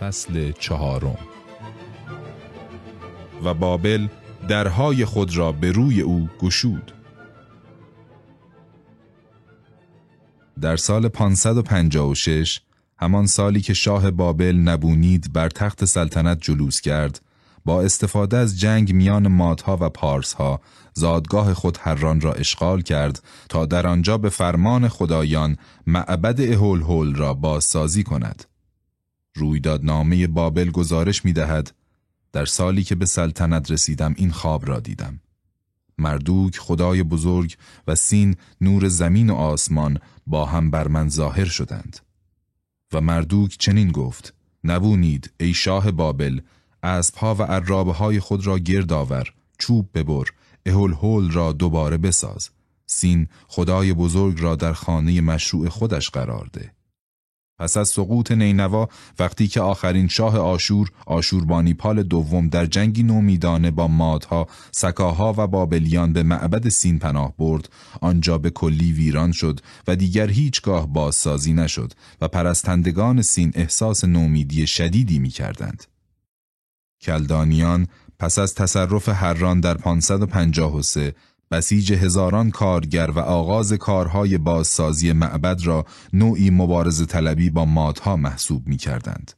فصل چهارم و بابل درهای خود را به روی او گشود در سال 556 همان سالی که شاه بابل نبونید بر تخت سلطنت جلوس کرد با استفاده از جنگ میان مادها و پارسها زادگاه خود هران را اشغال کرد تا در آنجا به فرمان خدایان معبد اهول را بازسازی کند. رویدادنامه بابل گزارش می دهد در سالی که به سلطنت رسیدم این خواب را دیدم. مردوک خدای بزرگ و سین نور زمین و آسمان با هم بر من ظاهر شدند. و مردوک چنین گفت نبونید ای شاه بابل اسبها و عرابه های خود را گرد آور چوب ببر اهل هول را دوباره بساز سین خدای بزرگ را در خانه مشروع خودش قرار ده پس از سقوط نینوا وقتی که آخرین شاه آشور آشوربانی پال دوم در جنگی نومیدانه با مادها، سکاها و بابلیان به معبد سین پناه برد آنجا به کلی ویران شد و دیگر هیچگاه بازسازی نشد و پرستندگان سین احساس نومیدی شدیدی می کردند. کلدانیان پس از تصرف هران در 553 بسیج هزاران کارگر و آغاز کارهای بازسازی معبد را نوعی مبارز طلبی با مادها محسوب می کردند.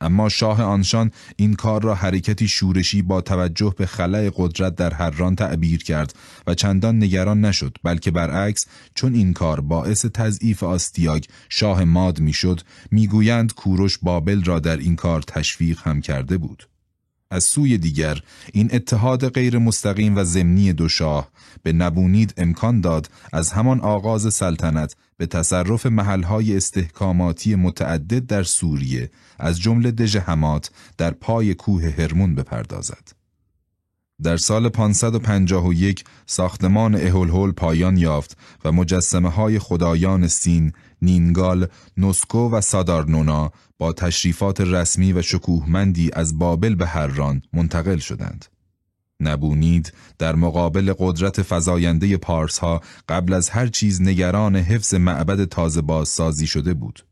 اما شاه آنشان این کار را حرکتی شورشی با توجه به خلای قدرت در هران تعبیر کرد و چندان نگران نشد بلکه برعکس چون این کار باعث تضعیف آستیاگ شاه ماد می‌شد می‌گویند کوروش بابل را در این کار تشویق هم کرده بود از سوی دیگر این اتحاد غیر مستقیم و ضمنی دو شاه به نبونید امکان داد از همان آغاز سلطنت به تصرف محلهای استحکاماتی متعدد در سوریه از جمله دژ همات در پای کوه هرمون بپردازد. در سال 551 ساختمان اهولهول پایان یافت و مجسمه های خدایان سین، نینگال، نسکو و سادارنونا با تشریفات رسمی و شکوهمندی از بابل به هران منتقل شدند. نبونید در مقابل قدرت فزاینده پارس ها قبل از هر چیز نگران حفظ معبد تازه بازسازی شده بود.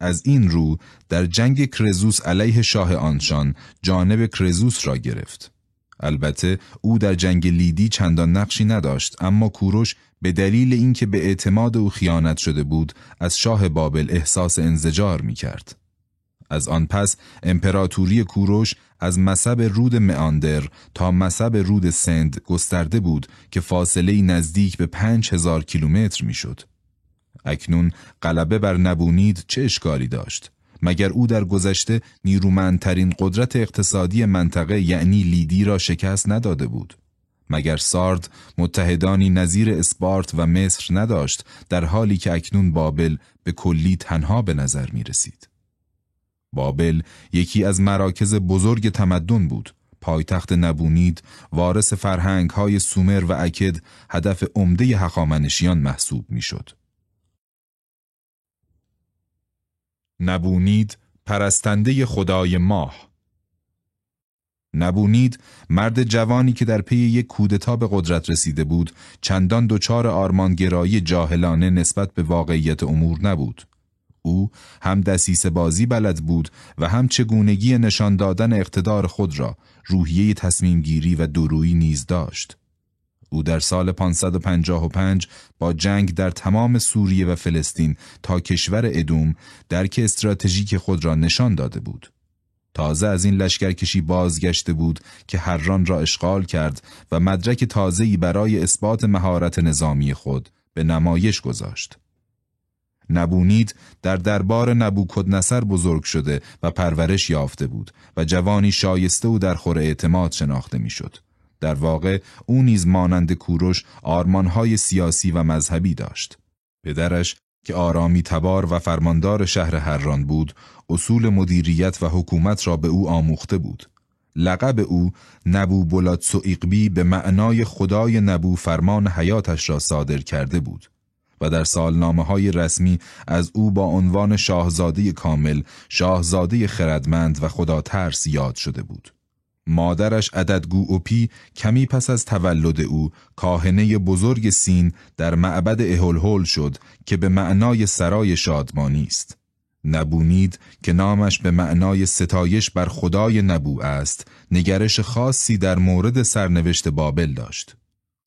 از این رو در جنگ کرزوس علیه شاه آنشان جانب کرزوس را گرفت. البته او در جنگ لیدی چندان نقشی نداشت اما کوروش به دلیل اینکه به اعتماد او خیانت شده بود از شاه بابل احساس انزجار می کرد. از آن پس امپراتوری کوروش از مصب رود معاندر تا مصب رود سند گسترده بود که فاصله نزدیک به پنج هزار کیلومتر می‌شد. اکنون غلبه بر نبونید چه اشکالی داشت؟ مگر او در گذشته نیرومندترین قدرت اقتصادی منطقه یعنی لیدی را شکست نداده بود؟ مگر سارد متحدانی نظیر اسپارت و مصر نداشت در حالی که اکنون بابل به کلی تنها به نظر می رسید. بابل یکی از مراکز بزرگ تمدن بود. پایتخت نبونید وارث فرهنگ های سومر و اکد هدف عمده هخامنشیان محسوب می‌شد. نبونید پرستنده خدای ماه نبونید مرد جوانی که در پی یک کودتا به قدرت رسیده بود چندان دچار آرمانگرایی جاهلانه نسبت به واقعیت امور نبود او هم دسیس بازی بلد بود و هم چگونگی نشان دادن اقتدار خود را روحیه تصمیم گیری و درویی نیز داشت. او در سال 555 با جنگ در تمام سوریه و فلسطین تا کشور ادوم درک استراتژیک خود را نشان داده بود. تازه از این لشکرکشی بازگشته بود که هران را اشغال کرد و مدرک تازه‌ای برای اثبات مهارت نظامی خود به نمایش گذاشت. نبونید در دربار نبوکدنصر بزرگ شده و پرورش یافته بود و جوانی شایسته و در خور اعتماد شناخته می‌شد. در واقع او نیز مانند کوروش آرمانهای سیاسی و مذهبی داشت. پدرش که آرامی تبار و فرماندار شهر هران بود، اصول مدیریت و حکومت را به او آموخته بود. لقب او نبو بولات به معنای خدای نبو فرمان حیاتش را صادر کرده بود. و در سالنامه های رسمی از او با عنوان شاهزاده کامل، شاهزاده خردمند و خدا ترس یاد شده بود. مادرش عددگو اوپی کمی پس از تولد او کاهنه بزرگ سین در معبد اهولهول شد که به معنای سرای شادمانی است. نبونید که نامش به معنای ستایش بر خدای نبو است نگرش خاصی در مورد سرنوشت بابل داشت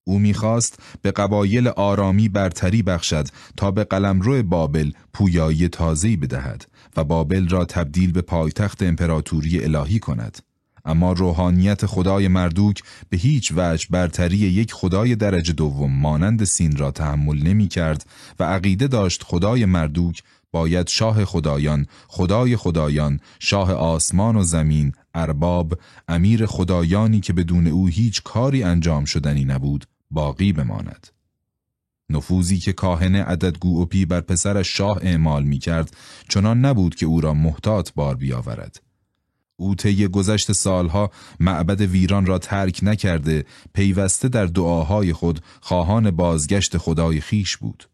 او می‌خواست به قبایل آرامی برتری بخشد تا به قلمرو بابل پویایی تازه‌ای بدهد و بابل را تبدیل به پایتخت امپراتوری الهی کند اما روحانیت خدای مردوک به هیچ وجه برتری یک خدای درجه دوم مانند سین را تحمل نمی کرد و عقیده داشت خدای مردوک باید شاه خدایان، خدای خدایان، شاه آسمان و زمین، ارباب، امیر خدایانی که بدون او هیچ کاری انجام شدنی نبود، باقی بماند. نفوذی که کاهن عددگو و بر پسرش شاه اعمال می کرد چنان نبود که او را محتاط بار بیاورد. او طی گذشت سالها معبد ویران را ترک نکرده پیوسته در دعاهای خود خواهان بازگشت خدای خیش بود.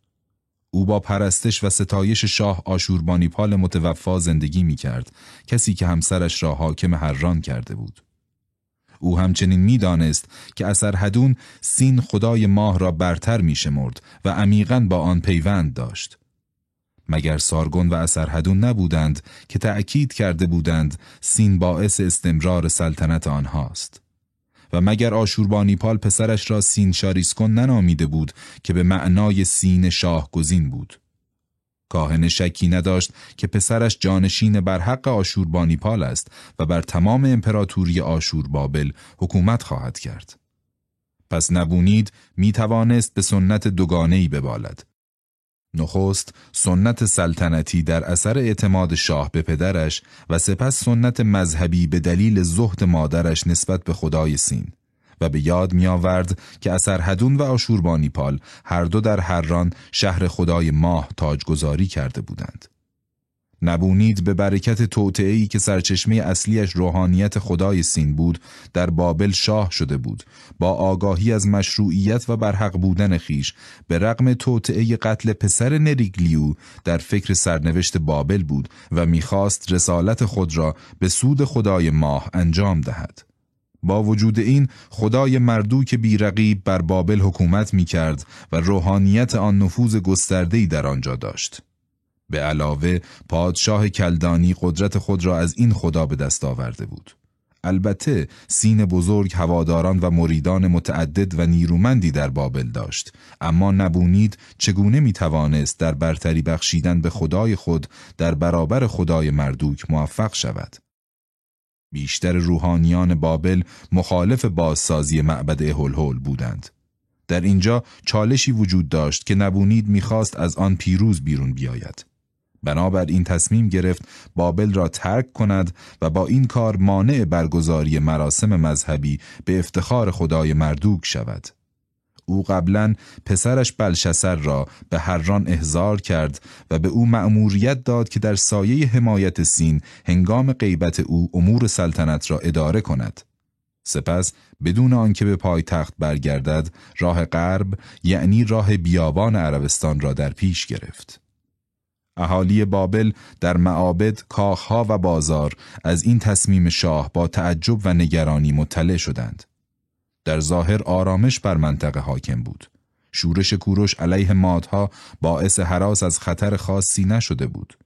او با پرستش و ستایش شاه آشوربانیپال متوفا زندگی می کرد کسی که همسرش را حاکم حران کرده بود. او همچنین می‌دانست که اثر هدون سین خدای ماه را برتر می شمرد و عمیقا با آن پیوند داشت. مگر سارگون و اثرهدون نبودند که تأکید کرده بودند سین باعث استمرار سلطنت آنهاست؟ و مگر آشوربانیپال پسرش را سین شاریسکن ننامیده بود که به معنای سین شاه گزین بود؟ کاهن شکی نداشت که پسرش جانشین بر حق آشوربانیپال است و بر تمام امپراتوری آشور بابل حکومت خواهد کرد. پس نبونید می توانست به سنت دوگانه‌ای ببالد. نخست سنت سلطنتی در اثر اعتماد شاه به پدرش و سپس سنت مذهبی به دلیل زهد مادرش نسبت به خدای سین و به یاد می آورد که اثر هدون و آشوربانیپال هر دو در هران شهر خدای ماه تاجگذاری کرده بودند. نبونید به برکت توطعه‌ای که سرچشمه اصلیش روحانیت خدای سین بود در بابل شاه شده بود. با آگاهی از مشروعیت و برحق بودن خیش به رغم توطعه قتل پسر نریگلیو در فکر سرنوشت بابل بود و می‌خواست رسالت خود را به سود خدای ماه انجام دهد. با وجود این خدای مردوک بیرقیب بر بابل حکومت می کرد و روحانیت آن نفوذ گسترده‌ای در آنجا داشت. به علاوه پادشاه کلدانی قدرت خود را از این خدا به دست آورده بود. البته سین بزرگ هواداران و مریدان متعدد و نیرومندی در بابل داشت. اما نبونید چگونه می توانست در برتری بخشیدن به خدای خود در برابر خدای مردوک موفق شود؟ بیشتر روحانیان بابل مخالف بازسازی معبد اهولهول بودند. در اینجا چالشی وجود داشت که نبونید می‌خواست از آن پیروز بیرون بیاید. این تصمیم گرفت بابل را ترک کند و با این کار مانع برگزاری مراسم مذهبی به افتخار خدای مردوک شود. او قبلا پسرش بلشسر را به هران احضار کرد و به او مأموریت داد که در سایه حمایت سین هنگام غیبت او امور سلطنت را اداره کند. سپس بدون آنکه به پایتخت برگردد راه غرب یعنی راه بیابان عربستان را در پیش گرفت. اهالی بابل در معابد، کاخها و بازار از این تصمیم شاه با تعجب و نگرانی مطلع شدند. در ظاهر آرامش بر منطقه حاکم بود. شورش کوروش علیه مادها باعث حراس از خطر خاصی نشده بود.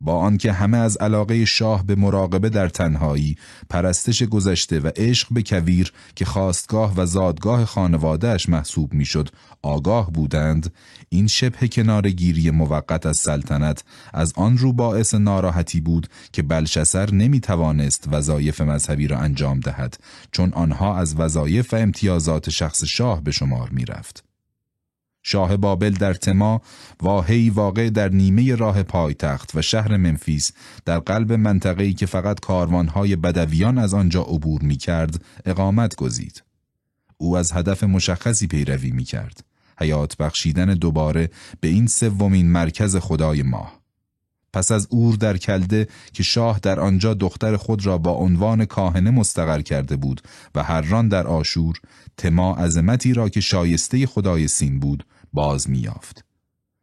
با آنکه همه از علاقه شاه به مراقبه در تنهایی، پرستش گذشته و عشق به کویر که خواستگاه و زادگاه خانوادهش محسوب می‌شد آگاه بودند، این شبه کنارگیری موقت از سلطنت از آن رو باعث ناراحتی بود که بلشسر نمی توانست وظایف مذهبی را انجام دهد چون آنها از وظایف و امتیازات شخص شاه به شمار می رفت. شاه بابل در تما واهی واقع در نیمه راه پایتخت و شهر منفیس در قلب منطقه‌ای که فقط کاروانهای بدویان از آنجا عبور می کرد اقامت گزید. او از هدف مشخصی پیروی می کرد. حیات بخشیدن دوباره به این سومین مرکز خدای ماه. پس از اور در کلده که شاه در آنجا دختر خود را با عنوان کاهنه مستقر کرده بود و هران در آشور تما عظمتی را که شایسته خدای سین بود باز میافت.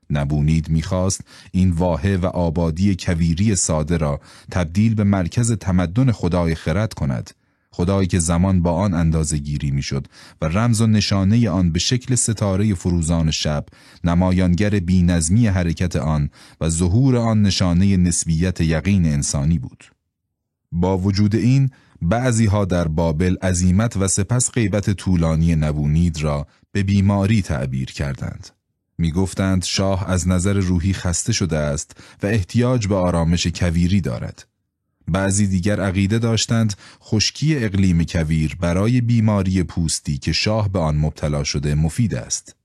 نبونید می‌خواست این واحه و آبادی کویری ساده را تبدیل به مرکز تمدن خدای خرد کند خدایی که زمان با آن اندازه گیری می‌شد و رمز و نشانه آن به شکل ستاره فروزان شب نمایانگر بینظمی حرکت آن و ظهور آن نشانه نسبیت یقین انسانی بود. با وجود این بعضی ها در بابل عزیمت و سپس غیبت طولانی نبونید را به بیماری تعبیر کردند. می گفتند شاه از نظر روحی خسته شده است و احتیاج به آرامش کویری دارد. بعضی دیگر عقیده داشتند خشکی اقلیم کویر برای بیماری پوستی که شاه به آن مبتلا شده مفید است.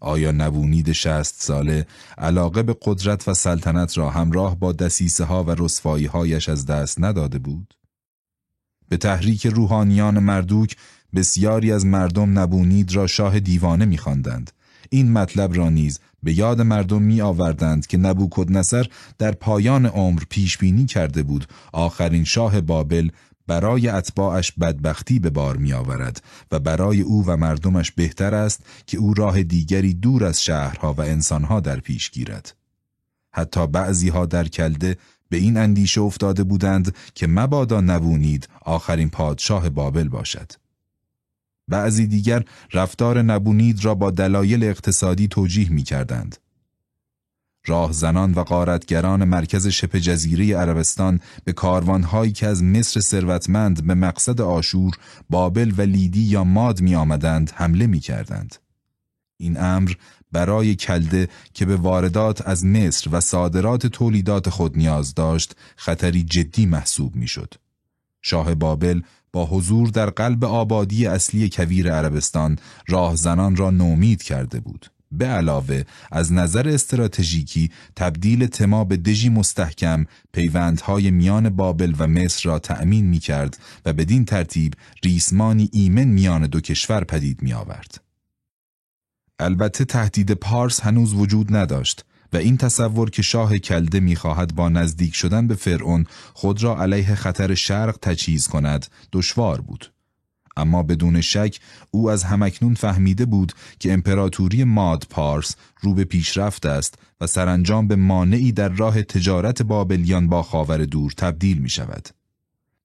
آیا نبونید شست ساله علاقه به قدرت و سلطنت را همراه با دسیسه ها و رسوایی هایش از دست نداده بود؟ به تحریک روحانیان مردوک بسیاری از مردم نبونید را شاه دیوانه می‌خواندند. این مطلب را نیز به یاد مردم می آوردند که نبوکدنصر در پایان عمر پیش بینی کرده بود آخرین شاه بابل برای اتباعش بدبختی به بار می آورد و برای او و مردمش بهتر است که او راه دیگری دور از شهرها و انسانها در پیش گیرد. حتی بعضی ها در کلده به این اندیشه افتاده بودند که مبادا نبونید آخرین پادشاه بابل باشد. بعضی دیگر رفتار نبونید را با دلایل اقتصادی توجیه می کردند. راهزنان و قارتگران مرکز شپ جزیره عربستان به کاروانهایی که از مصر ثروتمند به مقصد آشور، بابل و لیدی یا ماد می آمدند حمله می کردند. این امر برای کلده که به واردات از مصر و صادرات تولیدات خود نیاز داشت خطری جدی محسوب می شد. شاه بابل با حضور در قلب آبادی اصلی کویر عربستان راهزنان را نومید کرده بود. به علاوه از نظر استراتژیکی تبدیل تما به دژی مستحکم پیوندهای میان بابل و مصر را تأمین می کرد و بدین ترتیب ریسمانی ایمن میان دو کشور پدید می آورد. البته تهدید پارس هنوز وجود نداشت و این تصور که شاه کلده می‌خواهد با نزدیک شدن به فرعون خود را علیه خطر شرق تجهیز کند دشوار بود. اما بدون شک او از همکنون فهمیده بود که امپراتوری ماد پارس رو به پیشرفت است و سرانجام به مانعی در راه تجارت بابلیان با خاور دور تبدیل می شود.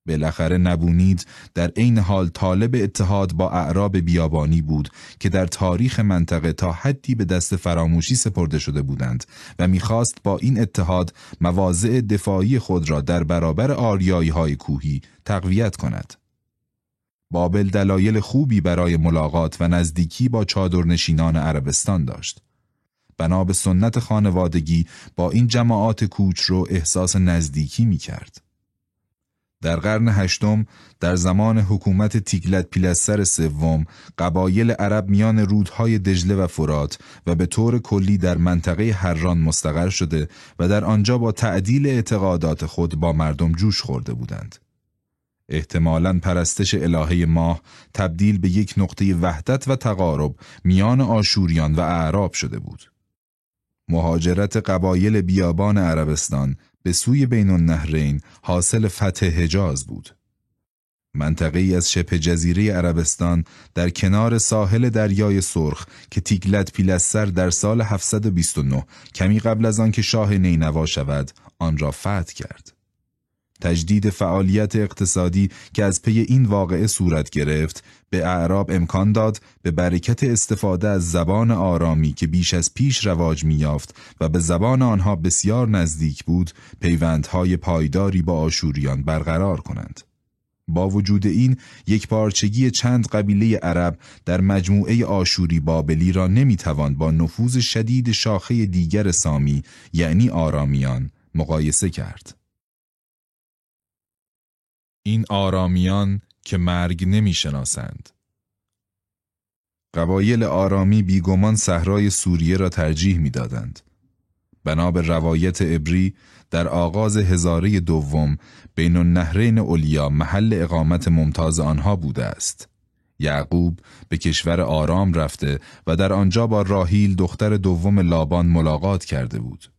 بالاخره نبونید در عین حال طالب اتحاد با اعراب بیابانی بود که در تاریخ منطقه تا حدی به دست فراموشی سپرده شده بودند و می‌خواست با این اتحاد مواضع دفاعی خود را در برابر آریایی های کوهی تقویت کند. بابل دلایل خوبی برای ملاقات و نزدیکی با چادرنشینان عربستان داشت. بنا به سنت خانوادگی با این جماعات کوچ رو احساس نزدیکی می کرد. در قرن هشتم در زمان حکومت تیگلت پیلسر سوم قبایل عرب میان رودهای دجله و فرات و به طور کلی در منطقه هران مستقر شده و در آنجا با تعدیل اعتقادات خود با مردم جوش خورده بودند. احتمالاً پرستش الهه ماه تبدیل به یک نقطه وحدت و تقارب میان آشوریان و اعراب شده بود. مهاجرت قبایل بیابان عربستان به سوی بین النهرین حاصل فتح حجاز بود. منطقه ای از شبه جزیره عربستان در کنار ساحل دریای سرخ که تیگلت پیلسر در سال 729 کمی قبل از آن که شاه نینوا شود آن را فتح کرد. تجدید فعالیت اقتصادی که از پی این واقعه صورت گرفت به اعراب امکان داد به برکت استفاده از زبان آرامی که بیش از پیش رواج می‌یافت و به زبان آنها بسیار نزدیک بود پیوندهای پایداری با آشوریان برقرار کنند. با وجود این یک پارچگی چند قبیله عرب در مجموعه آشوری بابلی را نمی‌توان با نفوذ شدید شاخه دیگر سامی یعنی آرامیان مقایسه کرد. این آرامیان که مرگ نمی‌شناسند. قبایل آرامی بیگمان صحرای سوریه را ترجیح می‌دادند. بنا به روایت ابری در آغاز هزاره دوم بین النهرین اولیا محل اقامت ممتاز آنها بوده است. یعقوب به کشور آرام رفته و در آنجا با راهیل دختر دوم لابان ملاقات کرده بود.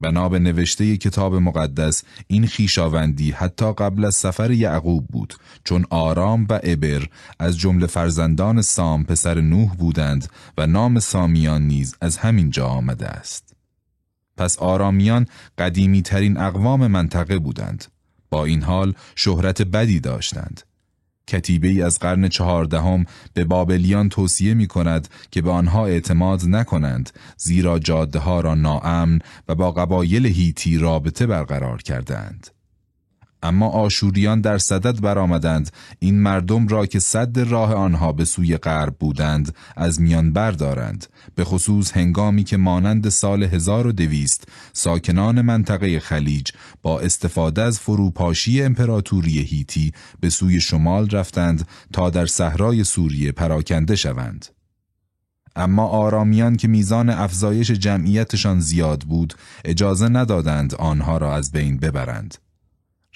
بنا به نوشته کتاب مقدس این خیشاوندی حتی قبل از سفر یعقوب بود چون آرام و ابر از جمله فرزندان سام پسر نوح بودند و نام سامیان نیز از همین جا آمده است. پس آرامیان قدیمی ترین اقوام منطقه بودند. با این حال شهرت بدی داشتند. کتیبه ای از قرن چهاردهم به بابلیان توصیه می کند که به آنها اعتماد نکنند زیرا جاده ها را ناامن و با قبایل هیتی رابطه برقرار کردند. اما آشوریان در صدد برآمدند. این مردم را که صد راه آنها به سوی غرب بودند از میان بردارند. به خصوص هنگامی که مانند سال 1200 ساکنان منطقه خلیج با استفاده از فروپاشی امپراتوری هیتی به سوی شمال رفتند تا در صحرای سوریه پراکنده شوند. اما آرامیان که میزان افزایش جمعیتشان زیاد بود اجازه ندادند آنها را از بین ببرند.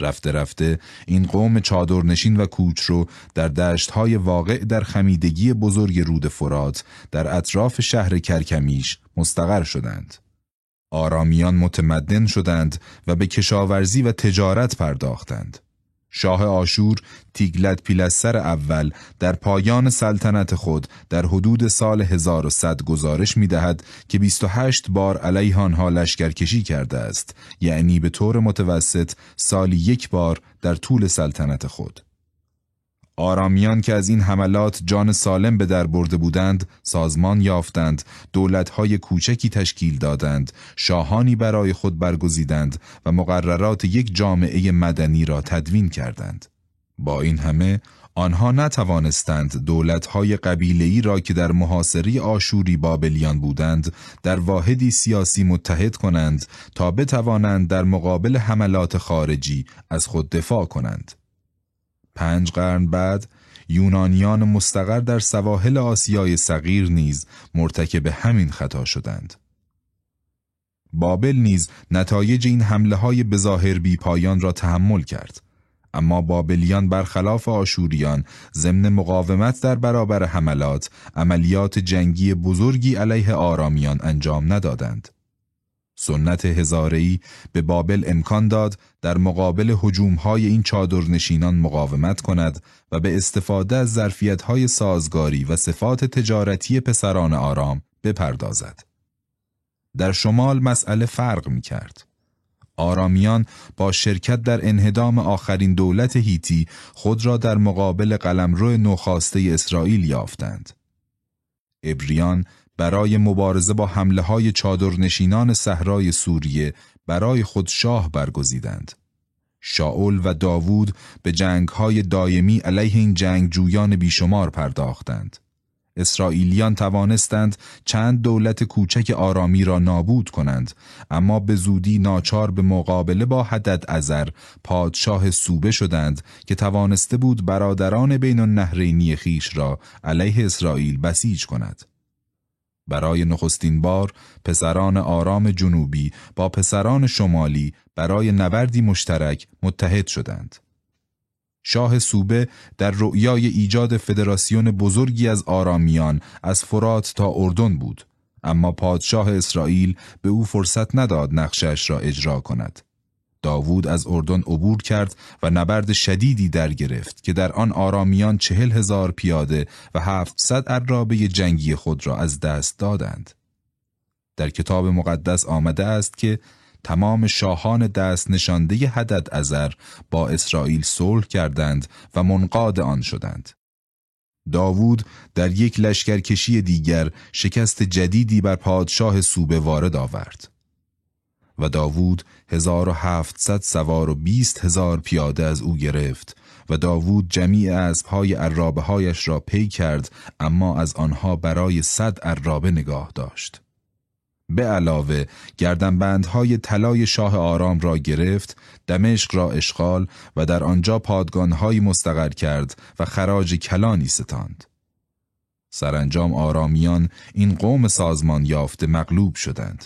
رفته رفته این قوم چادرنشین و کوچرو در دشتهای واقع در خمیدگی بزرگ رود فرات در اطراف شهر کرکمیش مستقر شدند. آرامیان متمدن شدند و به کشاورزی و تجارت پرداختند. شاه آشور تیگلت پیلسر اول در پایان سلطنت خود در حدود سال 1100 گزارش می دهد که 28 بار علیه آنها لشکرکشی کرده است یعنی به طور متوسط سالی یک بار در طول سلطنت خود. آرامیان که از این حملات جان سالم به در برده بودند سازمان یافتند دولتهای کوچکی تشکیل دادند شاهانی برای خود برگزیدند و مقررات یک جامعه مدنی را تدوین کردند. با این همه آنها نتوانستند دولتهای قبیله‌ای را که در محاصره آشوری بابلیان بودند در واحدی سیاسی متحد کنند تا بتوانند در مقابل حملات خارجی از خود دفاع کنند. پنج قرن بعد یونانیان مستقر در سواحل آسیای صغیر نیز مرتکب همین خطا شدند. بابل نیز نتایج این حمله های بظاهر بی پایان را تحمل کرد. اما بابلیان برخلاف آشوریان ضمن مقاومت در برابر حملات عملیات جنگی بزرگی علیه آرامیان انجام ندادند. سنت هزارهی به بابل امکان داد در مقابل های این چادرنشینان مقاومت کند و به استفاده از های سازگاری و صفات تجارتی پسران آرام بپردازد. در شمال مسئله فرق می کرد. آرامیان با شرکت در انهدام آخرین دولت هیتی خود را در مقابل قلمرو نوخاسته اسرائیل یافتند. ابریان برای مبارزه با حمله های چادرنشینان صحرای سوریه برای خود شاه برگزیدند. شاول و داوود به جنگ های دایمی علیه این جنگ جویان بیشمار پرداختند. اسرائیلیان توانستند چند دولت کوچک آرامی را نابود کنند اما به زودی ناچار به مقابله با حدد ازر پادشاه سوبه شدند که توانسته بود برادران بین النهرینی خیش را علیه اسرائیل بسیج کند برای نخستین بار پسران آرام جنوبی با پسران شمالی برای نبردی مشترک متحد شدند. شاه سوبه در رؤیای ایجاد فدراسیون بزرگی از آرامیان از فرات تا اردن بود اما پادشاه اسرائیل به او فرصت نداد نقشش را اجرا کند داوود از اردن عبور کرد و نبرد شدیدی در گرفت که در آن آرامیان چهل هزار پیاده و هفتصد عرابه جنگی خود را از دست دادند. در کتاب مقدس آمده است که تمام شاهان دست نشانده حدد ازر با اسرائیل صلح کردند و منقاد آن شدند. داوود در یک لشکرکشی دیگر شکست جدیدی بر پادشاه سوبه وارد آورد. و داوود هزار و هفتصد سوار و بیست هزار پیاده از او گرفت و داوود جمیع اسبهای عرابه هایش را پی کرد اما از آنها برای صد عرابه نگاه داشت. به علاوه گردنبندهای طلای شاه آرام را گرفت دمشق را اشغال و در آنجا پادگانهایی مستقر کرد و خراج کلانی ستاند. سرانجام آرامیان این قوم سازمان یافته مغلوب شدند.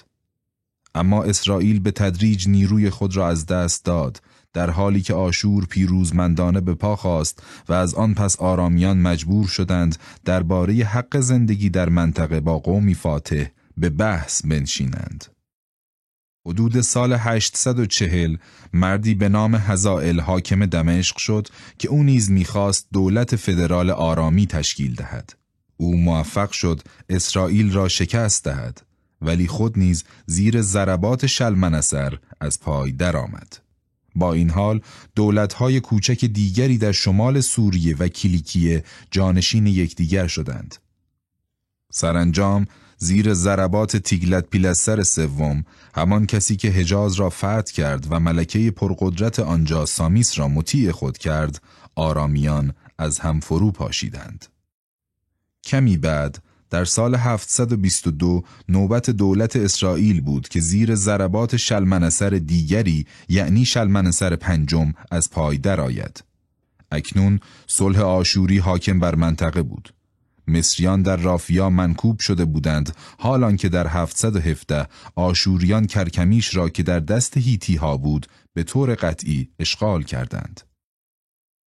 اما اسرائیل به تدریج نیروی خود را از دست داد در حالی که آشور پیروزمندانه به پا خواست و از آن پس آرامیان مجبور شدند درباره حق زندگی در منطقه با قومی فاتح به بحث بنشینند. حدود سال 840 مردی به نام هزائل حاکم دمشق شد که او نیز می‌خواست دولت فدرال آرامی تشکیل دهد. او موفق شد اسرائیل را شکست دهد ولی خود نیز زیر ضربات شلمنسر از پای درآمد. با این حال دولتهای کوچک دیگری در شمال سوریه و کلیکیه جانشین یکدیگر شدند. سرانجام زیر ضربات تیگلت پیلسر سوم همان کسی که حجاز را فتح کرد و ملکه پرقدرت آنجا سامیس را مطیع خود کرد آرامیان از هم فرو پاشیدند. کمی بعد در سال 722 نوبت دولت اسرائیل بود که زیر ضربات شلمنسر دیگری یعنی شلمنسر پنجم از پای درآید. اکنون صلح آشوری حاکم بر منطقه بود. مصریان در رافیا منکوب شده بودند حالان که در 717 آشوریان کرکمیش را که در دست هیتی ها بود به طور قطعی اشغال کردند.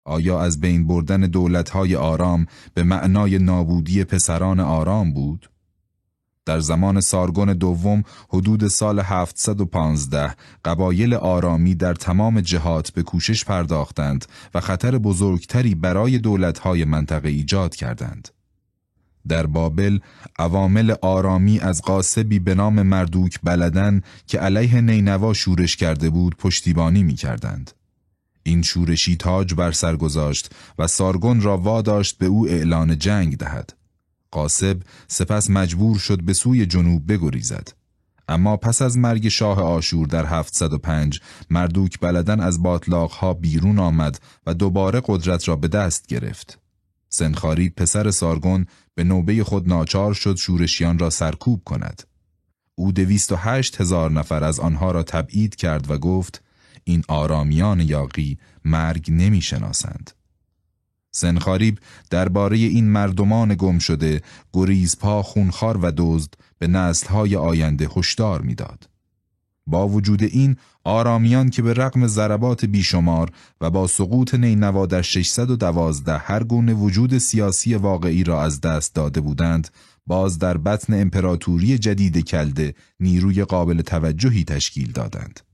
آیا از بین بردن دولتهای آرام به معنای نابودی پسران آرام بود؟ در زمان سارگون دوم حدود سال 715 قبایل آرامی در تمام جهات به کوشش پرداختند و خطر بزرگتری برای دولتهای منطقه ایجاد کردند. در بابل عوامل آرامی از قاسبی به نام مردوک بلدن که علیه نینوا شورش کرده بود پشتیبانی می کردند. این شورشی تاج بر سر گذاشت و سارگون را واداشت به او اعلان جنگ دهد. قاسب سپس مجبور شد به سوی جنوب بگریزد. اما پس از مرگ شاه آشور در 705 مردوک بلدن از باطلاقها بیرون آمد و دوباره قدرت را به دست گرفت. سنخاری پسر سارگون به نوبه خود ناچار شد شورشیان را سرکوب کند. او دویست و هشت هزار نفر از آنها را تبعید کرد و گفت این آرامیان یاقی مرگ نمی شناسند. سنخاریب درباره این مردمان گم شده گریزپا خونخار و دزد به نسلهای آینده هشدار می‌داد. با وجود این آرامیان که به رغم ضربات بیشمار و با سقوط نینوا در 612 هر گونه وجود سیاسی واقعی را از دست داده بودند باز در بطن امپراتوری جدید کلده نیروی قابل توجهی تشکیل دادند.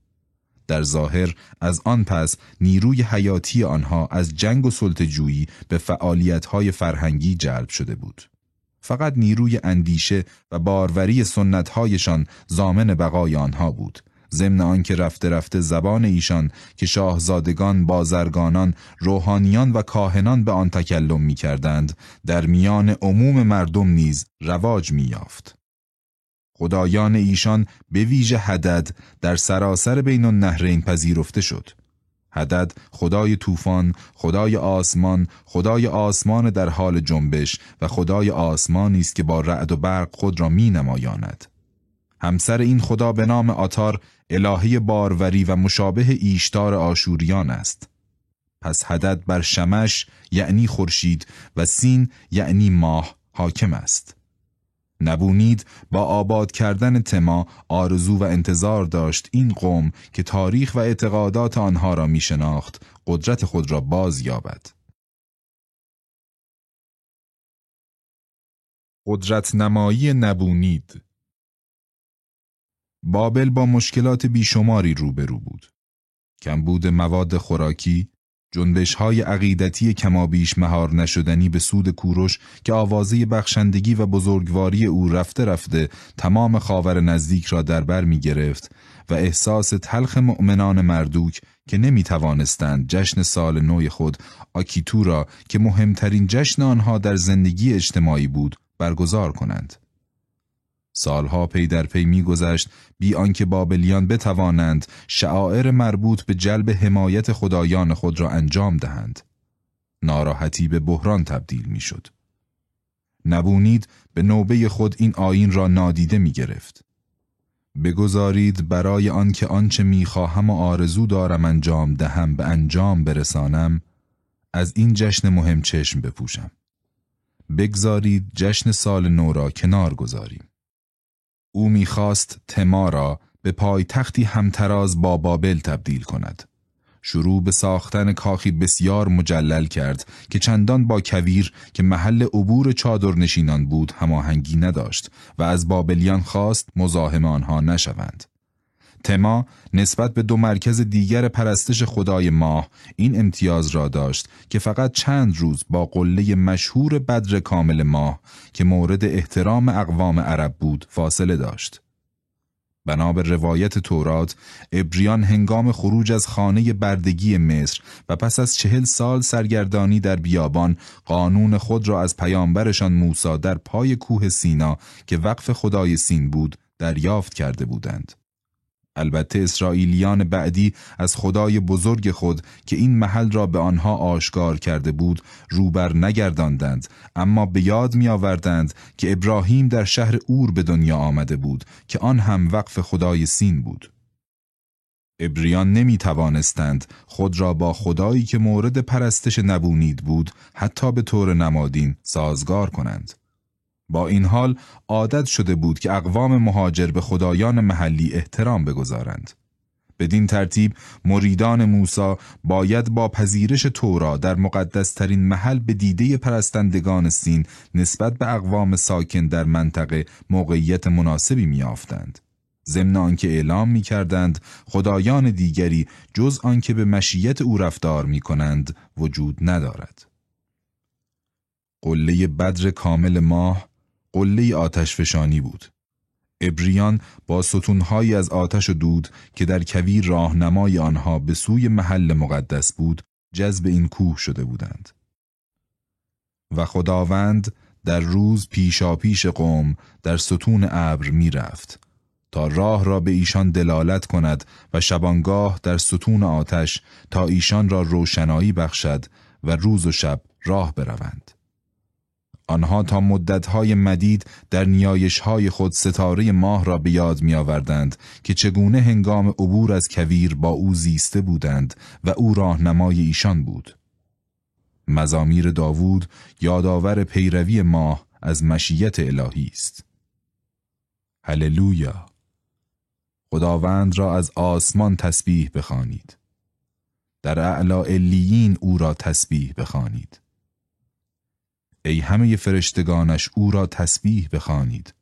در ظاهر از آن پس نیروی حیاتی آنها از جنگ و سلطجویی به فعالیتهای فرهنگی جلب شده بود. فقط نیروی اندیشه و باروری سنتهایشان زامن بقای آنها بود. ضمن آنکه رفته رفته زبان ایشان که شاهزادگان، بازرگانان، روحانیان و کاهنان به آن تکلم می کردند، در میان عموم مردم نیز رواج می یافت. خدایان ایشان به ویژه حدد در سراسر بین النهرین پذیرفته شد. حدد خدای طوفان، خدای آسمان، خدای آسمان در حال جنبش و خدای آسمانی است که با رعد و برق خود را می نمایاند. همسر این خدا به نام آتار الهی باروری و مشابه ایشتار آشوریان است. پس حدد بر شمش یعنی خورشید و سین یعنی ماه حاکم است. نبونید با آباد کردن تما آرزو و انتظار داشت این قوم که تاریخ و اعتقادات آنها را می شناخت قدرت خود را باز یابد. قدرت نمایی نبونید بابل با مشکلات بیشماری روبرو بود. کمبود مواد خوراکی، جنبش های عقیدتی کمابیش مهار نشدنی به سود کوروش که آوازه بخشندگی و بزرگواری او رفته رفته تمام خاور نزدیک را در بر می گرفت و احساس تلخ مؤمنان مردوک که نمی توانستند جشن سال نوی خود آکیتو را که مهمترین جشن آنها در زندگی اجتماعی بود برگزار کنند. سالها پی در پی میگذشت بی آنکه بابلیان بتوانند شعائر مربوط به جلب حمایت خدایان خود را انجام دهند. ناراحتی به بحران تبدیل می‌شد. نبونید به نوبه خود این آین را نادیده می گرفت. بگذارید برای آنکه آنچه می‌خواهم و آرزو دارم انجام دهم به انجام برسانم از این جشن مهم چشم بپوشم. بگذارید جشن سال نو را کنار گذاریم. او می‌خواست تما را به پایتختی همتراز با بابل تبدیل کند. شروع به ساختن کاخی بسیار مجلل کرد که چندان با کویر که محل عبور چادر نشینان بود هماهنگی نداشت و از بابلیان خواست مزاحم آنها نشوند. تما نسبت به دو مرکز دیگر پرستش خدای ماه این امتیاز را داشت که فقط چند روز با قله مشهور بدر کامل ماه که مورد احترام اقوام عرب بود فاصله داشت. بنا به روایت تورات ابریان هنگام خروج از خانه بردگی مصر و پس از چهل سال سرگردانی در بیابان قانون خود را از پیامبرشان موسی در پای کوه سینا که وقف خدای سین بود دریافت کرده بودند. البته اسرائیلیان بعدی از خدای بزرگ خود که این محل را به آنها آشکار کرده بود روبر نگرداندند. اما به یاد می آوردند که ابراهیم در شهر اور به دنیا آمده بود که آن هم وقف خدای سین بود. ابریان نمی توانستند خود را با خدایی که مورد پرستش نبونید بود حتی به طور نمادین سازگار کنند. با این حال عادت شده بود که اقوام مهاجر به خدایان محلی احترام بگذارند. بدین ترتیب مریدان موسی باید با پذیرش تورا در مقدسترین محل به دیده پرستندگان سین نسبت به اقوام ساکن در منطقه موقعیت مناسبی میافتند. ضمن آنکه اعلام می کردند خدایان دیگری جز آنکه به مشیت او رفتار می کنند وجود ندارد. قله بدر کامل ماه قله آتش فشانی بود. ابریان با ستونهایی از آتش و دود که در کویر راهنمای آنها به سوی محل مقدس بود جذب این کوه شده بودند. و خداوند در روز پیشاپیش قوم در ستون ابر می رفت تا راه را به ایشان دلالت کند و شبانگاه در ستون آتش تا ایشان را روشنایی بخشد و روز و شب راه بروند. آنها تا مدتهای مدید در نیایشهای خود ستاره ماه را به یاد می آوردند که چگونه هنگام عبور از کویر با او زیسته بودند و او راهنمای ایشان بود. مزامیر داوود یادآور پیروی ماه از مشیت الهی است. هللویا خداوند را از آسمان تسبیح بخوانید. در اعلا الیین او را تسبیح بخوانید. ای همه فرشتگانش او را تسبیح بخوانید.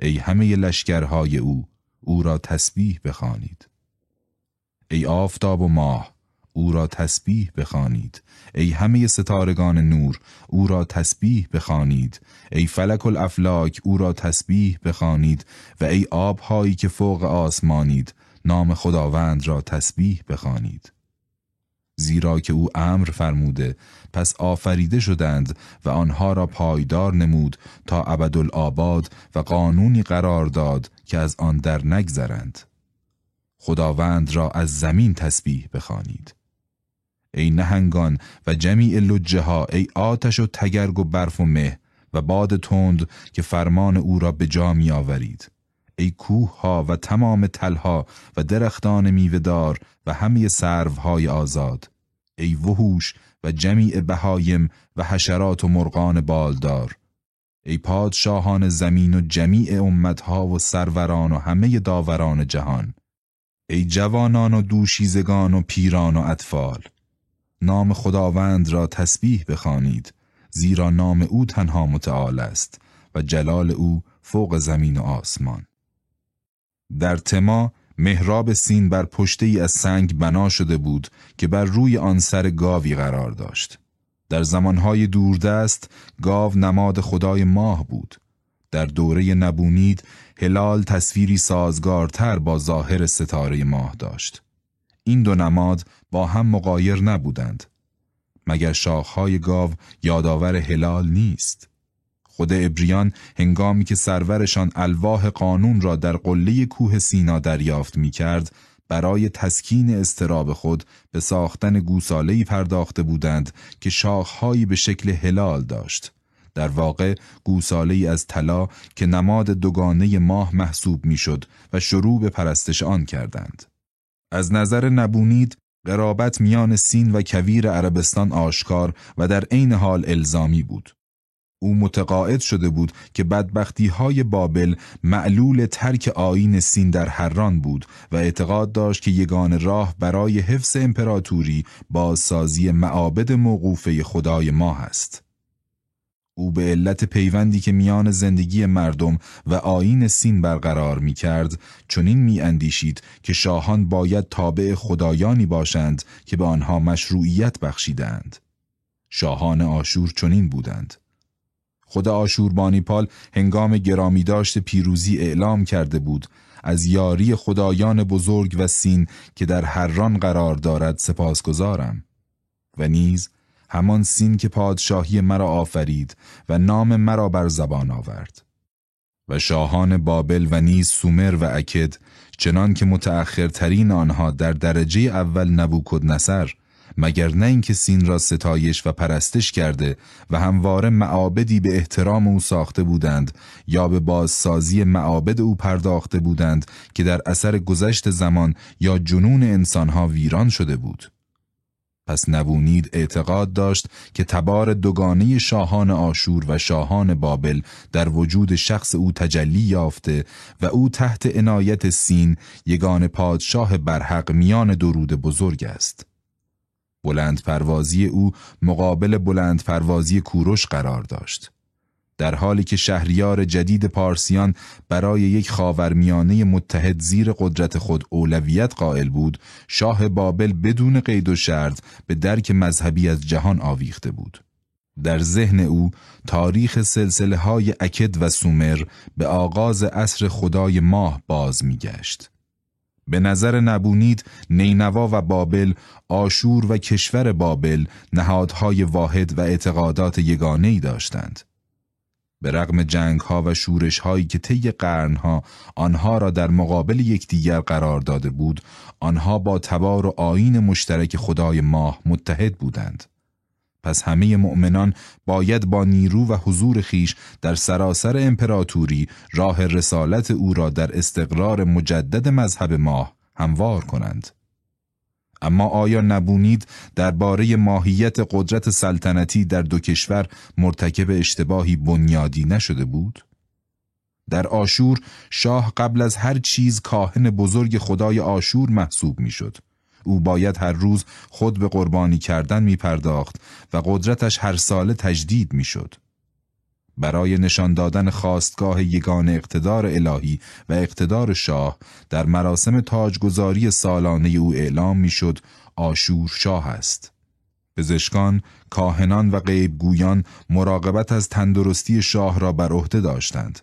ای همه لشکرهای او او را تسبیح بخوانید. ای آفتاب و ماه او را تسبیح بخوانید. ای همه ستارگان نور او را تسبیح بخوانید. ای فلک الافلاک او را تسبیح بخوانید. و ای آبهایی که فوق آسمانید نام خداوند را تسبیح بخوانید. زیرا که او امر فرموده. پس آفریده شدند و آنها را پایدار نمود تا ابدالآباد و قانونی قرار داد که از آن در نگذرند. خداوند را از زمین تسبیح بخوانید. ای نهنگان و جمیع لجه ها ای آتش و تگرگ و برف و مه و باد تند که فرمان او را به جا می آورید ای کوه ها و تمام تلها و درختان میوهدار و همه های آزاد. ای وحوش و جمیع بهایم و حشرات و مرغان بالدار. ای پادشاهان زمین و جمیع امتها و سروران و همه داوران جهان. ای جوانان و دوشیزگان و پیران و اطفال. نام خداوند را تسبیح بخوانید زیرا نام او تنها متعال است و جلال او فوق زمین و آسمان. در تما محراب سین بر پشته ای از سنگ بنا شده بود که بر روی آن سر گاوی قرار داشت. در زمانهای دوردست گاو نماد خدای ماه بود. در دوره نبونید هلال تصویری سازگارتر با ظاهر ستاره ماه داشت. این دو نماد با هم مقایر نبودند. مگر شاخهای گاو یادآور هلال نیست؟ خود ابریان هنگامی که سرورشان الواح قانون را در قله کوه سینا دریافت می کرد برای تسکین استراب خود به ساختن گوسالهی پرداخته بودند که شاخهایی به شکل هلال داشت. در واقع گوساله از طلا که نماد دوگانه ماه محسوب می‌شد و شروع به پرستش آن کردند. از نظر نبونید قرابت میان سین و کویر عربستان آشکار و در عین حال الزامی بود. او متقاعد شده بود که بدبختی های بابل معلول ترک آین سین در حران بود و اعتقاد داشت که یگان راه برای حفظ امپراتوری بازسازی معابد موقوفه خدای ما است. او به علت پیوندی که میان زندگی مردم و آین سین برقرار می کرد چنین می اندیشید که شاهان باید تابع خدایانی باشند که به آنها مشروعیت بخشیدند. شاهان آشور چنین بودند. خود آشوربانی پال هنگام گرامی داشت پیروزی اعلام کرده بود از یاری خدایان بزرگ و سین که در هران قرار دارد سپاسگزارم. و نیز همان سین که پادشاهی مرا آفرید و نام مرا بر زبان آورد. و شاهان بابل و نیز سومر و اکد چنان که متأخرترین آنها در درجه اول نبوکد نصر مگر نه اینکه سین را ستایش و پرستش کرده و همواره معابدی به احترام او ساخته بودند یا به بازسازی معابد او پرداخته بودند که در اثر گذشت زمان یا جنون انسانها ویران شده بود پس نبونید اعتقاد داشت که تبار دوگانه شاهان آشور و شاهان بابل در وجود شخص او تجلی یافته و او تحت عنایت سین یگان پادشاه برحق میان درود بزرگ است. بلند پروازی او مقابل بلند پروازی کوروش قرار داشت. در حالی که شهریار جدید پارسیان برای یک خاورمیانه متحد زیر قدرت خود اولویت قائل بود شاه بابل بدون قید و شرط به درک مذهبی از جهان آویخته بود در ذهن او تاریخ سلسله های اکد و سومر به آغاز عصر خدای ماه باز میگشت. به نظر نبونید نینوا و بابل آشور و کشور بابل نهادهای واحد و اعتقادات یگانه‌ای داشتند. به رغم جنگ ها و شورش هایی که طی قرنها آنها را در مقابل یکدیگر قرار داده بود آنها با تبار و آین مشترک خدای ماه متحد بودند پس همه مؤمنان باید با نیرو و حضور خیش در سراسر امپراتوری راه رسالت او را در استقرار مجدد مذهب ماه هموار کنند اما آیا نبونید درباره ماهیت قدرت سلطنتی در دو کشور مرتکب اشتباهی بنیادی نشده بود؟ در آشور شاه قبل از هر چیز کاهن بزرگ خدای آشور محسوب می‌شد. او باید هر روز خود به قربانی کردن می پرداخت و قدرتش هر ساله تجدید می شد. برای نشان دادن خواستگاه یگان اقتدار الهی و اقتدار شاه در مراسم تاجگذاری سالانه او اعلام می‌شد آشور شاه است. پزشکان، کاهنان و غیبگویان مراقبت از تندرستی شاه را بر عهده داشتند.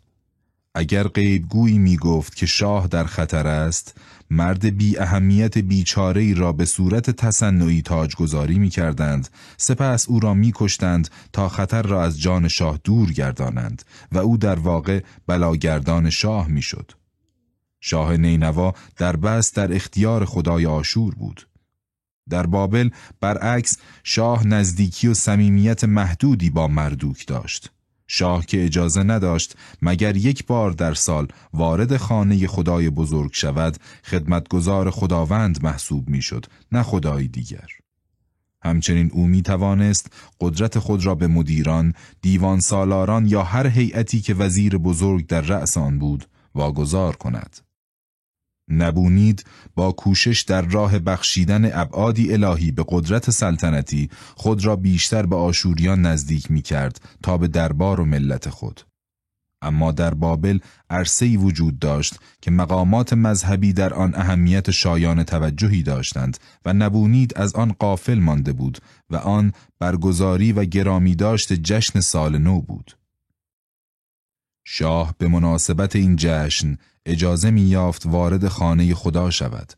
اگر غیبگویی می گفت که شاه در خطر است، مرد بی اهمیت بیچاره ای را به صورت تصنعی تاجگذاری می کردند، سپس او را می کشتند تا خطر را از جان شاه دور گردانند و او در واقع بلاگردان شاه می شد. شاه نینوا در بس در اختیار خدای آشور بود. در بابل برعکس شاه نزدیکی و صمیمیت محدودی با مردوک داشت. شاه که اجازه نداشت مگر یک بار در سال وارد خانه خدای بزرگ شود خدمتگزار خداوند محسوب می‌شد نه خدای دیگر همچنین او می توانست قدرت خود را به مدیران، دیوان سالاران یا هر هیئتی که وزیر بزرگ در رأس آن بود واگذار کند. نبونید با کوشش در راه بخشیدن ابعادی الهی به قدرت سلطنتی خود را بیشتر به آشوریان نزدیک می کرد تا به دربار و ملت خود. اما در بابل عرصه‌ای وجود داشت که مقامات مذهبی در آن اهمیت شایان توجهی داشتند و نبونید از آن قافل مانده بود و آن برگزاری و گرامی داشت جشن سال نو بود. شاه به مناسبت این جشن اجازه می یافت وارد خانه خدا شود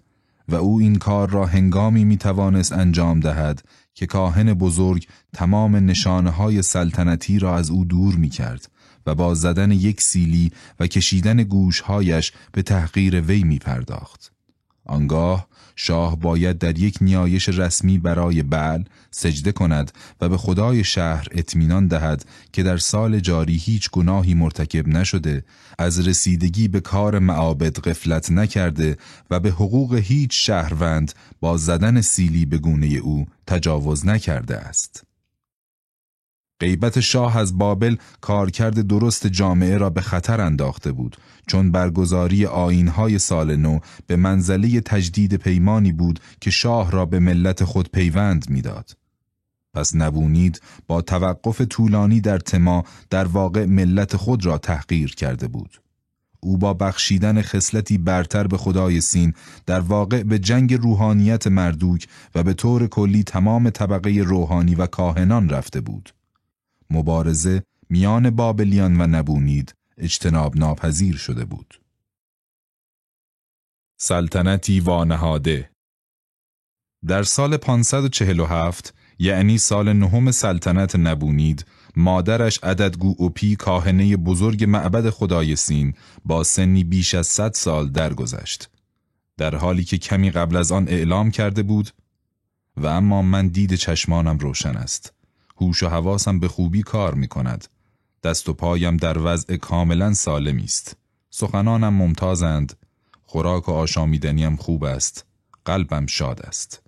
و او این کار را هنگامی می توانست انجام دهد که کاهن بزرگ تمام نشانه های سلطنتی را از او دور می کرد و با زدن یک سیلی و کشیدن گوشهایش به تحقیر وی می پرداخت. آنگاه شاه باید در یک نیایش رسمی برای بعل سجده کند و به خدای شهر اطمینان دهد که در سال جاری هیچ گناهی مرتکب نشده از رسیدگی به کار معابد غفلت نکرده و به حقوق هیچ شهروند با زدن سیلی به گونه او تجاوز نکرده است. غیبت شاه از بابل کارکرد درست جامعه را به خطر انداخته بود چون برگزاری آینهای سال نو به منزله تجدید پیمانی بود که شاه را به ملت خود پیوند می‌داد. پس نبونید با توقف طولانی در تما در واقع ملت خود را تحقیر کرده بود. او با بخشیدن خصلتی برتر به خدای سین در واقع به جنگ روحانیت مردوک و به طور کلی تمام طبقه روحانی و کاهنان رفته بود. مبارزه میان بابلیان و نبونید اجتناب ناپذیر شده بود. سلطنتی وانهاده در سال 547 یعنی سال نهم سلطنت نبونید مادرش عددگو اوپی کاهنه بزرگ معبد خدای سین با سنی بیش از صد سال درگذشت. در حالی که کمی قبل از آن اعلام کرده بود و اما من دید چشمانم روشن است. هوش و حواسم به خوبی کار می کند. دست و پایم در وضع کاملا سالمی است. سخنانم ممتازند. خوراک و آشامیدنیم خوب است. قلبم شاد است.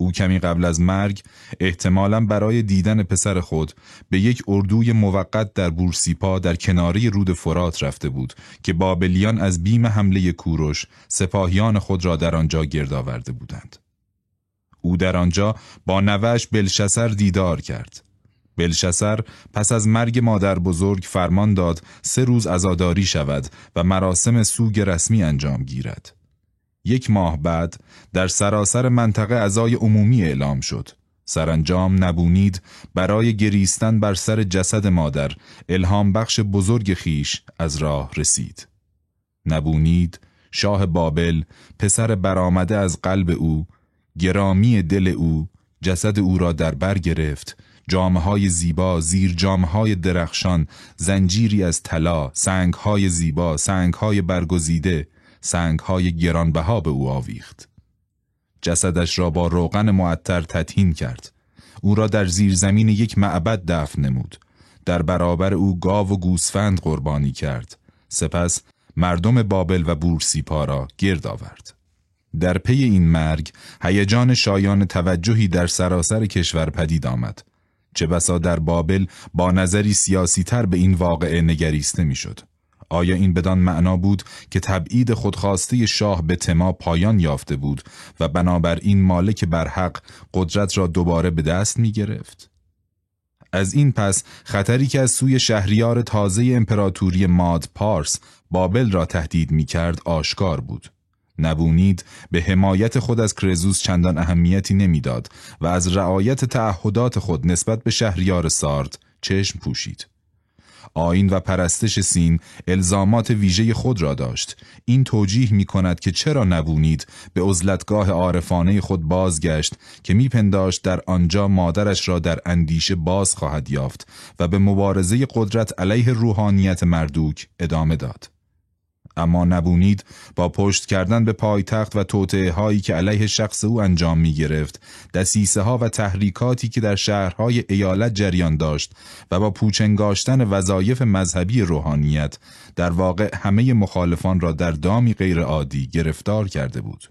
او کمی قبل از مرگ احتمالا برای دیدن پسر خود به یک اردوی موقت در بورسیپا در کناری رود فرات رفته بود که بابلیان از بیم حمله کوروش سپاهیان خود را در آنجا گرد آورده بودند. او در آنجا با نوش بلشسر دیدار کرد. بلشسر پس از مرگ مادر بزرگ فرمان داد سه روز ازاداری شود و مراسم سوگ رسمی انجام گیرد. یک ماه بعد در سراسر منطقه ازای عمومی اعلام شد. سرانجام نبونید برای گریستن بر سر جسد مادر الهام بخش بزرگ خیش از راه رسید. نبونید شاه بابل پسر برآمده از قلب او گرامی دل او جسد او را در بر گرفت. جامعه های زیبا زیر جامعه های درخشان زنجیری از طلا سنگ های زیبا سنگ های برگزیده سنگ های گرانبها به او آویخت. جسدش را با روغن معطر تطهین کرد. او را در زیر زمین یک معبد دفن نمود. در برابر او گاو و گوسفند قربانی کرد. سپس مردم بابل و بورسیپا را گرد آورد. در پی این مرگ هیجان شایان توجهی در سراسر کشور پدید آمد چه بسا در بابل با نظری سیاسی تر به این واقعه نگریسته می‌شد. آیا این بدان معنا بود که تبعید خودخواسته شاه به تما پایان یافته بود و بنابراین مالک برحق قدرت را دوباره به دست می گرفت؟ از این پس خطری که از سوی شهریار تازه امپراتوری ماد پارس بابل را تهدید می کرد آشکار بود. نبونید به حمایت خود از کرزوس چندان اهمیتی نمی‌داد و از رعایت تعهدات خود نسبت به شهریار سارد چشم پوشید. آین و پرستش سین الزامات ویژه خود را داشت. این توجیه می کند که چرا نبونید به عزلتگاه عارفانه خود بازگشت که میپنداشت در آنجا مادرش را در اندیشه باز خواهد یافت و به مبارزه قدرت علیه روحانیت مردوک ادامه داد. اما نبونید با پشت کردن به پایتخت و توطعه هایی که علیه شخص او انجام می گرفت دسیسه ها و تحریکاتی که در شهرهای ایالت جریان داشت و با پوچنگاشتن وظایف مذهبی روحانیت در واقع همه مخالفان را در دامی غیرعادی گرفتار کرده بود.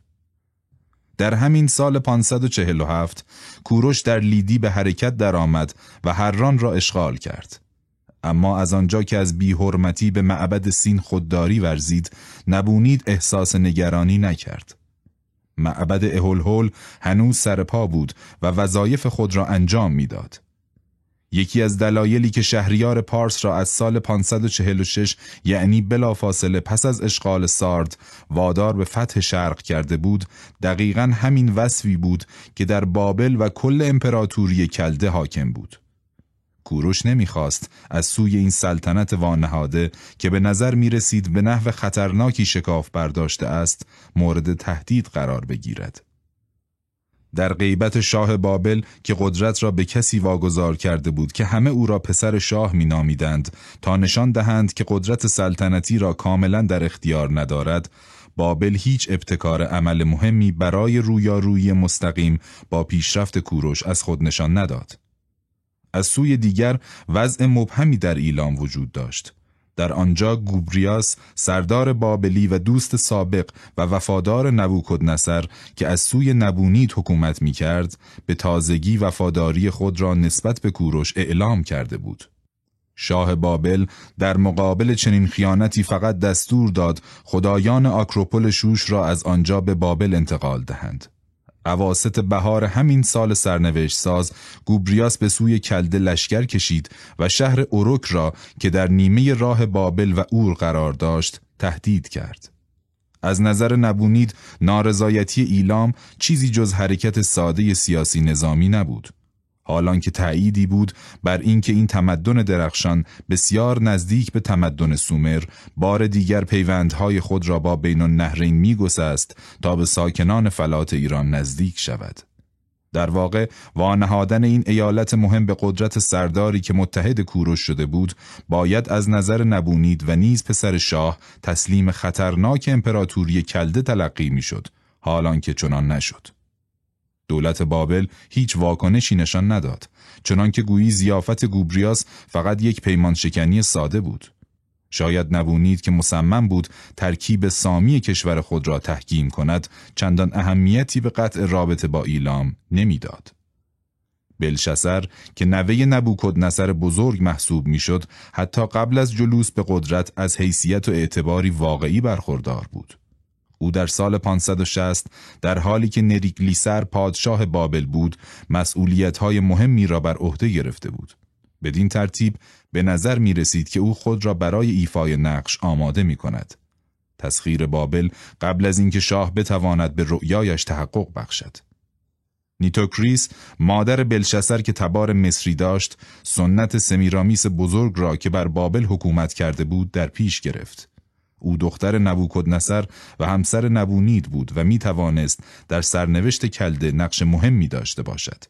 در همین سال 547 کوروش در لیدی به حرکت درآمد و هران را اشغال کرد. اما از آنجا که از بیحرمتی به معبد سین خودداری ورزید نبونید احساس نگرانی نکرد معبد اهولهول هنوز سر پا بود و وظایف خود را انجام می‌داد. یکی از دلایلی که شهریار پارس را از سال 546 یعنی بلافاصله پس از اشغال سارد وادار به فتح شرق کرده بود دقیقا همین وصفی بود که در بابل و کل امپراتوری کلده حاکم بود کوروش نمی‌خواست از سوی این سلطنت وانهاده که به نظر می رسید به نحو خطرناکی شکاف برداشته است مورد تهدید قرار بگیرد. در غیبت شاه بابل که قدرت را به کسی واگذار کرده بود که همه او را پسر شاه می نامیدند تا نشان دهند که قدرت سلطنتی را کاملا در اختیار ندارد بابل هیچ ابتکار عمل مهمی برای رویارویی مستقیم با پیشرفت کوروش از خود نشان نداد. از سوی دیگر وضع مبهمی در ایلام وجود داشت. در آنجا گوبریاس سردار بابلی و دوست سابق و وفادار نبوکد نصر که از سوی نبونید حکومت می کرد به تازگی وفاداری خود را نسبت به کوروش اعلام کرده بود. شاه بابل در مقابل چنین خیانتی فقط دستور داد خدایان آکروپول شوش را از آنجا به بابل انتقال دهند. عواست بهار همین سال سرنوشت ساز گوبریاس به سوی کلده لشکر کشید و شهر اوروک را که در نیمه راه بابل و اور قرار داشت تهدید کرد. از نظر نبونید نارضایتی ایلام چیزی جز حرکت ساده سیاسی نظامی نبود. حالان که تأییدی بود بر اینکه این تمدن درخشان بسیار نزدیک به تمدن سومر بار دیگر پیوندهای خود را با بین النهرین میگسست تا به ساکنان فلات ایران نزدیک شود. در واقع وانهادن این ایالت مهم به قدرت سرداری که متحد کوروش شده بود باید از نظر نبونید و نیز پسر شاه تسلیم خطرناک امپراتوری کلده تلقی می‌شد حالان که چنان نشد دولت بابل هیچ واکنشی نشان نداد چنان که گویی زیافت گوبریاس فقط یک پیمان شکنی ساده بود شاید نبونید که مصمم بود ترکیب سامی کشور خود را تحکیم کند چندان اهمیتی به قطع رابطه با ایلام نمی‌داد. بلشسر که نوه نبوکد نصر بزرگ محسوب می‌شد حتی قبل از جلوس به قدرت از حیثیت و اعتباری واقعی برخوردار بود. او در سال 560 در حالی که نریگلیسر پادشاه بابل بود مسئولیت‌های مهمی را بر عهده گرفته بود. بدین ترتیب به نظر می رسید که او خود را برای ایفای نقش آماده می کند. تسخیر بابل قبل از اینکه شاه بتواند به رؤیایش تحقق بخشد. نیتوکریس مادر بلشسر که تبار مصری داشت سنت سمیرامیس بزرگ را که بر بابل حکومت کرده بود در پیش گرفت. او دختر نبوکد نصر و همسر نبونید بود و می توانست در سرنوشت کلده نقش مهمی داشته باشد.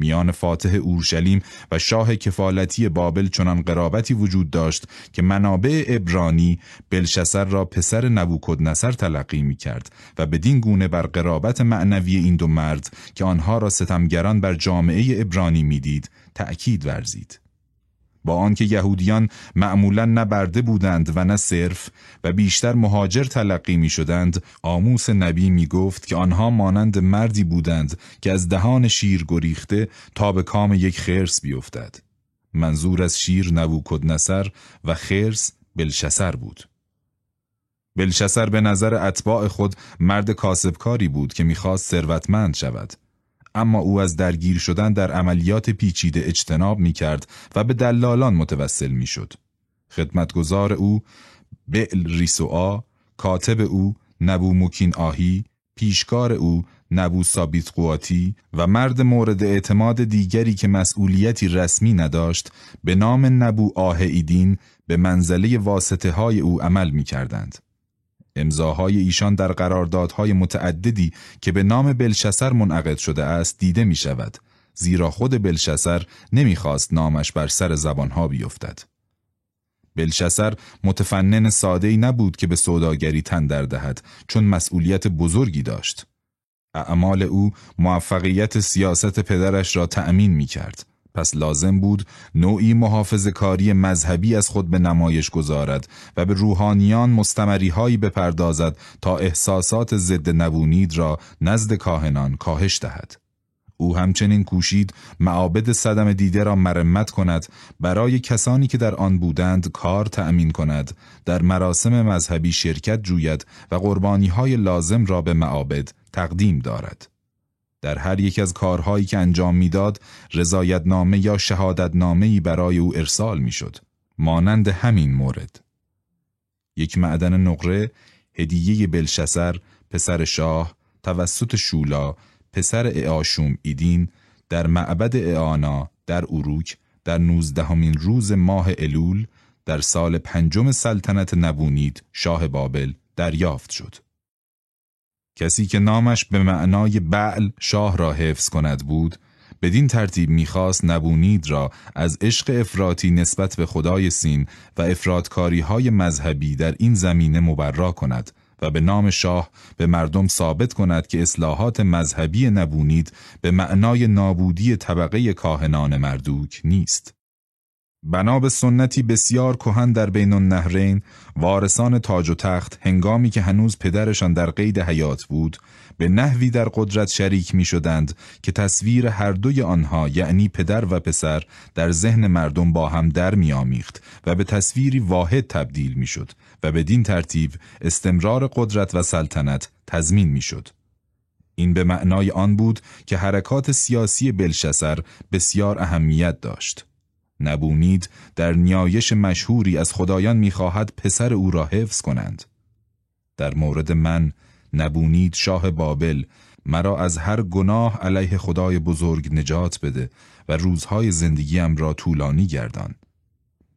میان فاتح اورشلیم و شاه کفالتی بابل چنان قرابتی وجود داشت که منابع ابرانی بلشسر را پسر نبوکد نصر تلقی می کرد و بدین گونه بر قرابت معنوی این دو مرد که آنها را ستمگران بر جامعه ابرانی می‌دید تأکید ورزید. با آنکه یهودیان معمولا نه برده بودند و نه صرف و بیشتر مهاجر تلقی می شدند آموس نبی می گفت که آنها مانند مردی بودند که از دهان شیر گریخته تا به کام یک خرس بیفتد. منظور از شیر نبوکد نصر و خرس بلشسر بود. بلشسر به نظر اتباع خود مرد کاسبکاری بود که می‌خواست ثروتمند شود. اما او از درگیر شدن در عملیات پیچیده اجتناب می کرد و به دلالان متوسل می شد. خدمتگزار او بعل ریسوآ، کاتب او نبو موکین آهی، پیشکار او نبو سابیت قواتی و مرد مورد اعتماد دیگری که مسئولیتی رسمی نداشت به نام نبو آه ایدین به منزله واسطه های او عمل می کردند. امضاهای ایشان در قراردادهای متعددی که به نام بلشسر منعقد شده است دیده می شود زیرا خود بلشسر نمی‌خواست نامش بر سر زبانها بیفتد. بلشسر متفنن ساده‌ای نبود که به سوداگری تن در دهد چون مسئولیت بزرگی داشت. اعمال او موفقیت سیاست پدرش را تأمین می کرد. پس لازم بود نوعی محافظ کاری مذهبی از خود به نمایش گذارد و به روحانیان مستمری هایی بپردازد تا احساسات ضد نبونید را نزد کاهنان کاهش دهد. او همچنین کوشید معابد صدم دیده را مرمت کند برای کسانی که در آن بودند کار تأمین کند در مراسم مذهبی شرکت جوید و قربانی های لازم را به معابد تقدیم دارد. در هر یک از کارهایی که انجام می‌داد رضایت نامه یا شهادت نامه برای او ارسال می‌شد مانند همین مورد یک معدن نقره هدیه بلشسر پسر شاه توسط شولا پسر اعاشوم ایدین در معبد اعانا در اروک در نوزدهمین روز ماه الول در سال پنجم سلطنت نبونید شاه بابل دریافت شد. کسی که نامش به معنای بعل شاه را حفظ کند بود بدین ترتیب می‌خواست نبونید را از عشق افراطی نسبت به خدای سین و افرادکاری های مذهبی در این زمینه مبرا کند و به نام شاه به مردم ثابت کند که اصلاحات مذهبی نبونید به معنای نابودی طبقه کاهنان مردوک نیست. بنا به سنتی بسیار کهن در بین النهرین وارثان تاج و تخت هنگامی که هنوز پدرشان در قید حیات بود به نحوی در قدرت شریک می شدند که تصویر هر دوی آنها یعنی پدر و پسر در ذهن مردم با هم در می آمیخت و به تصویری واحد تبدیل می شد و بدین ترتیب استمرار قدرت و سلطنت تضمین می شد. این به معنای آن بود که حرکات سیاسی بلشسر بسیار اهمیت داشت. نبونید در نیایش مشهوری از خدایان می‌خواهد پسر او را حفظ کنند. در مورد من نبونید شاه بابل مرا از هر گناه علیه خدای بزرگ نجات بده و روزهای زندگیم را طولانی گردان.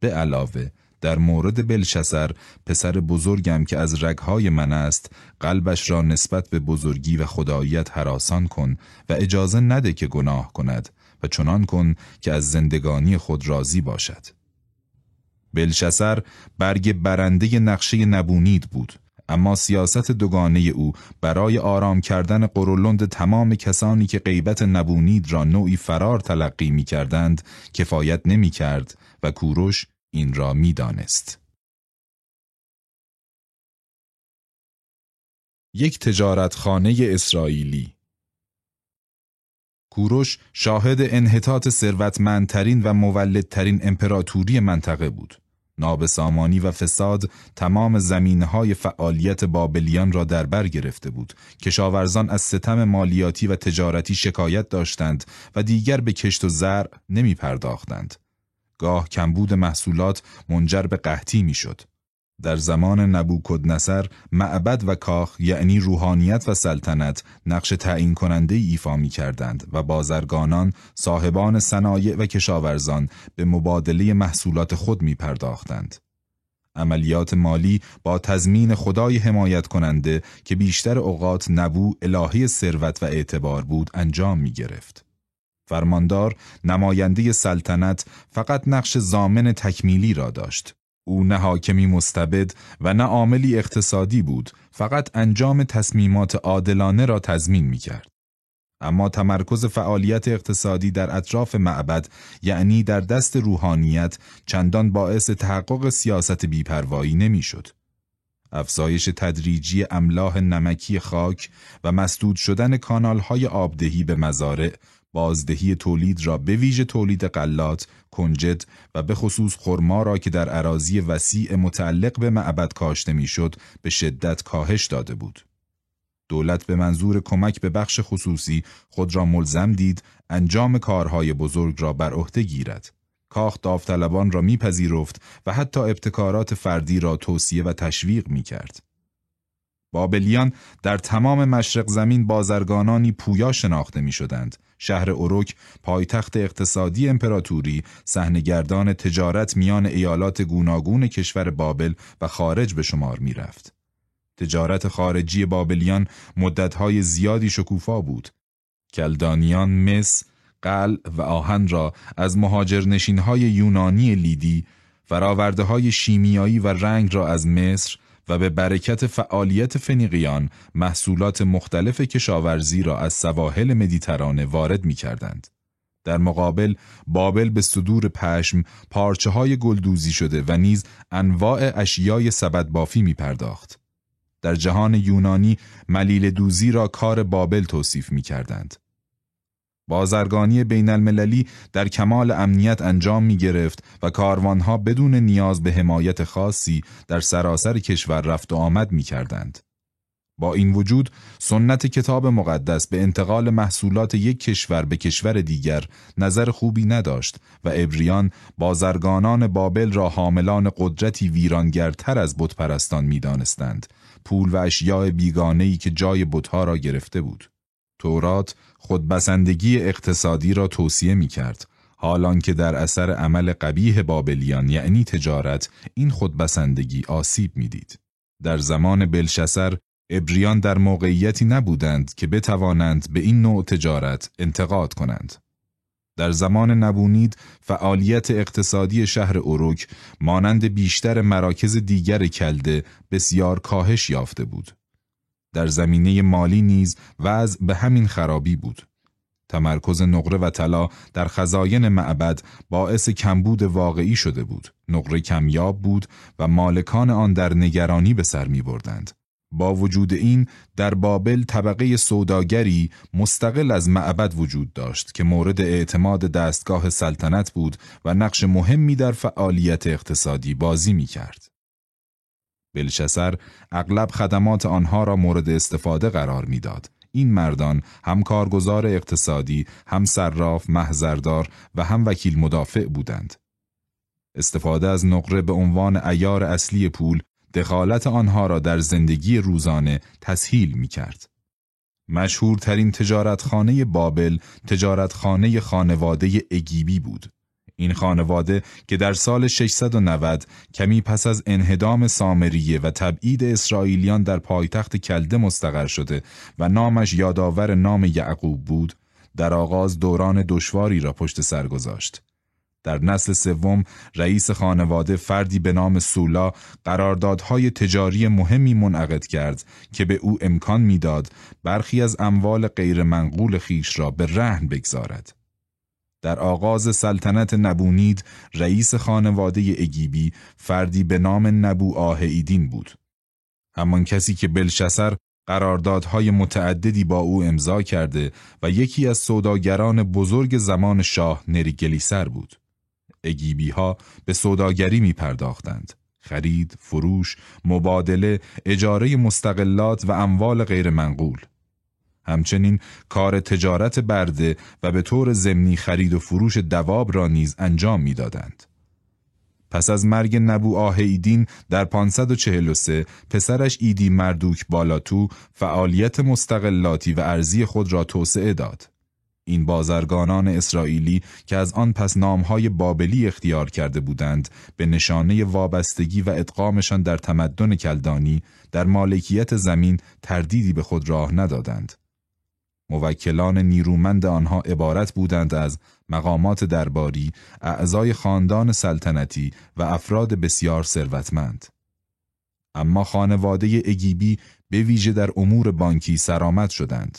به علاوه در مورد بلشسر پسر بزرگم که از رگهای من است قلبش را نسبت به بزرگی و خداییت حراسان کن و اجازه نده که گناه کند و چنان کن که از زندگانی خود راضی باشد. بلشسر برگ برنده نقشه نبونید بود اما سیاست دوگانه او برای آرام کردن قرولند تمام کسانی که غیبت نبونید را نوعی فرار تلقی می کردند کفایت نمی کرد و کوروش این را می دانست. یک تجارتخانه اسرائیلی کوروش شاهد انحطاط ثروتمندترین و مولدترین امپراتوری منطقه بود. نابسامانی و فساد تمام زمینهای فعالیت بابلیان را در بر گرفته بود. کشاورزان از ستم مالیاتی و تجارتی شکایت داشتند و دیگر به کشت و زرع نمی پرداختند. گاه کمبود محصولات منجر به قحطی می‌شد. در زمان نبوکدنصر معبد و کاخ یعنی روحانیت و سلطنت نقش تعیین کننده ایفا می کردند و بازرگانان صاحبان صنایع و کشاورزان به مبادله محصولات خود می پرداختند. عملیات مالی با تضمین خدای حمایت کننده که بیشتر اوقات نبو الهی ثروت و اعتبار بود انجام می گرفت. فرماندار نماینده سلطنت فقط نقش زامن تکمیلی را داشت او نه حاکمی مستبد و نه عاملی اقتصادی بود فقط انجام تصمیمات عادلانه را تضمین می کرد. اما تمرکز فعالیت اقتصادی در اطراف معبد یعنی در دست روحانیت چندان باعث تحقق سیاست بیپروایی نمی‌شد. افزایش تدریجی املاح نمکی خاک و مسدود شدن کانالهای آبدهی به مزارع بازدهی تولید را به ویژه تولید غلات، کنجد و به خصوص خرما را که در عراضی وسیع متعلق به معبد کاشته می‌شد به شدت کاهش داده بود. دولت به منظور کمک به بخش خصوصی خود را ملزم دید انجام کارهای بزرگ را بر عهده گیرد. کاخ داوطلبان را میپذیرفت و حتی ابتکارات فردی را توصیه و تشویق می‌کرد. بابلیان در تمام مشرق زمین بازرگانانی پویا شناخته می شدند. شهر اوروک پایتخت اقتصادی امپراتوری صحنهگردان تجارت میان ایالات گوناگون کشور بابل و خارج به شمار می رفت. تجارت خارجی بابلیان مدتهای زیادی شکوفا بود. کلدانیان مس، قل و آهن را از مهاجرنشینهای یونانی لیدی، فراورده های شیمیایی و رنگ را از مصر و به برکت فعالیت فنیقیان محصولات مختلف کشاورزی را از سواحل مدیترانه وارد می کردند. در مقابل بابل به صدور پشم پارچه های گلدوزی شده و نیز انواع اشیای سبد بافی می پرداخت. در جهان یونانی ملیل دوزی را کار بابل توصیف می کردند. بازرگانی بین المللی در کمال امنیت انجام می گرفت و کاروانها بدون نیاز به حمایت خاصی در سراسر کشور رفت و آمد می کردند. با این وجود سنت کتاب مقدس به انتقال محصولات یک کشور به کشور دیگر نظر خوبی نداشت و ابریان بازرگانان بابل را حاملان قدرتی ویرانگرتر از بتپرستان می‌دانستند پول و اشیاء بیگانه‌ای که جای بتها را گرفته بود تورات خودبسندگی اقتصادی را توصیه می کرد حالان که در اثر عمل قبیه بابلیان یعنی تجارت این خودبسندگی آسیب می‌دید. در زمان بلشسر ابریان در موقعیتی نبودند که بتوانند به این نوع تجارت انتقاد کنند. در زمان نبونید فعالیت اقتصادی شهر اوروک مانند بیشتر مراکز دیگر کلده بسیار کاهش یافته بود. در زمینه مالی نیز وضع به همین خرابی بود. تمرکز نقره و طلا در خزاین معبد باعث کمبود واقعی شده بود. نقره کمیاب بود و مالکان آن در نگرانی به سر می بردند. با وجود این در بابل طبقه سوداگری مستقل از معبد وجود داشت که مورد اعتماد دستگاه سلطنت بود و نقش مهمی در فعالیت اقتصادی بازی می کرد. بلشسر اغلب خدمات آنها را مورد استفاده قرار می‌داد. این مردان هم کارگزار اقتصادی، هم صراف، محضردار و هم وکیل مدافع بودند. استفاده از نقره به عنوان ایار اصلی پول دخالت آنها را در زندگی روزانه تسهیل می کرد. مشهورترین تجارتخانه بابل تجارتخانه خانواده اگیبی بود. این خانواده که در سال 690 کمی پس از انهدام سامریه و تبعید اسرائیلیان در پایتخت کلده مستقر شده و نامش یادآور نام یعقوب بود، در آغاز دوران دشواری را پشت سر گذاشت. در نسل سوم رئیس خانواده فردی به نام سولا قراردادهای تجاری مهمی منعقد کرد که به او امکان می‌داد برخی از اموال غیرمنقول خیش را به رهن بگذارد. در آغاز سلطنت نبونید رئیس خانواده اگیبی فردی به نام نبو آهیدین بود. همان کسی که بلشسر قراردادهای متعددی با او امضا کرده و یکی از سوداگران بزرگ زمان شاه نریگلیسر بود. اگیبی ها به سوداگری می پرداختند. خرید، فروش، مبادله، اجاره مستقلات و اموال غیرمنقول. همچنین کار تجارت برده و به طور ضمنی خرید و فروش دواب را نیز انجام می‌دادند. پس از مرگ نبو آهیدین در 543 پسرش ایدی مردوک بالاتو فعالیت مستقلاتی و ارزی خود را توسعه داد. این بازرگانان اسرائیلی که از آن پس نامهای بابلی اختیار کرده بودند به نشانه وابستگی و ادغامشان در تمدن کلدانی در مالکیت زمین تردیدی به خود راه ندادند. موکلان نیرومند آنها عبارت بودند از مقامات درباری، اعضای خاندان سلطنتی و افراد بسیار ثروتمند. اما خانواده اگیبی به ویژه در امور بانکی سرآمد شدند.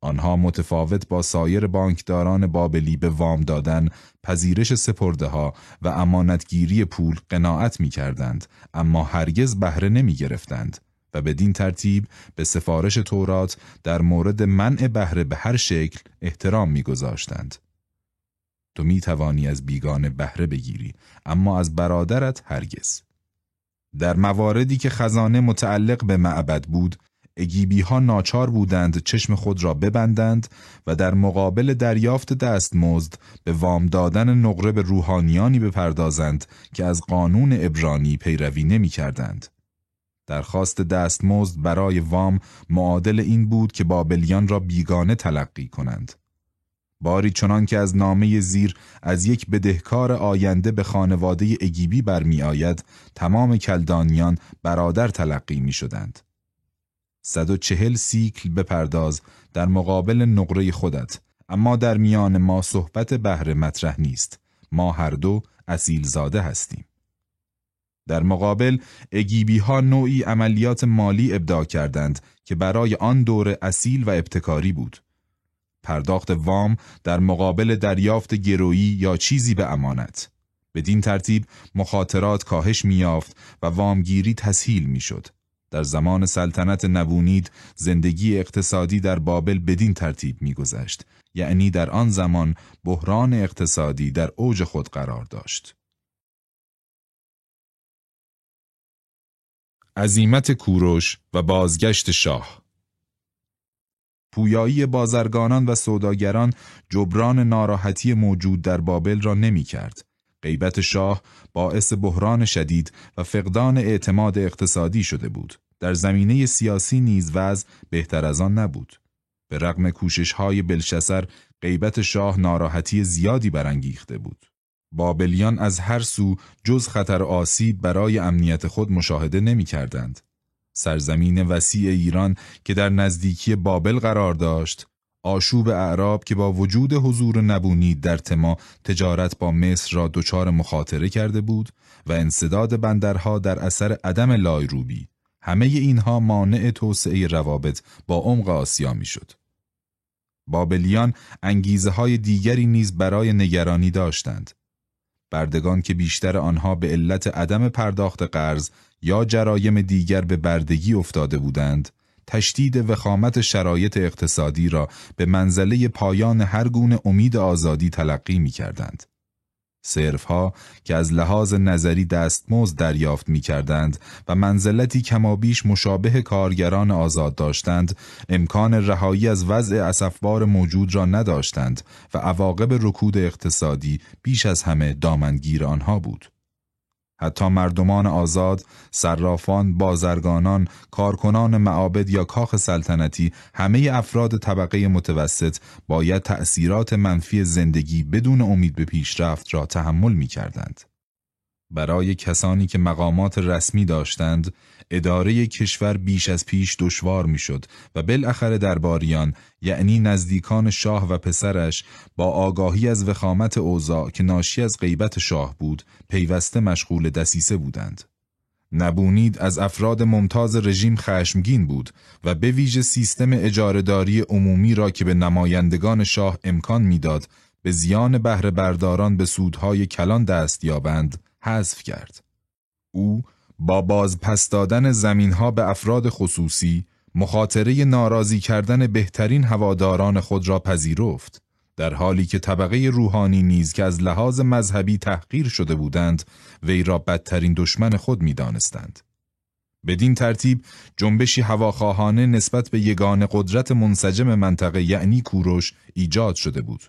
آنها متفاوت با سایر بانکداران بابلی به وام دادن، پذیرش سپرده ها و امانتگیری پول قناعت می کردند، اما هرگز بهره نمی گرفتند و بدین ترتیب به سفارش تورات در مورد منع بهره به هر شکل احترام می گذاشتند. تو می توانی از بیگانه بهره بگیری اما از برادرت هرگز. در مواردی که خزانه متعلق به معبد بود اگیبی ها ناچار بودند چشم خود را ببندند و در مقابل دریافت دستمزد به وام دادن نقره به روحانیانی بپردازند که از قانون ابرانی پیروی نمی کردند. درخواست دستمزد برای وام معادل این بود که بابلیان را بیگانه تلقی کنند. باری چنان که از نامه زیر از یک بدهکار آینده به خانواده اگیبی برمی آید، تمام کلدانیان برادر تلقی می شدند. 140 سیکل بپرداز در مقابل نقره خودت اما در میان ما صحبت بهره مطرح نیست ما هر دو اصیل زاده هستیم در مقابل اگیبی ها نوعی عملیات مالی ابداع کردند که برای آن دور اصیل و ابتکاری بود. پرداخت وام در مقابل دریافت گرویی یا چیزی به امانت. بدین ترتیب مخاطرات کاهش میافت و وامگیری تسهیل می‌شد. در زمان سلطنت نبونید زندگی اقتصادی در بابل بدین ترتیب میگذشت. یعنی در آن زمان بحران اقتصادی در اوج خود قرار داشت. عزیمت کوروش و بازگشت شاه پویایی بازرگانان و سوداگران جبران ناراحتی موجود در بابل را نمی کرد غیبت شاه باعث بحران شدید و فقدان اعتماد اقتصادی شده بود. در زمینه سیاسی نیز وضع بهتر از آن نبود. به رغم کوشش های بلشسر غیبت شاه ناراحتی زیادی برانگیخته بود. بابلیان از هر سو جز خطر آسیب برای امنیت خود مشاهده نمی کردند. سرزمین وسیع ایران که در نزدیکی بابل قرار داشت آشوب اعراب که با وجود حضور نبونید در تما تجارت با مصر را دچار مخاطره کرده بود و انصداد بندرها در اثر عدم لایروبی همه اینها مانع توسعه روابط با عمق آسیا می‌شد. بابلیان انگیزه های دیگری نیز برای نگرانی داشتند. بردگان که بیشتر آنها به علت عدم پرداخت قرض یا جرایم دیگر به بردگی افتاده بودند، تشدید وخامت شرایط اقتصادی را به منزله پایان هر گونه امید آزادی تلقی می کردند. ها که از لحاظ نظری دستمزد دریافت می کردند و منزلتی کمابیش مشابه کارگران آزاد داشتند امکان رهایی از وضع اسفبار موجود را نداشتند و عواقب رکود اقتصادی بیش از همه دامنگیر آنها بود. حتی مردمان آزاد، صرافان، بازرگانان، کارکنان معابد یا کاخ سلطنتی همه افراد طبقه متوسط باید تأثیرات منفی زندگی بدون امید به پیشرفت را تحمل می کردند. برای کسانی که مقامات رسمی داشتند، اداره کشور بیش از پیش دشوار می‌شد و بالاخره درباریان یعنی نزدیکان شاه و پسرش با آگاهی از وخامت اوضاع که ناشی از غیبت شاه بود پیوسته مشغول دسیسه بودند. نبونید از افراد ممتاز رژیم خشمگین بود و به ویژه سیستم اجارهداری عمومی را که به نمایندگان شاه امکان می‌داد به زیان بهره برداران به سودهای کلان دست یابند حذف کرد. او با بازپس دادن زمینها به افراد خصوصی مخاطره ناراضی کردن بهترین هواداران خود را پذیرفت در حالی که طبقه روحانی نیز که از لحاظ مذهبی تحقیر شده بودند وی را بدترین دشمن خود می‌دانستند. بدین ترتیب جنبشی هواخواهانه نسبت به یگان قدرت منسجم منطقه یعنی کوروش ایجاد شده بود.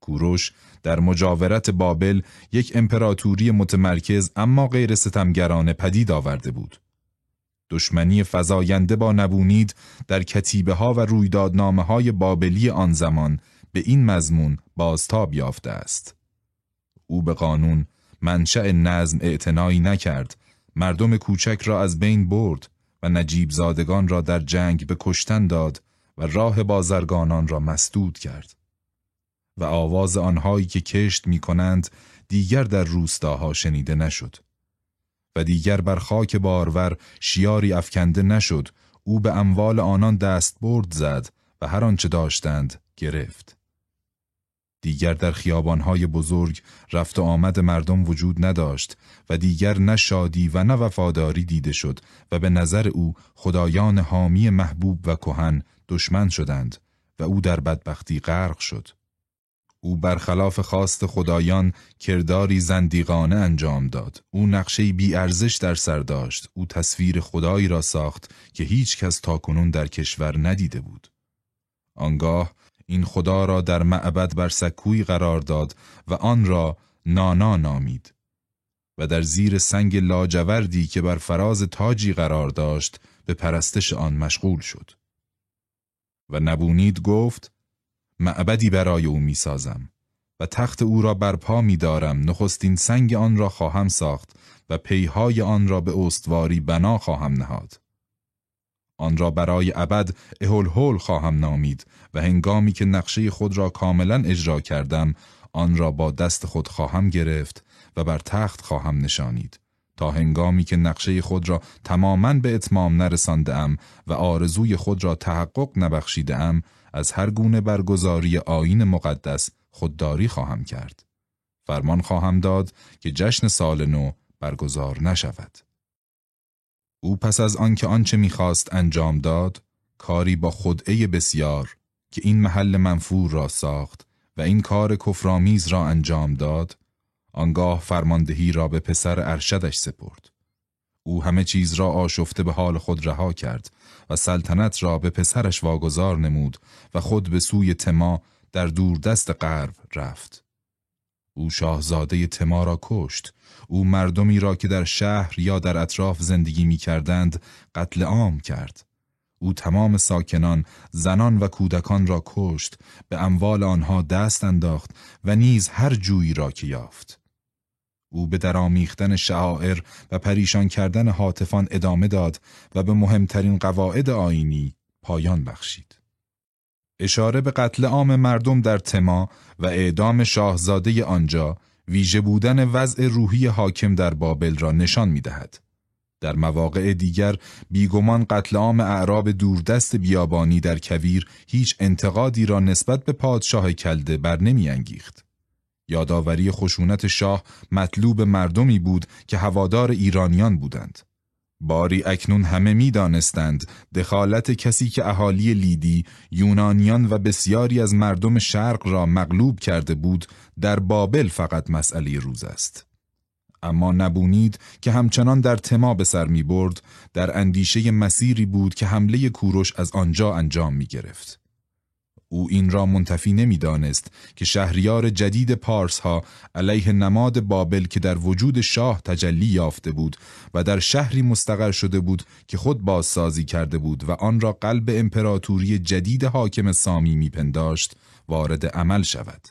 کوروش در مجاورت بابل یک امپراتوری متمرکز اما غیر ستمگرانه پدید آورده بود. دشمنی فزاینده با نبونید در کتیبه ها و رویدادنامه های بابلی آن زمان به این مضمون بازتاب یافته است. او به قانون منشأ نظم اعتنایی نکرد، مردم کوچک را از بین برد و نجیب زادگان را در جنگ به کشتن داد و راه بازرگانان را مسدود کرد. و آواز آنهایی که کشت می کنند دیگر در روستاها شنیده نشد. و دیگر بر خاک بارور شیاری افکنده نشد او به اموال آنان دست برد زد و هر آنچه داشتند گرفت. دیگر در خیابانهای بزرگ رفت و آمد مردم وجود نداشت و دیگر نه شادی و نه وفاداری دیده شد و به نظر او خدایان حامی محبوب و کهن دشمن شدند و او در بدبختی غرق شد. او برخلاف خواست خدایان کرداری زندیقانه انجام داد. او نقشه بی ارزش در سر داشت. او تصویر خدایی را ساخت که هیچ کس تاکنون در کشور ندیده بود. آنگاه این خدا را در معبد بر سکوی قرار داد و آن را نانا نامید و در زیر سنگ لاجوردی که بر فراز تاجی قرار داشت به پرستش آن مشغول شد. و نبونید گفت معبدی برای او می سازم و تخت او را برپا می دارم نخستین سنگ آن را خواهم ساخت و پیهای آن را به استواری بنا خواهم نهاد. آن را برای ابد اهل خواهم نامید و هنگامی که نقشه خود را کاملا اجرا کردم آن را با دست خود خواهم گرفت و بر تخت خواهم نشانید تا هنگامی که نقشه خود را تماما به اتمام نرسانده و آرزوی خود را تحقق نبخشیده از هر گونه برگزاری آین مقدس خودداری خواهم کرد. فرمان خواهم داد که جشن سال نو برگزار نشود. او پس از آنکه آنچه می‌خواست انجام داد، کاری با خدعه بسیار که این محل منفور را ساخت و این کار کفرآمیز را انجام داد، آنگاه فرماندهی را به پسر ارشدش سپرد. او همه چیز را آشفته به حال خود رها کرد و سلطنت را به پسرش واگذار نمود و خود به سوی تما در دست غرب رفت. او شاهزاده تما را کشت. او مردمی را که در شهر یا در اطراف زندگی می کردند قتل عام کرد. او تمام ساکنان، زنان و کودکان را کشت، به اموال آنها دست انداخت و نیز هر جویی را که یافت. او به درامیختن شعائر و پریشان کردن حاطفان ادامه داد و به مهمترین قواعد آینی پایان بخشید. اشاره به قتل عام مردم در تما و اعدام شاهزاده آنجا ویژه بودن وضع روحی حاکم در بابل را نشان می دهد. در مواقع دیگر بیگمان قتل عام اعراب دوردست بیابانی در کویر هیچ انتقادی را نسبت به پادشاه کلده بر نمی انگیخت. یادآوری خشونت شاه مطلوب مردمی بود که هوادار ایرانیان بودند. باری اکنون همه می‌دانستند دخالت کسی که اهالی لیدی، یونانیان و بسیاری از مردم شرق را مغلوب کرده بود در بابل فقط مسئله روز است. اما نبونید که همچنان در تما به سر می برد در اندیشه مسیری بود که حمله کوروش از آنجا انجام می گرفت. او این را منتفی نمی‌دانست که شهریار جدید پارس ها علیه نماد بابل که در وجود شاه تجلی یافته بود و در شهری مستقر شده بود که خود بازسازی کرده بود و آن را قلب امپراتوری جدید حاکم سامی میپنداشت وارد عمل شود.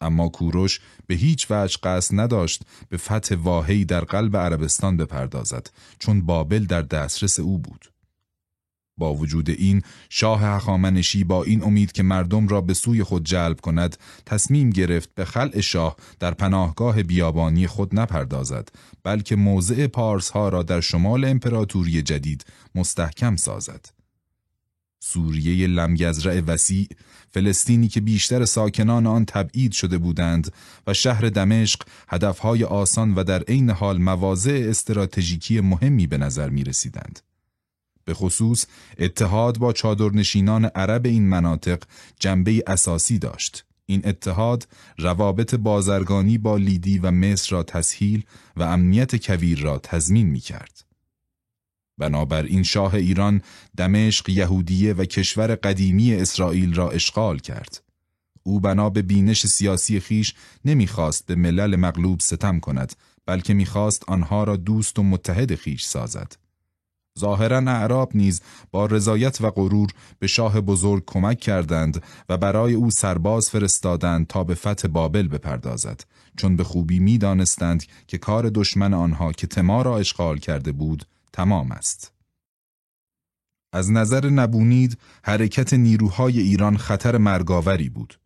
اما کوروش به هیچ وجه قصد نداشت به فتح واهی در قلب عربستان بپردازد چون بابل در دسترس او بود. با وجود این شاه هخامنشی با این امید که مردم را به سوی خود جلب کند تصمیم گرفت به خلع شاه در پناهگاه بیابانی خود نپردازد بلکه موضع پارس ها را در شمال امپراتوری جدید مستحکم سازد سوریه لمگزرع وسیع فلسطینی که بیشتر ساکنان آن تبعید شده بودند و شهر دمشق هدفهای آسان و در عین حال مواضع استراتژیکی مهمی به نظر می رسیدند. به خصوص اتحاد با چادرنشینان عرب این مناطق جنبه اساسی داشت. این اتحاد روابط بازرگانی با لیدی و مصر را تسهیل و امنیت کویر را تضمین می کرد. بنابراین شاه ایران دمشق یهودیه و کشور قدیمی اسرائیل را اشغال کرد. او بنا به بینش سیاسی خیش نمی‌خواست به ملل مغلوب ستم کند بلکه می‌خواست آنها را دوست و متحد خیش سازد. ظاهرا اعراب نیز با رضایت و غرور به شاه بزرگ کمک کردند و برای او سرباز فرستادند تا به فتح بابل بپردازد. چون به خوبی می‌دانستند که کار دشمن آنها که تما را اشغال کرده بود تمام است. از نظر نبونید حرکت نیروهای ایران خطر مرگاوری بود.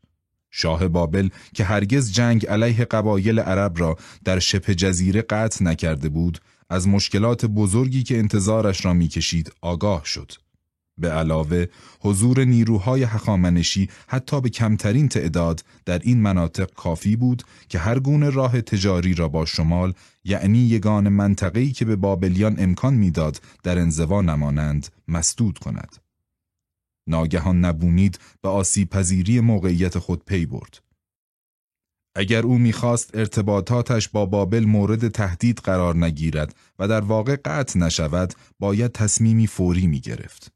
شاه بابل که هرگز جنگ علیه قبایل عرب را در شبه جزیره قطع نکرده بود از مشکلات بزرگی که انتظارش را می‌کشید آگاه شد. به علاوه حضور نیروهای حخامنشی حتی به کمترین تعداد در این مناطق کافی بود که هر گونه راه تجاری را با شمال یعنی یگان منطقه‌ای که به بابلیان امکان می‌داد در انزوا نمانند مسدود کند. ناگهان نبونید به آسیب پذیری موقعیت خود پی برد. اگر او می‌خواست ارتباطاتش با بابل مورد تهدید قرار نگیرد و در واقع قطع نشود باید تصمیمی فوری می گرفت.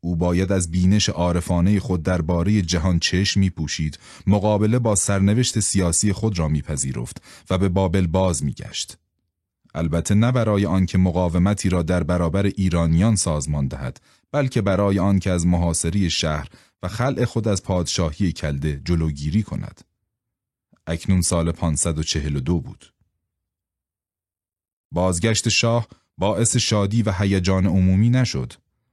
او باید از بینش عارفانه خود درباره جهان چشم می پوشید مقابله با سرنوشت سیاسی خود را میپذیرفت و به بابل باز میگشت. البته نه برای آنکه مقاومتی را در برابر ایرانیان سازمان دهد بلکه برای آنکه از محاصری شهر و خلع خود از پادشاهی کلده جلوگیری کند. اکنون سال 542 بود. بازگشت شاه باعث شادی و هیجان عمومی نشد.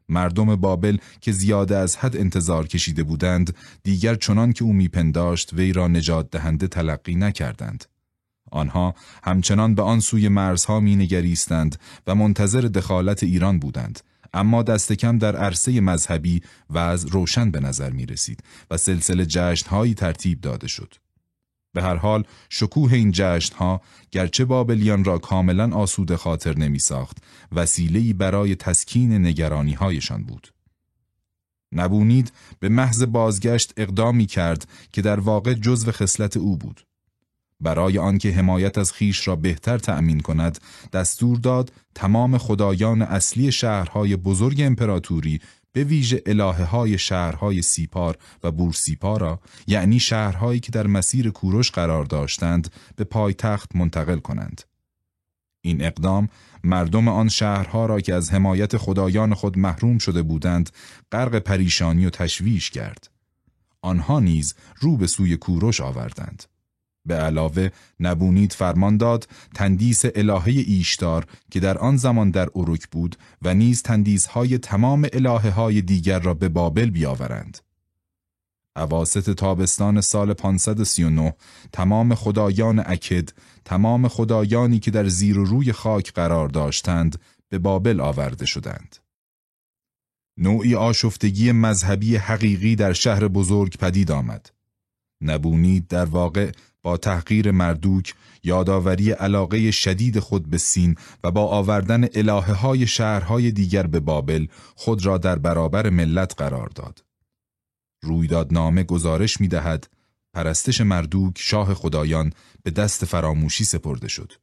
مردم بابل که زیاده از حد انتظار کشیده بودند دیگر چنان که او میپنداشت وی را نجات دهنده تلقی نکردند. آنها همچنان به آن سوی مرزها مینگریستند و منتظر دخالت ایران بودند اما دست کم در عرصه مذهبی از روشن به نظر می رسید و سلسله جشنهایی ترتیب داده شد. به هر حال شکوه این جشن ها گرچه بابلیان را کاملا آسوده خاطر نمی ساخت وسیله‌ای برای تسکین نگرانی هایشان بود. نبونید به محض بازگشت اقدامی کرد که در واقع جزو خصلت او بود. برای آنکه حمایت از خیش را بهتر تأمین کند دستور داد تمام خدایان اصلی شهرهای بزرگ امپراتوری به ویژه الهه های شهرهای سیپار و بورسیپارا یعنی شهرهایی که در مسیر کوروش قرار داشتند به پایتخت منتقل کنند. این اقدام مردم آن شهرها را که از حمایت خدایان خود محروم شده بودند غرق پریشانی و تشویش کرد. آنها نیز رو به سوی کوروش آوردند. به علاوه نبونید فرمان داد تندیس الهه ایشتار که در آن زمان در اروک بود و نیز تندیس های تمام الهه های دیگر را به بابل بیاورند. عواست تابستان سال 539 تمام خدایان اکد تمام خدایانی که در زیر و روی خاک قرار داشتند به بابل آورده شدند. نوعی آشفتگی مذهبی حقیقی در شهر بزرگ پدید آمد. نبونید در واقع با تحقیر مردوک یادآوری علاقه شدید خود به سین و با آوردن الهه های شهرهای دیگر به بابل خود را در برابر ملت قرار داد. رویدادنامه گزارش می دهد پرستش مردوک شاه خدایان به دست فراموشی سپرده شد.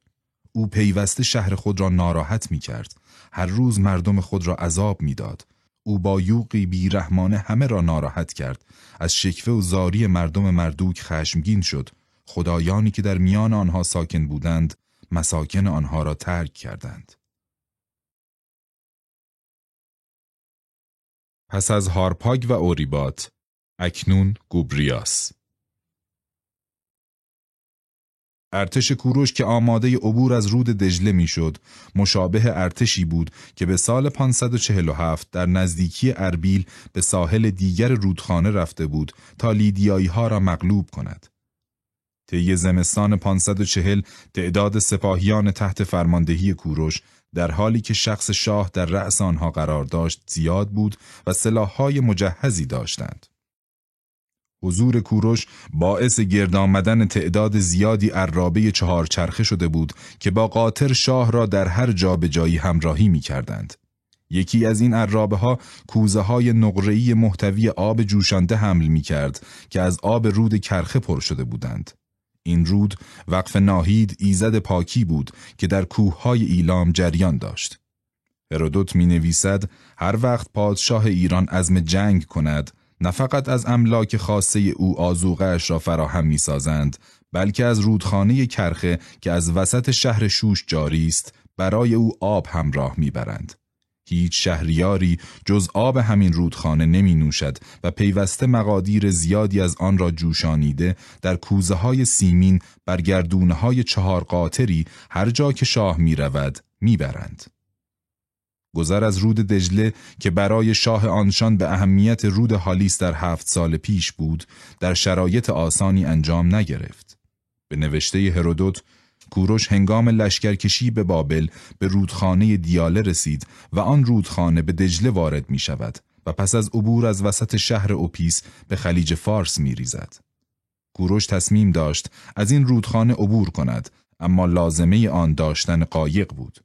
او پیوسته شهر خود را ناراحت می کرد. هر روز مردم خود را عذاب می‌داد. او با یوقی بیرحمانه همه را ناراحت کرد از شکوه و زاری مردم مردوک خشمگین شد خدایانی که در میان آنها ساکن بودند مساکن آنها را ترک کردند پس از هارپاگ و اوریبات اکنون گوبریاس ارتش کوروش که آماده عبور از رود دجله می‌شد مشابه ارتشی بود که به سال 547 در نزدیکی اربیل به ساحل دیگر رودخانه رفته بود تا لیدیایی ها را مغلوب کند. طی زمستان 540 تعداد سپاهیان تحت فرماندهی کوروش در حالی که شخص شاه در رأس آنها قرار داشت زیاد بود و سلاحهای مجهزی داشتند. حضور کوروش باعث گرد آمدن تعداد زیادی عرابه چهار چرخه شده بود که با قاطر شاه را در هر جا به جایی همراهی می کردند. یکی از این عرابه ها کوزه های نقره‌ای محتوی آب جوشانده حمل می کرد که از آب رود کرخه پر شده بودند. این رود وقف ناهید ایزد پاکی بود که در کوههای ایلام جریان داشت. هرودوت می نویسد هر وقت پادشاه ایران عزم جنگ کند نه فقط از املاک خاصه او آزوغش را فراهم می سازند بلکه از رودخانه کرخه که از وسط شهر شوش جاری است برای او آب همراه می‌برند. هیچ شهریاری جز آب همین رودخانه نمی نوشد و پیوسته مقادیر زیادی از آن را جوشانیده در کوزه های سیمین بر گردونه های چهار قاطری هر جا که شاه می رود می برند. گذر از رود دجله که برای شاه آنشان به اهمیت رود هالیس در هفت سال پیش بود در شرایط آسانی انجام نگرفت. به نوشته هرودوت کوروش هنگام لشکرکشی به بابل به رودخانه دیاله رسید و آن رودخانه به دجله وارد می شود و پس از عبور از وسط شهر اوپیس به خلیج فارس می ریزد. کوروش تصمیم داشت از این رودخانه عبور کند اما لازمه آن داشتن قایق بود.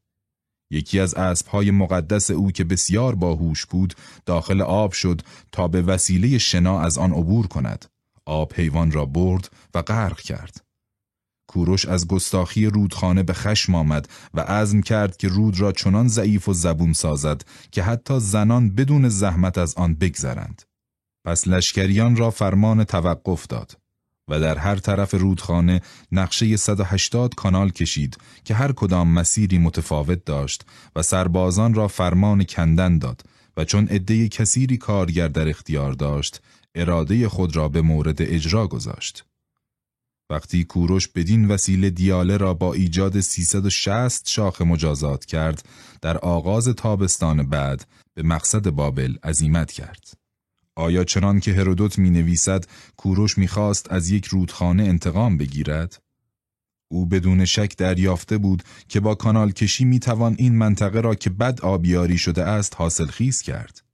یکی از اسبهای مقدس او که بسیار باهوش بود داخل آب شد تا به وسیله شنا از آن عبور کند. آب حیوان را برد و غرق کرد. کوروش از گستاخی رودخانه به خشم آمد و عزم کرد که رود را چنان ضعیف و زبون سازد که حتی زنان بدون زحمت از آن بگذرند. پس لشکریان را فرمان توقف داد. و در هر طرف رودخانه نقشه 180 کانال کشید که هر کدام مسیری متفاوت داشت و سربازان را فرمان کندن داد و چون عده کثیری کارگر در اختیار داشت اراده خود را به مورد اجرا گذاشت. وقتی کوروش بدین وسیله دیاله را با ایجاد 360 شاخ مجازات کرد در آغاز تابستان بعد به مقصد بابل عزیمت کرد. آیا چنان که هرودوت می نویسد کوروش می خواست از یک رودخانه انتقام بگیرد؟ او بدون شک دریافته بود که با کانال کشی می توان این منطقه را که بد آبیاری شده است حاصل خیز کرد.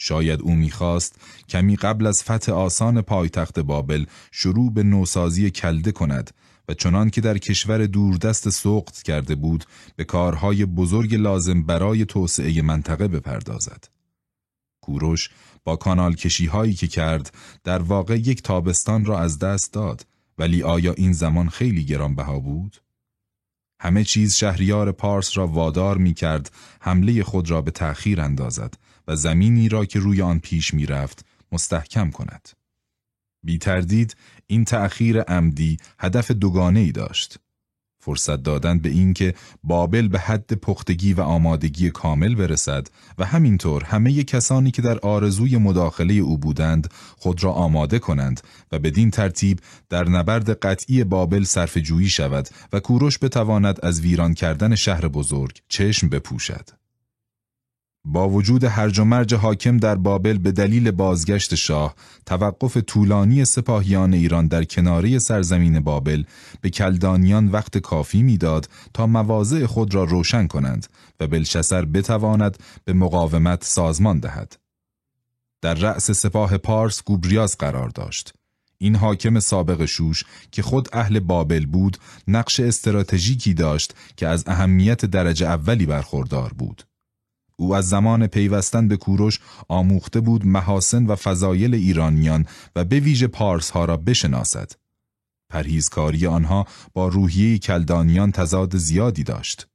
شاید او می‌خواست کمی قبل از فتح آسان پایتخت بابل شروع به نوسازی کلده کند و چنان که در کشور دوردست سقط کرده بود به کارهای بزرگ لازم برای توسعه منطقه بپردازد. کوروش با کانال کشی هایی که کرد در واقع یک تابستان را از دست داد ولی آیا این زمان خیلی گرانبها بود؟ همه چیز شهریار پارس را وادار می کرد حمله خود را به تأخیر اندازد و زمینی را که روی آن پیش می رفت مستحکم کند. بی تردید این تأخیر عمدی هدف دوگانه ای داشت. فرصت دادن به اینکه بابل به حد پختگی و آمادگی کامل برسد و همینطور همه کسانی که در آرزوی مداخله او بودند خود را آماده کنند و بدین ترتیب در نبرد قطعی بابل صرف جویی شود و کوروش بتواند از ویران کردن شهر بزرگ چشم بپوشد. با وجود هرج و مرج حاکم در بابل به دلیل بازگشت شاه، توقف طولانی سپاهیان ایران در کناری سرزمین بابل به کلدانیان وقت کافی می‌داد تا مواضع خود را روشن کنند و بلشسر بتواند به مقاومت سازمان دهد. در رأس سپاه پارس گوبریاز قرار داشت. این حاکم سابق شوش که خود اهل بابل بود نقش استراتژیکی داشت که از اهمیت درجه اولی برخوردار بود. او از زمان پیوستن به کوروش آموخته بود محاسن و فضایل ایرانیان و به ویژه پارس ها را بشناسد. پرهیزکاری آنها با روحیه کلدانیان تضاد زیادی داشت.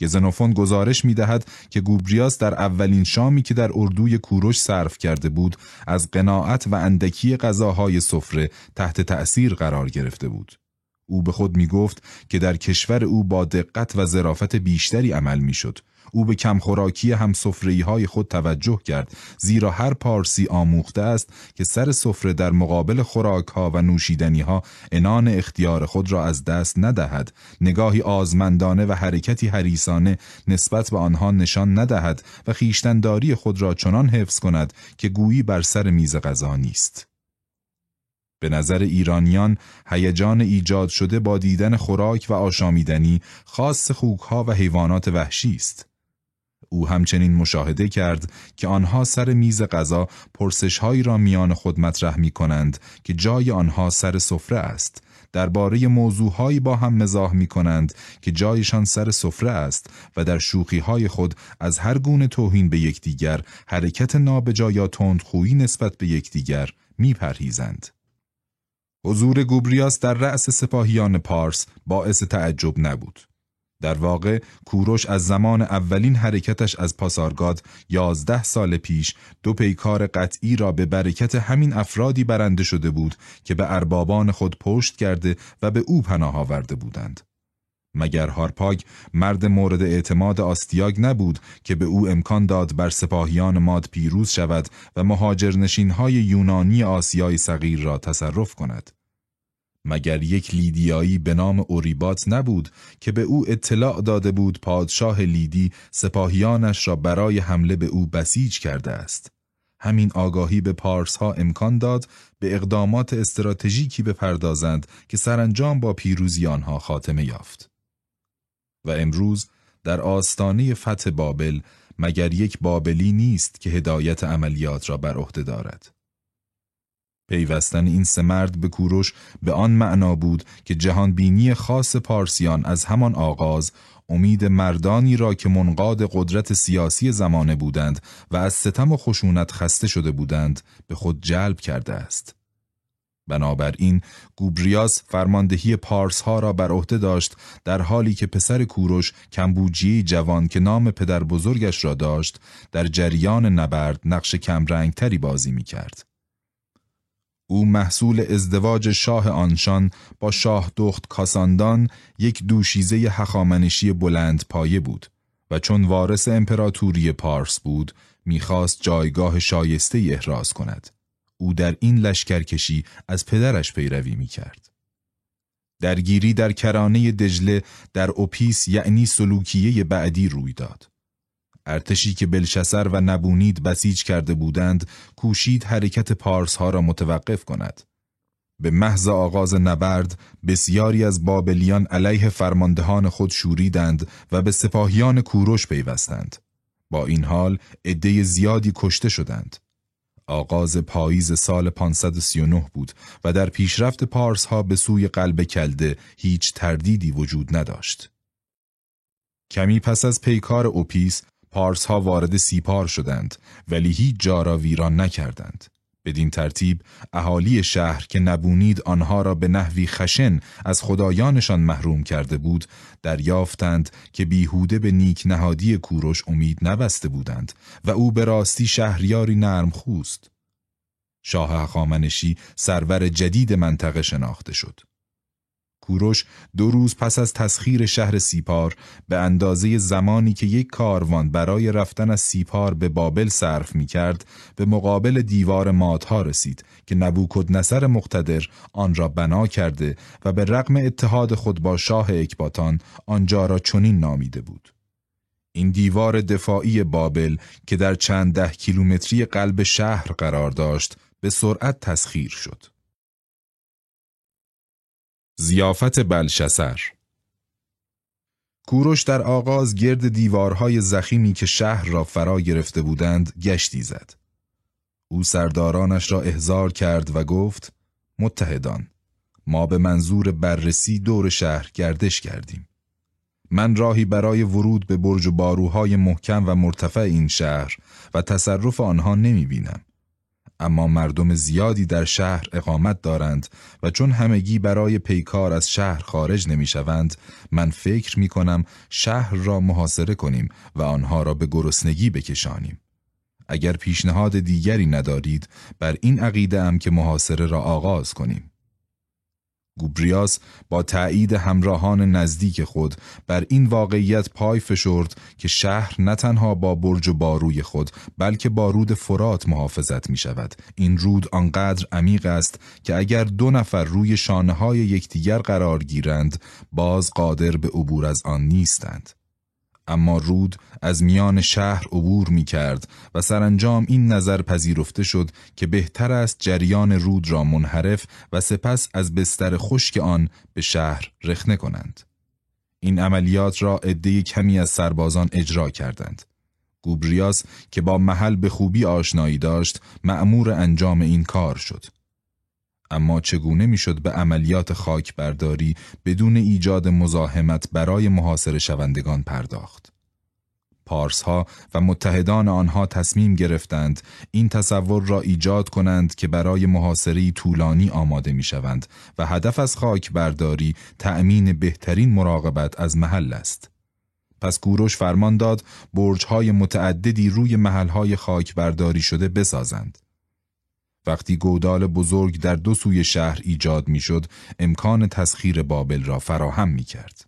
گزنوفون گزارش می دهد که گوبریاس در اولین شامی که در اردوی کوروش صرف کرده بود از قناعت و اندکی غذاهای سفره تحت تأثیر قرار گرفته بود. او به خود می گفت که در کشور او با دقت و ظرافت بیشتری عمل می شد او به کمخوراکی هم های خود توجه کرد زیرا هر پارسی آموخته است که سر سفره در مقابل خوراک ها و نوشیدنی ها انان اختیار خود را از دست ندهد نگاهی آزمندانه و حرکتی حریسانه نسبت به آنها نشان ندهد و خیشتنداری خود را چنان حفظ کند که گویی بر سر میز غذا نیست به نظر ایرانیان هیجان ایجاد شده با دیدن خوراک و آشامیدنی خاص خوکها و حیوانات وحشی است. او همچنین مشاهده کرد که آنها سر میز غذا پرسشهایی را میان خود مطرح می کنند که جای آنها سر سفره است درباره موضوعهایی با هم مزاح می کنند که جایشان سر سفره است و در شوخیهای خود از هر گونه توهین به یکدیگر حرکت نابجا یا تندخویی نسبت به یکدیگر می پرهیزند. حضور گوبریاس در رأس سپاهیان پارس باعث تعجب نبود. در واقع کوروش از زمان اولین حرکتش از پاسارگاد یازده سال پیش دو پیکار قطعی را به برکت همین افرادی برنده شده بود که به اربابان خود پشت کرده و به او پناه آورده بودند. مگر هارپاگ مرد مورد اعتماد آستیاگ نبود که به او امکان داد بر سپاهیان ماد پیروز شود و مهاجرنشین های یونانی آسیای صغیر را تصرف کند. مگر یک لیدیایی به نام اوریبات نبود که به او اطلاع داده بود پادشاه لیدی سپاهیانش را برای حمله به او بسیج کرده است. همین آگاهی به پارس ها امکان داد به اقدامات استراتژیکی بپردازند که سرانجام با پیروزی آنها خاتمه یافت. و امروز در آستانه فتح بابل مگر یک بابلی نیست که هدایت عملیات را بر عهده دارد. پیوستن این سه مرد به کوروش به آن معنا بود که جهانبینی خاص پارسیان از همان آغاز امید مردانی را که منقاد قدرت سیاسی زمانه بودند و از ستم و خشونت خسته شده بودند به خود جلب کرده است. بنابراین گوبریاس فرماندهی پارس ها را بر عهده داشت در حالی که پسر کوروش کمبوجی جوان که نام پدر بزرگش را داشت در جریان نبرد نقش کمرنگتری بازی می کرد. او محصول ازدواج شاه آنشان با شاه دخت کاساندان یک دوشیزه هخامنشی بلند پایه بود و چون وارث امپراتوری پارس بود می‌خواست جایگاه شایسته احراز کند. او در این لشکرکشی از پدرش پیروی می‌کرد. درگیری در کرانه دجله در اوپیس یعنی سلوکیه بعدی روی داد. ارتشی که بلشسر و نبونید بسیج کرده بودند کوشید حرکت پارس ها را متوقف کند. به محض آغاز نبرد بسیاری از بابلیان علیه فرماندهان خود شوریدند و به سپاهیان کوروش پیوستند. با این حال عده زیادی کشته شدند. آغاز پاییز سال 539 بود و در پیشرفت پارس ها به سوی قلب کلده هیچ تردیدی وجود نداشت. کمی پس از پیکار اوپیس پارس ها وارد سیپار شدند ولی هیچ جا را ویران نکردند. بدین ترتیب اهالی شهر که نبونید آنها را به نحوی خشن از خدایانشان محروم کرده بود دریافتند که بیهوده به نیک نهادی کوروش امید نبسته بودند و او به راستی شهریاری نرم خوست. شاه خامنشی سرور جدید منطقه شناخته شد. کوروش دو روز پس از تسخیر شهر سیپار به اندازه زمانی که یک کاروان برای رفتن از سیپار به بابل صرف می کرد به مقابل دیوار مادها رسید که نبوکد نصر مقتدر آن را بنا کرده و به رغم اتحاد خود با شاه اکباتان آنجا را چنین نامیده بود. این دیوار دفاعی بابل که در چند ده کیلومتری قلب شهر قرار داشت به سرعت تسخیر شد. زیافت بلشسر کوروش در آغاز گرد دیوارهای زخیمی که شهر را فرا گرفته بودند گشتی زد. او سردارانش را احضار کرد و گفت متحدان ما به منظور بررسی دور شهر گردش کردیم. من راهی برای ورود به برج و باروهای محکم و مرتفع این شهر و تصرف آنها نمی بینم. اما مردم زیادی در شهر اقامت دارند و چون همگی برای پیکار از شهر خارج نمی شوند من فکر می کنم شهر را محاصره کنیم و آنها را به گرسنگی بکشانیم. اگر پیشنهاد دیگری ندارید بر این عقیده ام که محاصره را آغاز کنیم. گوبریاس با تایید همراهان نزدیک خود بر این واقعیت پای فشرد که شهر نه تنها با برج و باروی خود بلکه با رود فرات محافظت می شود. این رود آنقدر عمیق است که اگر دو نفر روی شانه های یکدیگر قرار گیرند باز قادر به عبور از آن نیستند. اما رود از میان شهر عبور می کرد و سرانجام این نظر پذیرفته شد که بهتر است جریان رود را منحرف و سپس از بستر خشک آن به شهر رخنه کنند. این عملیات را عده کمی از سربازان اجرا کردند. گوبریاس که با محل به خوبی آشنایی داشت مأمور انجام این کار شد. اما چگونه می‌شد به عملیات خاک برداری بدون ایجاد مزاحمت برای محاصره شوندگان پرداخت. پارسها و متحدان آنها تصمیم گرفتند این تصور را ایجاد کنند که برای محاصره طولانی آماده می شوند و هدف از خاک برداری تأمین بهترین مراقبت از محل است. پس کوروش فرمان داد برجهای متعددی روی محلهای خاک برداری شده بسازند. وقتی گودال بزرگ در دو سوی شهر ایجاد می‌شد امکان تسخیر بابل را فراهم می کرد.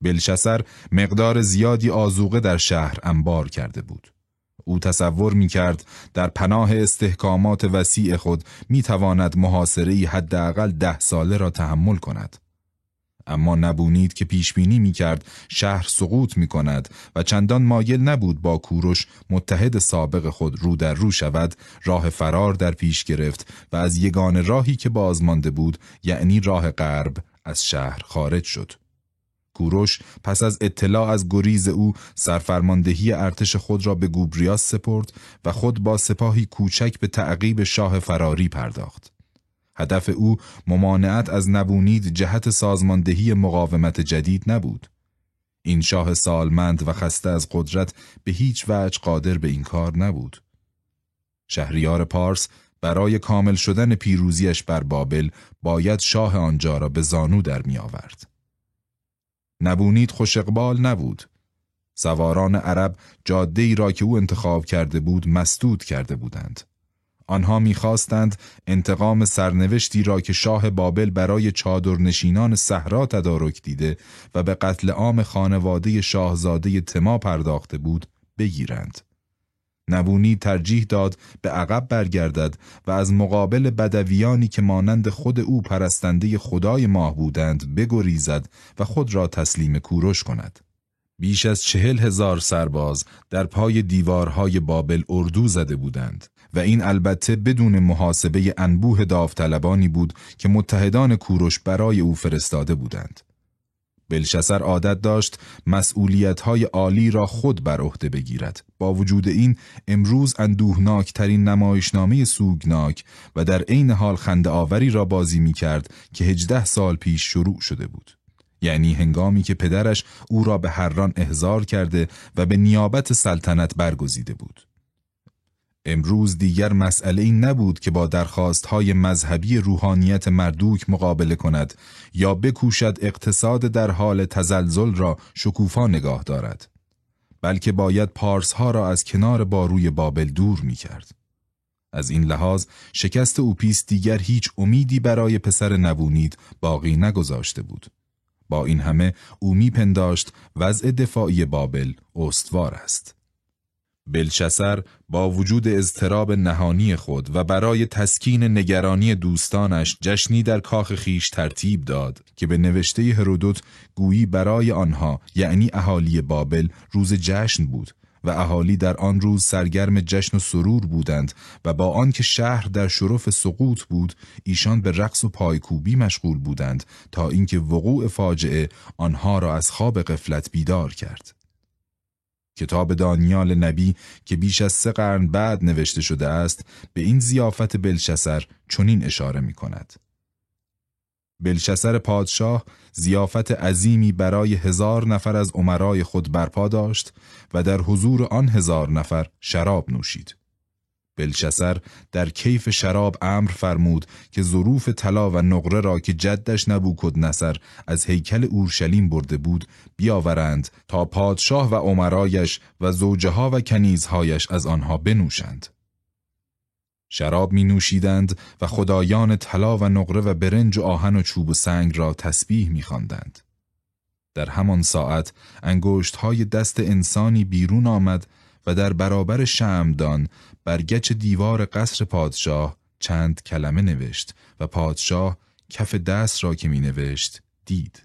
بلشسر مقدار زیادی آزوقه در شهر انبار کرده بود. او تصور می کرد در پناه استحکامات وسیع خود می تواند محاصره حداقل ده ساله را تحمل کند. اما نبونید که پیش بینی می کرد شهر سقوط می کند و چندان مایل نبود با کوروش متحد سابق خود رو در رو شود راه فرار در پیش گرفت و از یگان راهی که بازمانده بود یعنی راه غرب از شهر خارج شد. کوروش پس از اطلاع از گریز او سرفرماندهی ارتش خود را به گوبریاس سپرد و خود با سپاهی کوچک به تعقیب شاه فراری پرداخت. هدف او ممانعت از نبونید جهت سازماندهی مقاومت جدید نبود. این شاه سالمند و خسته از قدرت به هیچ وجه قادر به این کار نبود. شهریار پارس برای کامل شدن پیروزیش بر بابل باید شاه آنجا را به زانو در می آورد. نبونید خوش اقبال نبود. سواران عرب جاده ای را که او انتخاب کرده بود مسدود کرده بودند. آنها می‌خواستند انتقام سرنوشتی را که شاه بابل برای چادرنشینان صحرا تدارک دیده و به قتل عام خانواده شاهزاده تما پرداخته بود بگیرند. نبونی ترجیح داد به عقب برگردد و از مقابل بدویانی که مانند خود او پرستنده خدای ماه بودند بگریزد و خود را تسلیم کوروش کند. بیش از چهل هزار سرباز در پای دیوارهای بابل اردو زده بودند و این البته بدون محاسبه انبوه داوطلبانی بود که متحدان کوروش برای او فرستاده بودند. بلشسر عادت داشت مسئولیت‌های عالی را خود بر عهده بگیرد. با وجود این امروز اندوهناک ترین نمایشنامه سوگناک و در عین حال خنده آوری را بازی می کرد که هجده سال پیش شروع شده بود. یعنی هنگامی که پدرش او را به هران احضار کرده و به نیابت سلطنت برگزیده بود. امروز دیگر مسئله این نبود که با درخواست های مذهبی روحانیت مردوک مقابله کند یا بکوشد اقتصاد در حال تزلزل را شکوفا نگاه دارد بلکه باید پارس ها را از کنار باروی بابل دور می کرد. از این لحاظ شکست اوپیس دیگر هیچ امیدی برای پسر نبونید باقی نگذاشته بود. با این همه او میپنداشت وضع دفاعی بابل استوار است. بلشسر با وجود اضطراب نهانی خود و برای تسکین نگرانی دوستانش جشنی در کاخ خیش ترتیب داد که به نوشته هرودوت گویی برای آنها یعنی اهالی بابل روز جشن بود و اهالی در آن روز سرگرم جشن و سرور بودند و با آنکه شهر در شرف سقوط بود ایشان به رقص و پایکوبی مشغول بودند تا اینکه وقوع فاجعه آنها را از خواب قفلت بیدار کرد. کتاب دانیال نبی که بیش از سه قرن بعد نوشته شده است به این زیافت بلشسر چنین اشاره می کند. بلشسر پادشاه زیافت عظیمی برای هزار نفر از عمرای خود برپا داشت و در حضور آن هزار نفر شراب نوشید. بلشسر در کیف شراب امر فرمود که ظروف طلا و نقره را که جدش نبوکد نصر از هیکل اورشلیم برده بود بیاورند تا پادشاه و عمرایش و زوجه ها و کنیزهایش از آنها بنوشند. شراب می نوشیدند و خدایان طلا و نقره و برنج و آهن و چوب و سنگ را تسبیح می خواندند. در همان ساعت انگشت های دست انسانی بیرون آمد و در برابر شمدان برگچ دیوار قصر پادشاه چند کلمه نوشت و پادشاه کف دست را که می نوشت دید.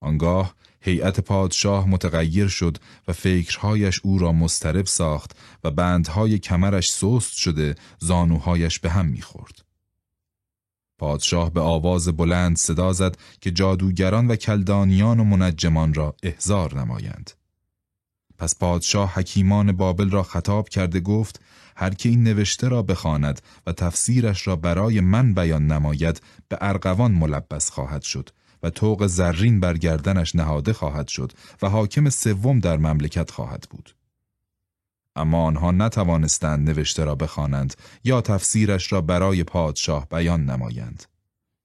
آنگاه هیئت پادشاه متغیر شد و فکرهایش او را مسترب ساخت و بندهای کمرش سست شده زانوهایش به هم می‌خورد. پادشاه به آواز بلند صدا زد که جادوگران و کلدانیان و منجمان را احزار نمایند. پس پادشاه حکیمان بابل را خطاب کرده گفت هر که این نوشته را بخواند و تفسیرش را برای من بیان نماید به ارغوان ملبس خواهد شد و توق زرین بر گردنش نهاده خواهد شد و حاکم سوم در مملکت خواهد بود. اما آنها نتوانستند نوشته را بخوانند یا تفسیرش را برای پادشاه بیان نمایند.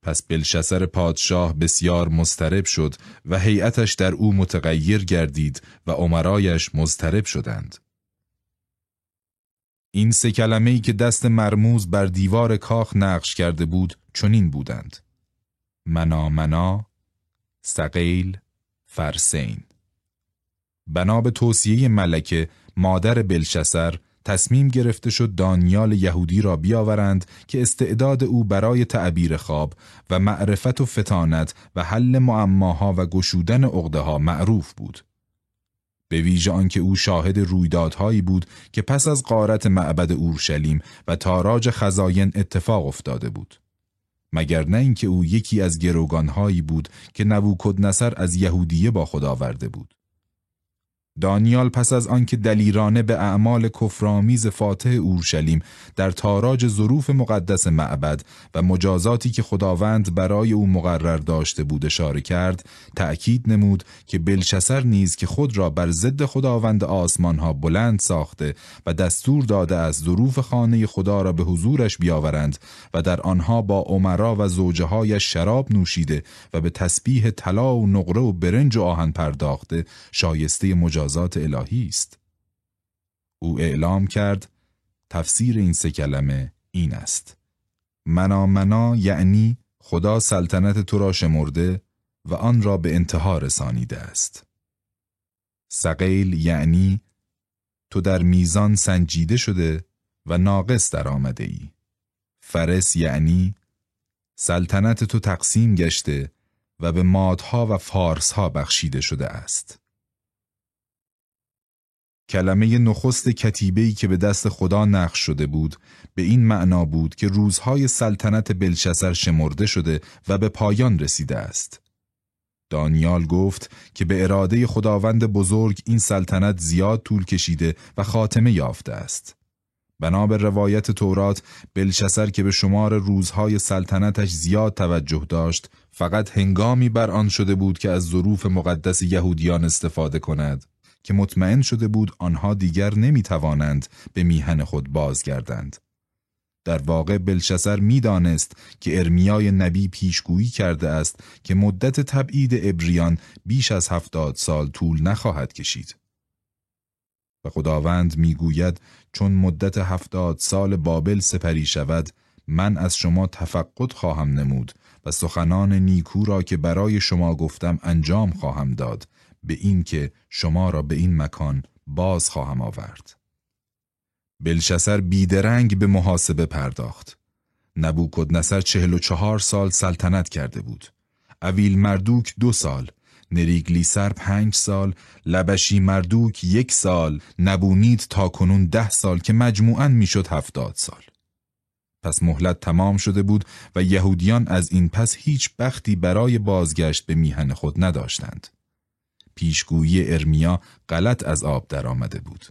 پس بلشسر پادشاه بسیار مسترب شد و هیئتش در او متغیر گردید و عمرایش مضطرب شدند. این سه کلمه ای که دست مرموز بر دیوار کاخ نقش کرده بود چنین بودند. منا منا سقیل فرسین بنا به توصیه ملکه مادر بلشسر تصمیم گرفته شد دانیال یهودی را بیاورند که استعداد او برای تعبیر خواب و معرفت و فتانت و حل معماها و گشودن عقده ها معروف بود. به ویژه آنکه او شاهد رویدادهایی بود که پس از قارت معبد اورشلیم و تاراج خزاین اتفاق افتاده بود. مگر نه اینکه او یکی از گروگانهایی بود که نبوکدنصر از یهودیه با خود آورده بود. دانیال پس از آنکه دلیرانه به اعمال کفرآمیز فاتح اورشلیم در تاراج ظروف مقدس معبد و مجازاتی که خداوند برای او مقرر داشته بود اشاره کرد تأکید نمود که بلشسر نیز که خود را بر ضد خداوند آسمانها بلند ساخته و دستور داده از ظروف خانه خدا را به حضورش بیاورند و در آنها با عمرا و زوجه شراب نوشیده و به تسبیح طلا و نقره و برنج و آهن پرداخته شایسته مجازات مجازات الهی است. او اعلام کرد تفسیر این سه کلمه این است. منا منا یعنی خدا سلطنت تو را شمرده و آن را به انتها رسانیده است. سقیل یعنی تو در میزان سنجیده شده و ناقص در آمده ای. فرس یعنی سلطنت تو تقسیم گشته و به مادها و فارسها بخشیده شده است. کلمه نخست کتیبهی که به دست خدا نقش شده بود به این معنا بود که روزهای سلطنت بلشسر شمرده شده و به پایان رسیده است. دانیال گفت که به اراده خداوند بزرگ این سلطنت زیاد طول کشیده و خاتمه یافته است. بنا به روایت تورات بلشسر که به شمار روزهای سلطنتش زیاد توجه داشت فقط هنگامی بر آن شده بود که از ظروف مقدس یهودیان استفاده کند که مطمئن شده بود آنها دیگر نمی توانند به میهن خود بازگردند. در واقع بلشسر می‌دانست که ارمیای نبی پیشگویی کرده است که مدت تبعید ابریان بیش از هفتاد سال طول نخواهد کشید. و خداوند می‌گوید چون مدت هفتاد سال بابل سپری شود من از شما تفقد خواهم نمود و سخنان نیکو را که برای شما گفتم انجام خواهم داد به این که شما را به این مکان باز خواهم آورد. بلشسر بیدرنگ به محاسبه پرداخت. نبوکد نصر چهل و چهار سال سلطنت کرده بود. اویل مردوک دو سال، نریگلیسر پنج سال، لبشی مردوک یک سال، نبونید تا کنون ده سال که مجموعاً می‌شد هفتاد سال. پس مهلت تمام شده بود و یهودیان از این پس هیچ بختی برای بازگشت به میهن خود نداشتند. پیشگویی ارمیا غلط از آب در آمده بود.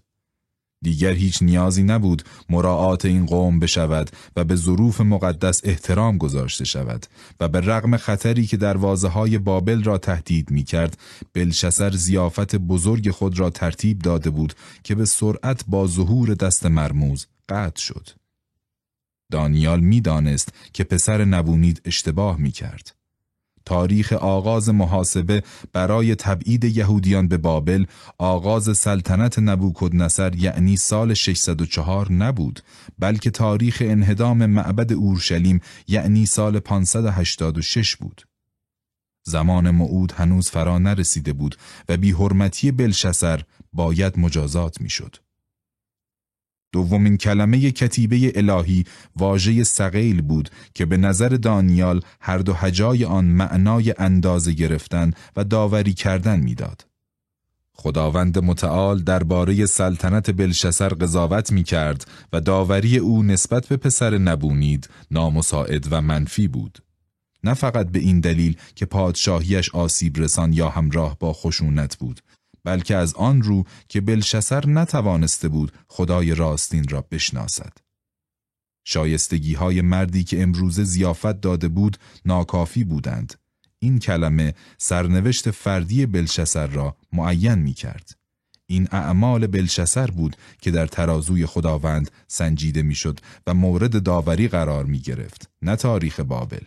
دیگر هیچ نیازی نبود مراعات این قوم بشود و به ظروف مقدس احترام گذاشته شود و به رغم خطری که دروازه های بابل را تهدید می کرد بلشسر زیافت بزرگ خود را ترتیب داده بود که به سرعت با ظهور دست مرموز قطع شد. دانیال می‌دانست که پسر نبونید اشتباه می کرد. تاریخ آغاز محاسبه برای تبعید یهودیان به بابل آغاز سلطنت نبوکدنصر یعنی سال 604 نبود بلکه تاریخ انهدام معبد اورشلیم یعنی سال 586 بود زمان معود هنوز فرا نرسیده بود و بی حرمتی بلشسر باید مجازات می‌شد. دومین کلمه کتیبه الهی واژه سقیل بود که به نظر دانیال هر دو هجای آن معنای اندازه گرفتن و داوری کردن می‌داد. خداوند متعال درباره سلطنت بلشسر قضاوت می کرد و داوری او نسبت به پسر نبونید نامساعد و منفی بود. نه فقط به این دلیل که پادشاهیش آسیب رسان یا همراه با خشونت بود بلکه از آن رو که بلشسر نتوانسته بود خدای راستین را بشناسد. شایستگی های مردی که امروزه زیافت داده بود ناکافی بودند. این کلمه سرنوشت فردی بلشسر را معین می کرد. این اعمال بلشسر بود که در ترازوی خداوند سنجیده می‌شد و مورد داوری قرار می گرفت نه تاریخ بابل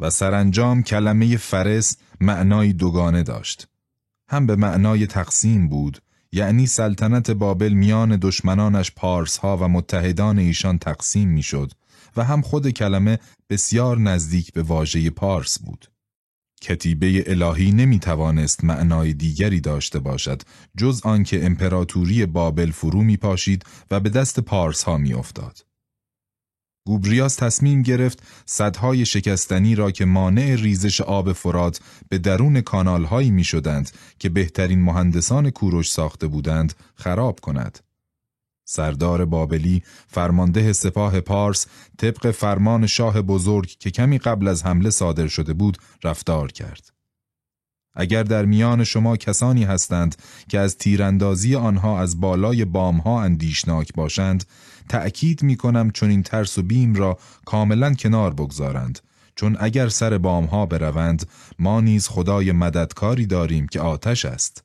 و سرانجام کلمه فرس معنای دوگانه داشت هم به معنای تقسیم بود یعنی سلطنت بابل میان دشمنانش پارس ها و متحدان ایشان تقسیم می‌شد و هم خود کلمه بسیار نزدیک به واژه پارس بود. کتیبه الهی نمی توانست معنای دیگری داشته باشد جز آنکه امپراتوری بابل فرو می پاشید و به دست پارس ها می افتاد. گوبریاس تصمیم گرفت صدهای شکستنی را که مانع ریزش آب فرات به درون کانالهایی می شدند که بهترین مهندسان کوروش ساخته بودند خراب کند. سردار بابلی فرمانده سپاه پارس طبق فرمان شاه بزرگ که کمی قبل از حمله صادر شده بود رفتار کرد. اگر در میان شما کسانی هستند که از تیراندازی آنها از بالای بامها اندیشناک باشند تأکید می کنم چون این ترس و بیم را کاملا کنار بگذارند. چون اگر سر بامها بروند ما نیز خدای مددکاری داریم که آتش است.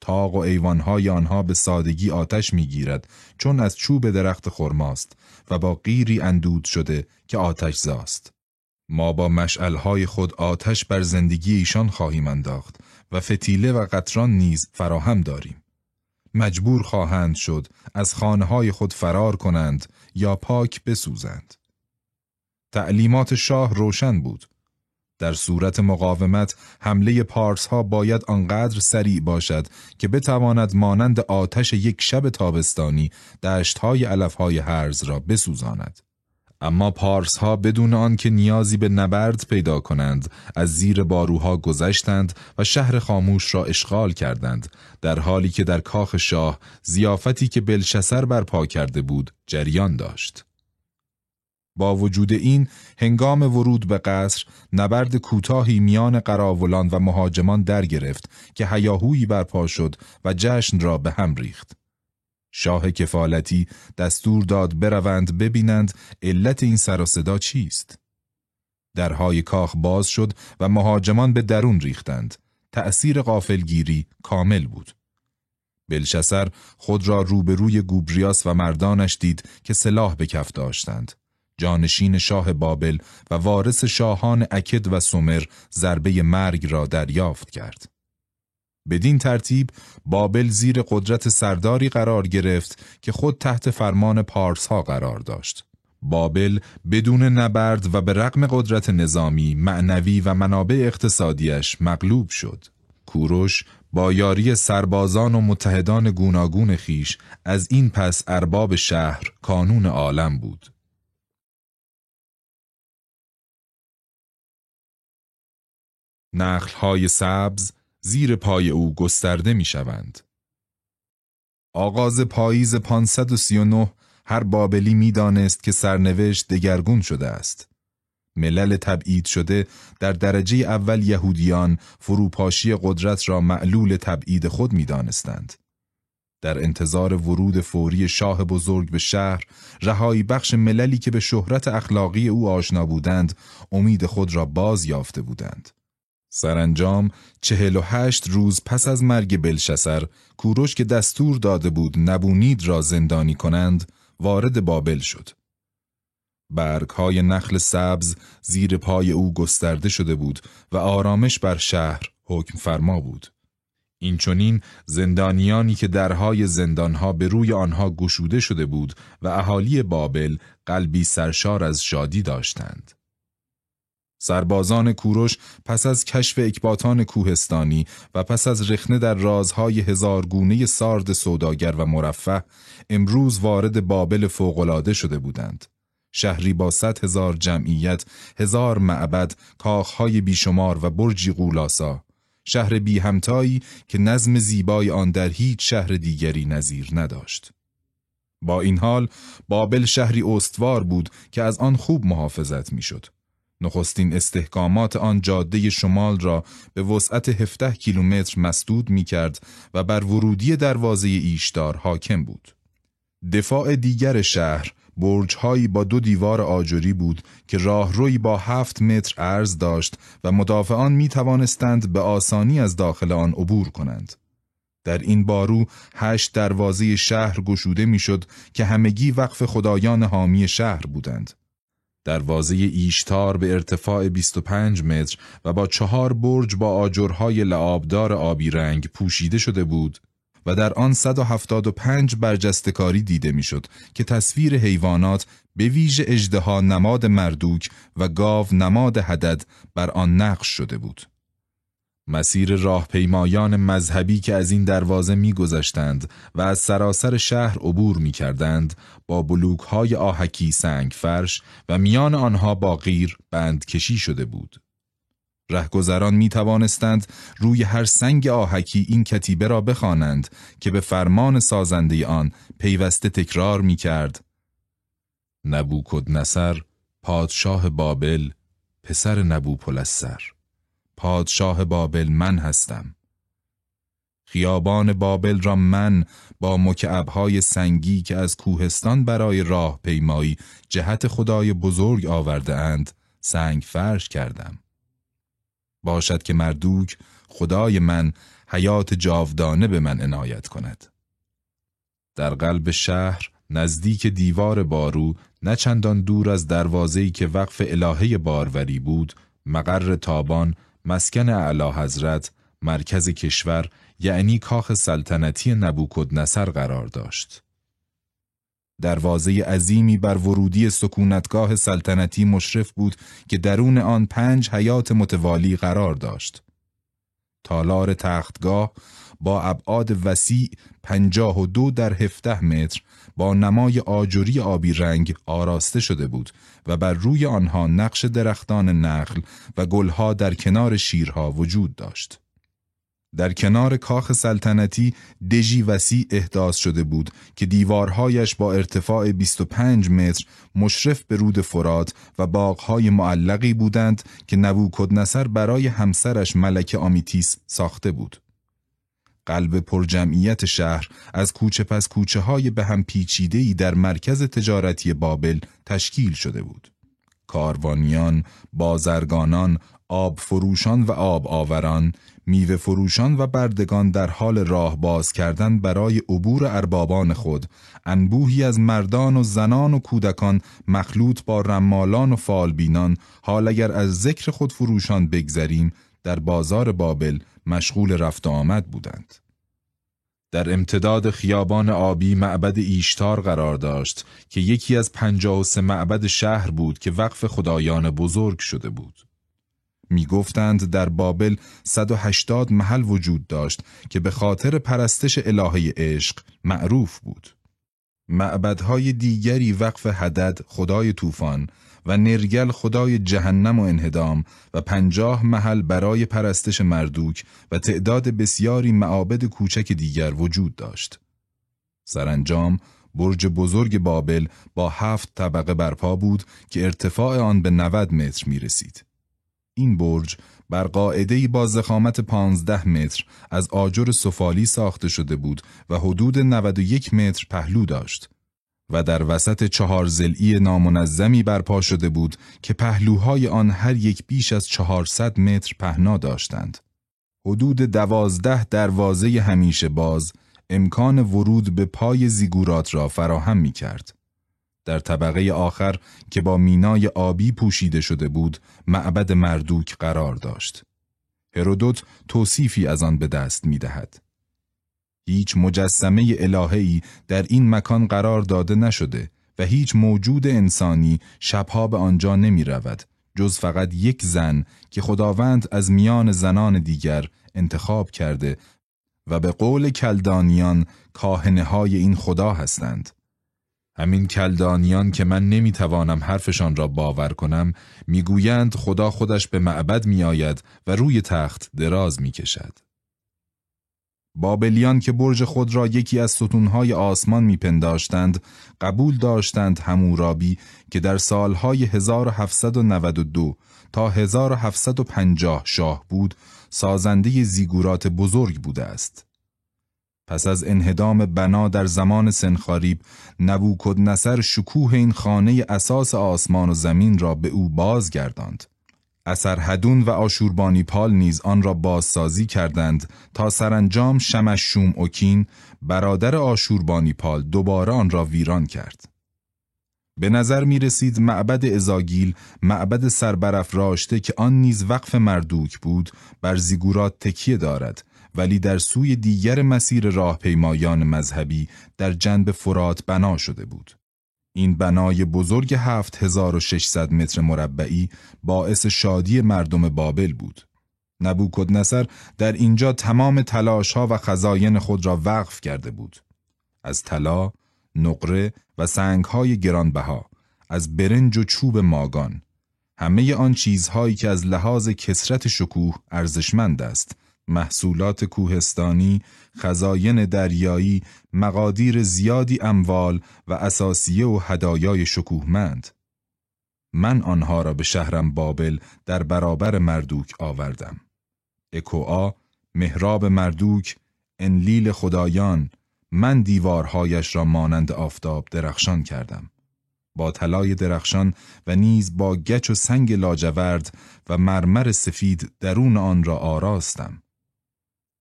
تاق و ایوانهای آنها به سادگی آتش می‌گیرد چون از چوب درخت خرماست و با غیری اندود شده که آتش زاست. ما با مشعلهای خود آتش بر زندگی ایشان خواهیم انداخت و فتیله و قطران نیز فراهم داریم. مجبور خواهند شد از خانه های خود فرار کنند یا پاک بسوزند. تعلیمات شاه روشن بود. در صورت مقاومت حمله پارس ها باید آنقدر سریع باشد که بتواند مانند آتش یک شب تابستانی دشت های علف های هرز را بسوزاند. اما پارس ها بدون آنکه نیازی به نبرد پیدا کنند از زیر باروها گذشتند و شهر خاموش را اشغال کردند در حالی که در کاخ شاه زیافتی که بلشسر برپا کرده بود جریان داشت. با وجود این هنگام ورود به قصر نبرد کوتاهی میان قراولان و مهاجمان در گرفت که هیاهویی برپا شد و جشن را به هم ریخت. شاه کفالتی دستور داد بروند ببینند علت این سر و صدا چیست. درهای کاخ باز شد و مهاجمان به درون ریختند. تأثیر قافلگیری کامل بود. بلشسر خود را روبروی گوبریاس و مردانش دید که سلاح به کف داشتند. جانشین شاه بابل و وارث شاهان اکد و سومر ضربه مرگ را دریافت کرد. بدین ترتیب بابل زیر قدرت سرداری قرار گرفت که خود تحت فرمان پارس ها قرار داشت. بابل بدون نبرد و به رغم قدرت نظامی، معنوی و منابع اقتصادیش مغلوب شد. کوروش با یاری سربازان و متحدان گوناگون خیش از این پس ارباب شهر کانون عالم بود. نخلهای سبز زیر پای او گسترده می شوند. آغاز پاییز 539 هر بابلی می که سرنوشت دگرگون شده است. ملل تبعید شده در درجه اول یهودیان فروپاشی قدرت را معلول تبعید خود می دانستند. در انتظار ورود فوری شاه بزرگ به شهر رهایی بخش مللی که به شهرت اخلاقی او آشنا بودند امید خود را باز یافته بودند سرانجام چهل و هشت روز پس از مرگ بلشسر کوروش که دستور داده بود نبونید را زندانی کنند وارد بابل شد برگهای نخل سبز زیر پای او گسترده شده بود و آرامش بر شهر حکم فرما بود این چونین زندانیانی که درهای زندانها به روی آنها گشوده شده بود و اهالی بابل قلبی سرشار از شادی داشتند. سربازان کوروش پس از کشف اکباتان کوهستانی و پس از رخنه در رازهای هزارگونه سارد سوداگر و مرفه امروز وارد بابل فوقلاده شده بودند. شهری با صد هزار جمعیت، هزار معبد، کاخهای بیشمار و برجی قولاسا، شهر بی همتایی که نظم زیبای آن در هیچ شهر دیگری نظیر نداشت. با این حال بابل شهری استوار بود که از آن خوب محافظت می‌شد. نخستین استحکامات آن جاده شمال را به وسعت 17 کیلومتر مسدود می کرد و بر ورودی دروازه ایشدار حاکم بود. دفاع دیگر شهر برجهایی با دو دیوار آجری بود که راهروی با هفت متر عرض داشت و مدافعان می توانستند به آسانی از داخل آن عبور کنند. در این بارو هشت دروازه شهر گشوده می‌شد که همگی وقف خدایان حامی شهر بودند. دروازه ایشتار به ارتفاع 25 متر و با چهار برج با آجرهای لعابدار آبی رنگ پوشیده شده بود و در آن 175 برجستکاری دیده می‌شد که تصویر حیوانات به ویژه اجدها نماد مردوک و گاو نماد حدد بر آن نقش شده بود. مسیر راهپیمایان مذهبی که از این دروازه میگذشتند و از سراسر شهر عبور می‌کردند با بلوک های آهکی سنگ فرش و میان آنها با غیر بند کشی شده بود. رهگذران می توانستند روی هر سنگ آهکی این کتیبه را بخوانند که به فرمان سازنده آن پیوسته تکرار می کرد. نبوکد نصر پادشاه بابل پسر نبو پلسر پادشاه بابل من هستم خیابان بابل را من با مکعبهای سنگی که از کوهستان برای راه پیمایی جهت خدای بزرگ آورده اند سنگ فرش کردم باشد که مردوک خدای من حیات جاودانه به من عنایت کند. در قلب شهر نزدیک دیوار بارو نه چندان دور از دروازه‌ای که وقف الهه باروری بود مقر تابان مسکن اعلی حضرت مرکز کشور یعنی کاخ سلطنتی نبوکد نصر قرار داشت. دروازه عظیمی بر ورودی سکونتگاه سلطنتی مشرف بود که درون آن پنج حیات متوالی قرار داشت. تالار تختگاه با ابعاد وسیع پنجاه و دو در هفته متر با نمای آجری آبی رنگ آراسته شده بود و بر روی آنها نقش درختان نخل و گلها در کنار شیرها وجود داشت. در کنار کاخ سلطنتی دژی وسیع احداث شده بود که دیوارهایش با ارتفاع 25 متر مشرف به رود فرات و باغهای معلقی بودند که نبوکدنصر برای همسرش ملکه آمیتیس ساخته بود. قلب پرجمعیت شهر از کوچه پس کوچه های به هم پیچیده‌ای در مرکز تجارتی بابل تشکیل شده بود. کاروانیان، بازرگانان، آب فروشان و آب آوران، میوه فروشان و بردگان در حال راه باز کردن برای عبور اربابان خود، انبوهی از مردان و زنان و کودکان مخلوط با رمالان و فالبینان، حال اگر از ذکر خود فروشان بگذریم، در بازار بابل مشغول رفت آمد بودند. در امتداد خیابان آبی معبد ایشتار قرار داشت که یکی از پنجاه و سه معبد شهر بود که وقف خدایان بزرگ شده بود. می گفتند در بابل 180 محل وجود داشت که به خاطر پرستش الهه عشق معروف بود. معبدهای دیگری وقف حدد خدای طوفان و نرگل خدای جهنم و انهدام و پنجاه محل برای پرستش مردوک و تعداد بسیاری معابد کوچک دیگر وجود داشت. سرانجام برج بزرگ بابل با هفت طبقه برپا بود که ارتفاع آن به 90 متر می رسید. این برج بر قاعده با زخامت 15 متر از آجر سفالی ساخته شده بود و حدود 91 متر پهلو داشت و در وسط چهار زلی نامنظمی برپا شده بود که پهلوهای آن هر یک بیش از 400 متر پهنا داشتند. حدود دوازده دروازه همیشه باز امکان ورود به پای زیگورات را فراهم می کرد. در طبقه آخر که با مینای آبی پوشیده شده بود معبد مردوک قرار داشت. هرودوت توصیفی از آن به دست می دهد. هیچ مجسمه الهه‌ای در این مکان قرار داده نشده و هیچ موجود انسانی شبها به آنجا نمی رود جز فقط یک زن که خداوند از میان زنان دیگر انتخاب کرده و به قول کلدانیان کاهنه های این خدا هستند. همین کلدانیان که من نمی‌توانم حرفشان را باور کنم می‌گویند خدا خودش به معبد میآید و روی تخت دراز می‌کشد. بابلیان که برج خود را یکی از ستونهای آسمان میپنداشتند قبول داشتند همورابی که در سالهای 1792 تا 1750 شاه بود سازنده زیگورات بزرگ بوده است. پس از انهدام بنا در زمان سنخاریب نبوکد نصر شکوه این خانه اساس آسمان و زمین را به او بازگرداند. هدون و آشوربانی پال نیز آن را بازسازی کردند تا سرانجام شمشوم اوکین برادر آشوربانی پال دوباره آن را ویران کرد. به نظر می رسید معبد ازاگیل معبد سربرف که آن نیز وقف مردوک بود بر زیگورات تکیه دارد ولی در سوی دیگر مسیر راهپیمایان مذهبی در جنب فرات بنا شده بود. این بنای بزرگ 7600 متر مربعی باعث شادی مردم بابل بود. نبوکدنصر در اینجا تمام تلاش ها و خزاین خود را وقف کرده بود. از طلا، نقره و سنگ های گرانبها، از برنج و چوب ماگان، همه آن چیزهایی که از لحاظ کسرت شکوه ارزشمند است محصولات کوهستانی، خزاین دریایی، مقادیر زیادی اموال و اساسیه و هدایای شکوهمند. من آنها را به شهرم بابل در برابر مردوک آوردم. اکوآ، مهراب مردوک، انلیل خدایان، من دیوارهایش را مانند آفتاب درخشان کردم. با طلای درخشان و نیز با گچ و سنگ لاجورد و مرمر سفید درون آن را آراستم.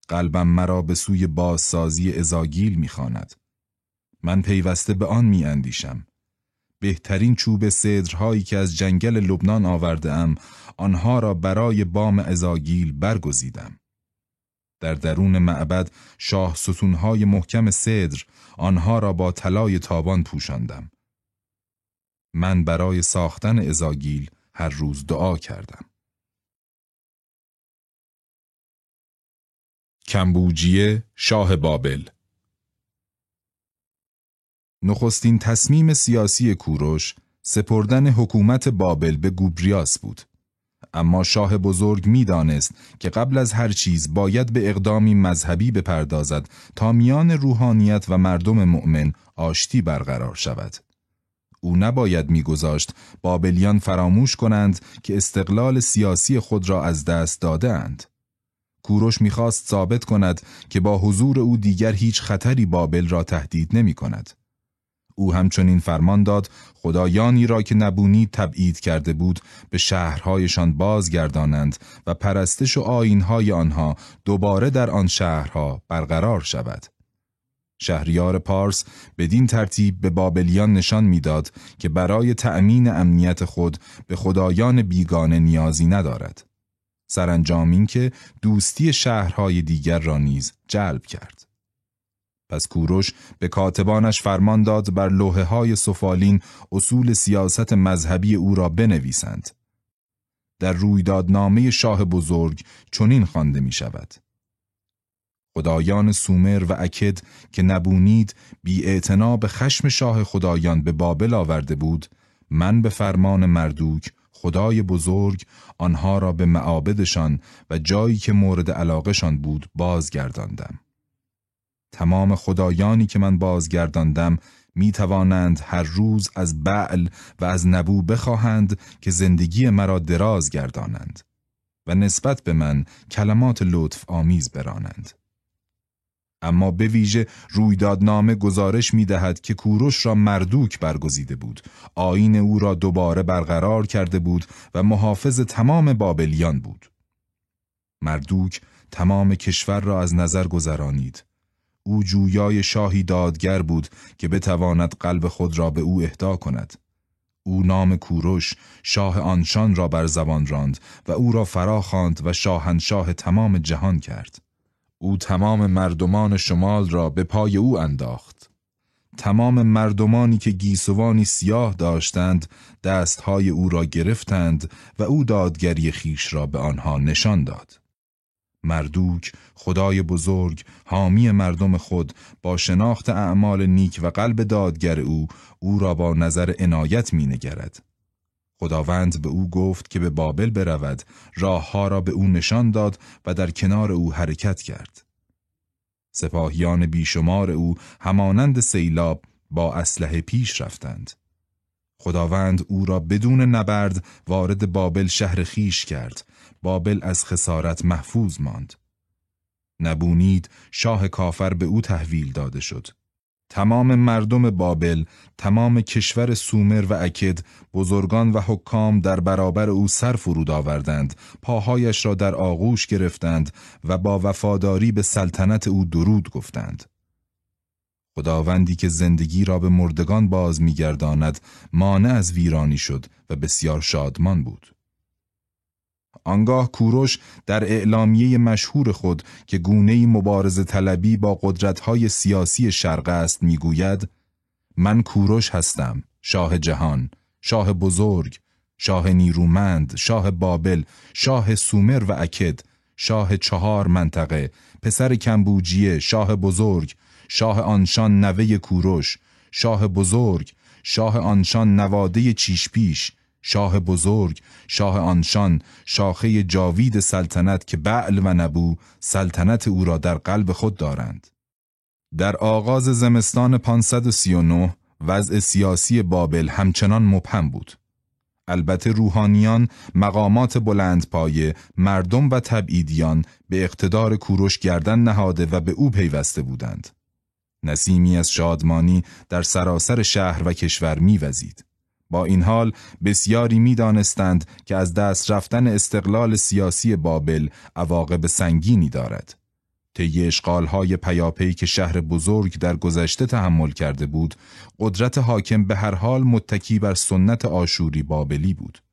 قلبم مرا به سوی بازسازی ازاگیل می‌خواند. من پیوسته به آن میاندیشم. بهترین چوب صدرهایی که از جنگل لبنان آورده ام آنها را برای بام ازاگیل برگزیدم. در درون معبد شاه ستونهای محکم صدر آنها را با طلای تابان پوشاندم. من برای ساختن ازاگیل هر روز دعا کردم. کمبوجیه شاه بابل. نخستین تصمیم سیاسی کوروش سپردن حکومت بابل به گوبریاس بود. اما شاه بزرگ می‌دانست که قبل از هر چیز باید به اقدامی مذهبی بپردازد تا میان روحانیت و مردم مؤمن آشتی برقرار شود. او نباید میگذاشت بابلیان فراموش کنند که استقلال سیاسی خود را از دست داده اند. کوروش می‌خواست ثابت کند که با حضور او دیگر هیچ خطری بابل را تهدید نمی کند. او همچنین فرمان داد خدایانی را که نبونی تبعید کرده بود به شهرهایشان بازگردانند و پرستش و آینهای آنها دوباره در آن شهرها برقرار شود. شهریار پارس بدین ترتیب به بابلیان نشان می‌داد که برای تأمین امنیت خود به خدایان بیگانه نیازی ندارد. سرانجام این که دوستی شهرهای دیگر را نیز جلب کرد. پس کوروش به کاتبانش فرمان داد بر لوحه های سفالین اصول سیاست مذهبی او را بنویسند. در رویدادنامه شاه بزرگ چنین خوانده می شود. خدایان سومر و اکد که نبونید بی به خشم شاه خدایان به بابل آورده بود من به فرمان مردوک خدای بزرگ آنها را به معابدشان و جایی که مورد علاقهشان بود بازگرداندم. تمام خدایانی که من بازگرداندم می توانند هر روز از بعل و از نبو بخواهند که زندگی مرا دراز گردانند. و نسبت به من کلمات لطف آمیز برانند. اما به ویژه رویدادنامه گزارش می دهد که کوروش را مردوک برگزیده بود. آین او را دوباره برقرار کرده بود و محافظ تمام بابلیان بود. مردوک تمام کشور را از نظر گذرانید. او جویای شاهی دادگر بود که بتواند قلب خود را به او اهدا کند. او نام کوروش شاه آنشان را بر زبان راند و او را فرا خواند و شاهنشاه تمام جهان کرد. او تمام مردمان شمال را به پای او انداخت. تمام مردمانی که گیسوانی سیاه داشتند دستهای او را گرفتند و او دادگری خیش را به آنها نشان داد. مردوک خدای بزرگ حامی مردم خود با شناخت اعمال نیک و قلب دادگر او او را با نظر عنایت می نگرد. خداوند به او گفت که به بابل برود راهها را به او نشان داد و در کنار او حرکت کرد. سپاهیان بیشمار او همانند سیلاب با اسلحه پیش رفتند. خداوند او را بدون نبرد وارد بابل شهر خیش کرد. بابل از خسارت محفوظ ماند. نبونید شاه کافر به او تحویل داده شد. تمام مردم بابل، تمام کشور سومر و اکد، بزرگان و حکام در برابر او سر فرود آوردند، پاهایش را در آغوش گرفتند و با وفاداری به سلطنت او درود گفتند. خداوندی که زندگی را به مردگان باز میگرداند مانع از ویرانی شد و بسیار شادمان بود. آنگاه کوروش در اعلامیه مشهور خود که گونه مبارز طلبی با قدرتهای سیاسی شرق است می‌گوید من کوروش هستم شاه جهان شاه بزرگ شاه نیرومند شاه بابل شاه سومر و اکد شاه چهار منطقه پسر کمبوجیه شاه بزرگ شاه آنشان نوه کوروش شاه بزرگ شاه آنشان نواده چیشپیش شاه بزرگ، شاه آنشان، شاخه جاوید سلطنت که بعل و نبو سلطنت او را در قلب خود دارند. در آغاز زمستان 539 وضع سیاسی بابل همچنان مبهم بود. البته روحانیان، مقامات بلند پایه، مردم و تبعیدیان به اقتدار کوروش گردن نهاده و به او پیوسته بودند. نسیمی از شادمانی در سراسر شهر و کشور میوزید. با این حال بسیاری می‌دانستند که از دست رفتن استقلال سیاسی بابل عواقب سنگینی دارد. طی اشغالهای پیاپی که شهر بزرگ در گذشته تحمل کرده بود، قدرت حاکم به هر حال متکی بر سنت آشوری بابلی بود.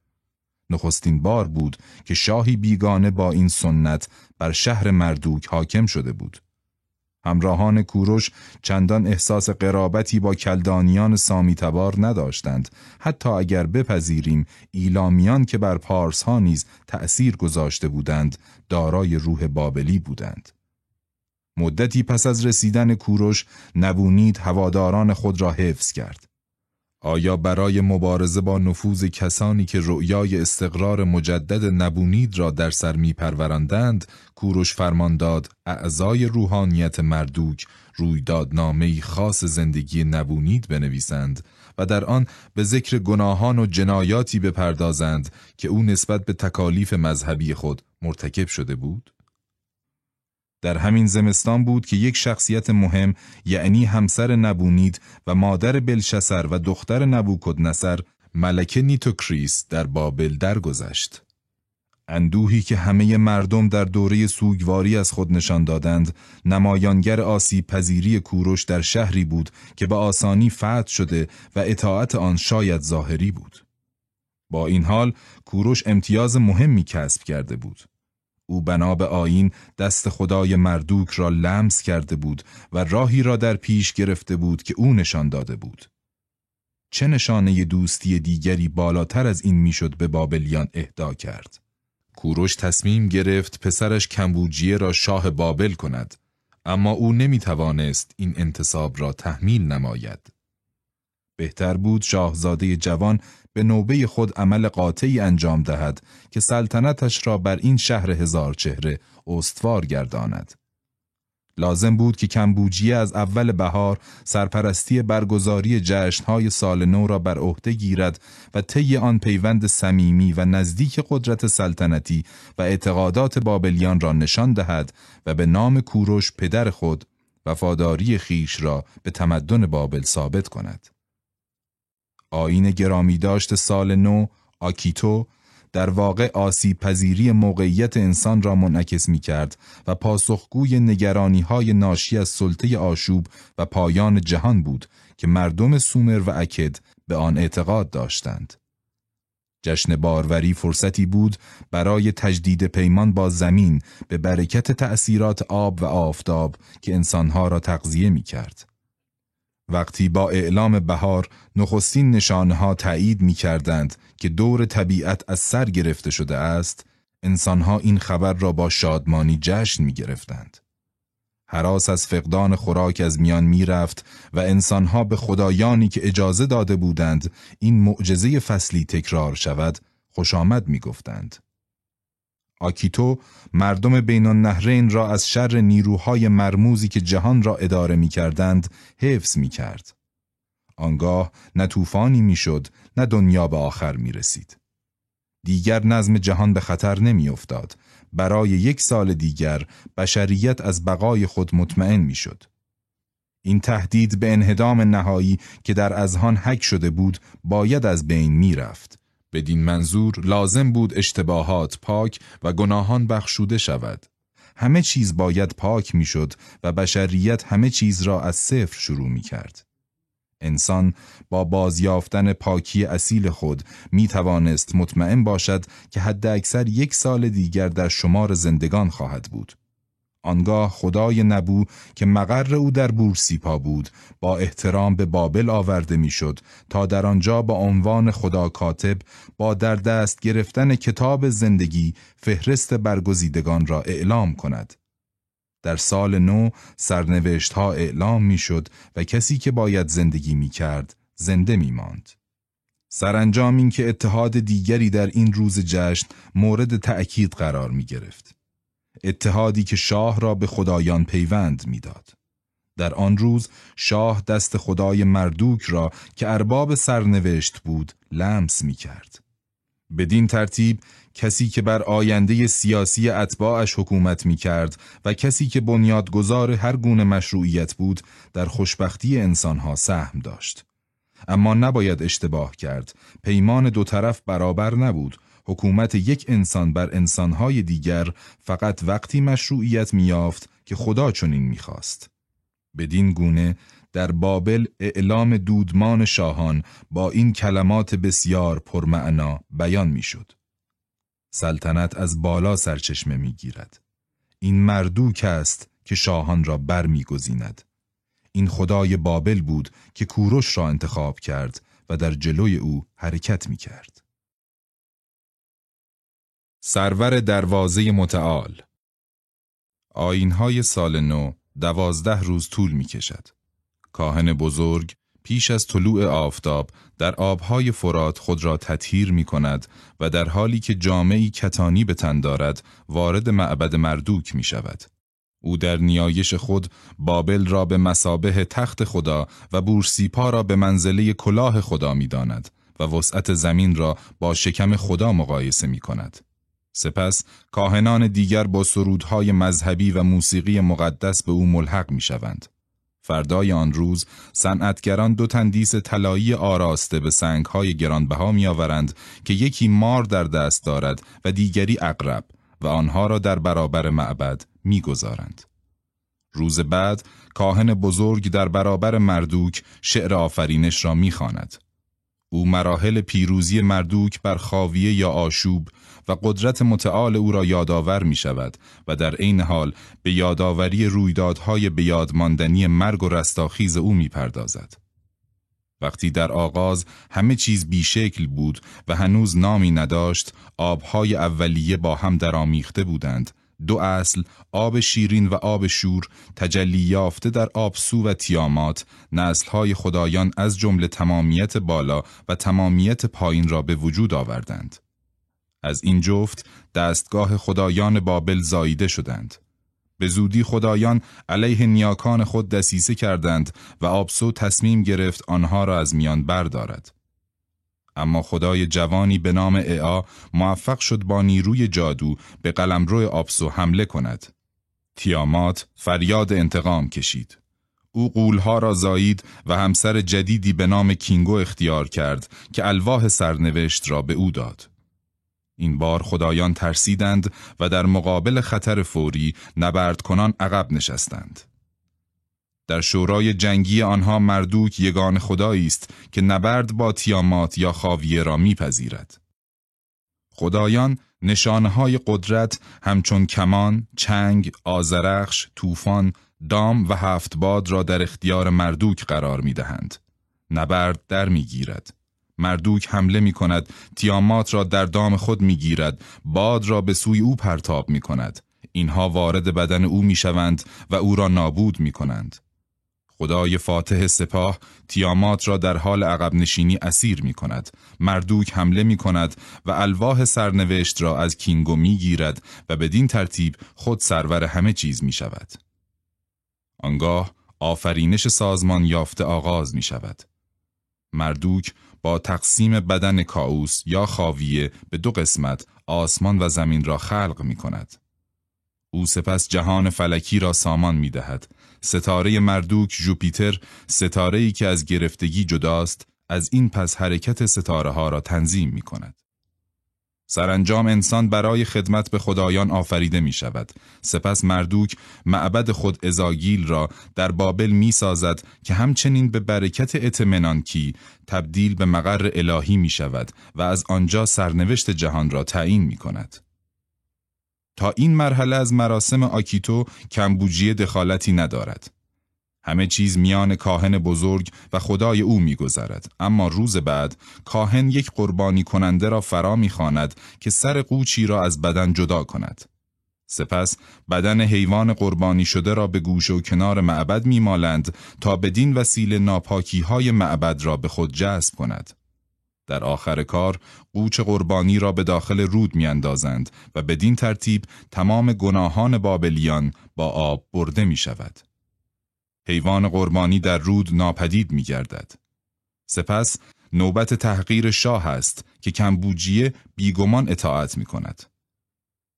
نخستین بار بود که شاهی بیگانه با این سنت بر شهر مردوک حاکم شده بود. همراهان کوروش چندان احساس قرابتی با کلدانیان سامیتبار نداشتند. حتی اگر بپذیریم ایلامیان که بر پارس ها نیز تأثیر گذاشته بودند دارای روح بابلی بودند. مدتی پس از رسیدن کوروش نبونید هواداران خود را حفظ کرد. آیا برای مبارزه با نفوذ کسانی که رؤیای استقرار مجدد نبونید را در سر می پروراندند، کوروش فرمان داد اعضای روحانیت مردوک رویدادنامه خاص زندگی نبونید بنویسند و در آن به ذکر گناهان و جنایاتی بپردازند که او نسبت به تکالیف مذهبی خود مرتکب شده بود؟ در همین زمستان بود که یک شخصیت مهم یعنی همسر نبونید و مادر بلشسر و دختر نبوکد نصر ملکه نیتوکریس در بابل درگذشت. اندوهی که همه مردم در دوره سوگواری از خود نشان دادند نمایانگر آسیب پذیری کوروش در شهری بود که به آسانی فتح شده و اطاعت آن شاید ظاهری بود. با این حال کوروش امتیاز مهمی کسب کرده بود. او بنا به آین دست خدای مردوک را لمس کرده بود و راهی را در پیش گرفته بود که او نشان داده بود. چه نشانه دوستی دیگری بالاتر از این می‌شد به بابلیان اهدا کرد؟ کوروش تصمیم گرفت پسرش کمبوجیه را شاه بابل کند، اما او نمی توانست این انتصاب را تحمیل نماید. بهتر بود شاهزاده جوان به نوبه خود عمل قاطعی انجام دهد که سلطنتش را بر این شهر هزار چهره استوار گرداند. لازم بود که کمبوجیه از اول بهار سرپرستی برگزاری جشنهای سال نو را بر عهده گیرد و طی آن پیوند صمیمی و نزدیک قدرت سلطنتی و اعتقادات بابلیان را نشان دهد و به نام کوروش پدر خود وفاداری خیش را به تمدن بابل ثابت کند. آین گرامی داشت سال نو آکیتو در واقع آسیب پذیری موقعیت انسان را منعکس می کرد و پاسخگوی نگرانی های ناشی از سلطه آشوب و پایان جهان بود که مردم سومر و اکد به آن اعتقاد داشتند. جشن باروری فرصتی بود برای تجدید پیمان با زمین به برکت تأثیرات آب و آفتاب که انسانها را تغذیه می کرد. وقتی با اعلام بهار نخستین نشانه ها تایید می کردند که دور طبیعت از سر گرفته شده است، انسانها این خبر را با شادمانی جشن می گرفتند. حراس از فقدان خوراک از میان می رفت و انسانها به خدایانی که اجازه داده بودند این معجزه فصلی تکرار شود خوش آمد می گفتند. آکیتو مردم بین النهرین را از شر نیروهای مرموزی که جهان را اداره می کردند حفظ می کرد. آنگاه نه طوفانی می‌شد نه دنیا به آخر می رسید. دیگر نظم جهان به خطر نمی افتاد. برای یک سال دیگر بشریت از بقای خود مطمئن می شد. این تهدید به انهدام نهایی که در اذهان حک شده بود باید از بین می رفت. بدین منظور لازم بود اشتباهات پاک و گناهان بخشوده شود. همه چیز باید پاک می‌شد و بشریت همه چیز را از صفر شروع می کرد. انسان با بازیافتن پاکی اصیل خود می توانست مطمئن باشد که حد اکثر یک سال دیگر در شمار زندگان خواهد بود. آنگاه خدای نبو که مقر او در بورسیپا بود با احترام به بابل آورده می‌شد تا در آنجا با عنوان خدا کاتب با در دست گرفتن کتاب زندگی فهرست برگزیدگان را اعلام کند. در سال نو سرنوشت ها اعلام می‌شد و کسی که باید زندگی می کرد زنده می ماند. سرانجام این که اتحاد دیگری در این روز جشن مورد تأکید قرار می گرفت. اتحادی که شاه را به خدایان پیوند می‌داد. در آن روز شاه دست خدای مردوک را که ارباب سرنوشت بود لمس می کرد. بدین ترتیب کسی که بر آینده سیاسی اتباعش حکومت می کرد و کسی که بنیادگذار هر گونه مشروعیت بود در خوشبختی انسانها سهم داشت. اما نباید اشتباه کرد. پیمان دو طرف برابر نبود. حکومت یک انسان بر انسانهای دیگر فقط وقتی مشروعیت میافت که خدا چنین می‌خواست. بدین گونه در بابل اعلام دودمان شاهان با این کلمات بسیار پرمعنا بیان می‌شد. سلطنت از بالا سرچشمه می‌گیرد. این مردوک است که شاهان را برمیگزیند. این خدای بابل بود که کوروش را انتخاب کرد و در جلوی او حرکت می کرد. سرور دروازه متعال آینهای سال نو دوازده روز طول می کشد. کاهن بزرگ پیش از طلوع آفتاب در آبهای فرات خود را تطهیر می کند و در حالی که جامعی کتانی به تن دارد وارد معبد مردوک می شود. او در نیایش خود بابل را به مسابه تخت خدا و بورسیپا را به منزله کلاه خدا می داند و وسعت زمین را با شکم خدا مقایسه می کند. سپس کاهنان دیگر با سرودهای مذهبی و موسیقی مقدس به او ملحق می شوند. فردای آن روز صنعتگران دو تندیس طلایی آراسته به سنگهای گرانبها میآورند که یکی مار در دست دارد و دیگری اقرب و آنها را در برابر معبد می‌گذارند. روز بعد کاهن بزرگ در برابر مردوک شعر آفرینش را می‌خواند. او مراحل پیروزی مردوک بر خاویه یا آشوب و قدرت متعال او را یادآور می شود و در عین حال به یادآوری رویدادهای به یادماندنی مرگ و رستاخیز او می پردازد. وقتی در آغاز همه چیز بیشکل بود و هنوز نامی نداشت، آبهای اولیه با هم درامیخته بودند دو اصل آب شیرین و آب شور تجلی یافته در آبسو و تیامات نسلهای خدایان از جمله تمامیت بالا و تمامیت پایین را به وجود آوردند از این جفت دستگاه خدایان بابل زاییده شدند به زودی خدایان علیه نیاکان خود دسیسه کردند و آبسو تصمیم گرفت آنها را از میان بردارد. اما خدای جوانی به نام اعا موفق شد با نیروی جادو به قلمرو آبسو حمله کند. تیامات فریاد انتقام کشید. او قولها را زایید و همسر جدیدی به نام کینگو اختیار کرد که الواح سرنوشت را به او داد. این بار خدایان ترسیدند و در مقابل خطر فوری نبرد کنان عقب نشستند. در شورای جنگی آنها مردوک یگان خدایی است که نبرد با تیامات یا خاویه را میپذیرد. خدایان نشانهای قدرت همچون کمان، چنگ، آزرخش، طوفان، دام و هفت باد را در اختیار مردوک قرار می دهند. نبرد در می گیرد. مردوک حمله می کند، تیامات را در دام خود می گیرد، باد را به سوی او پرتاب می کند. اینها وارد بدن او می شوند و او را نابود می کنند. خدای فاتح سپاه تیامات را در حال عقب نشینی اسیر می کند. مردوک حمله می کند و الواح سرنوشت را از کینگو می گیرد و بدین ترتیب خود سرور همه چیز می شود. آنگاه آفرینش سازمان یافته آغاز می شود. مردوک با تقسیم بدن کاوس یا خاویه به دو قسمت آسمان و زمین را خلق می کند. او سپس جهان فلکی را سامان می دهد. ستاره مردوک جوپیتر ستاره که از گرفتگی جداست از این پس حرکت ستاره ها را تنظیم می کند. سرانجام انسان برای خدمت به خدایان آفریده می شود. سپس مردوک معبد خود ازاگیل را در بابل می سازد که همچنین به برکت اتمنان کی تبدیل به مقر الهی می شود و از آنجا سرنوشت جهان را تعیین می کند. تا این مرحله از مراسم آکیتو کمبوجی دخالتی ندارد. همه چیز میان کاهن بزرگ و خدای او میگذرد. اما روز بعد کاهن یک قربانی کننده را فرا می‌خواند که سر قوچی را از بدن جدا کند. سپس بدن حیوان قربانی شده را به گوش و کنار معبد میمالند تا بدین وسیله ناپاکی های معبد را به خود جذب کند. در آخر کار قوچ قربانی را به داخل رود میاندازند و بدین ترتیب تمام گناهان بابلیان با آب برده می شود. حیوان قربانی در رود ناپدید می گردد. سپس نوبت تحقیر شاه است که کمبوجیه بیگمان اطاعت می کند.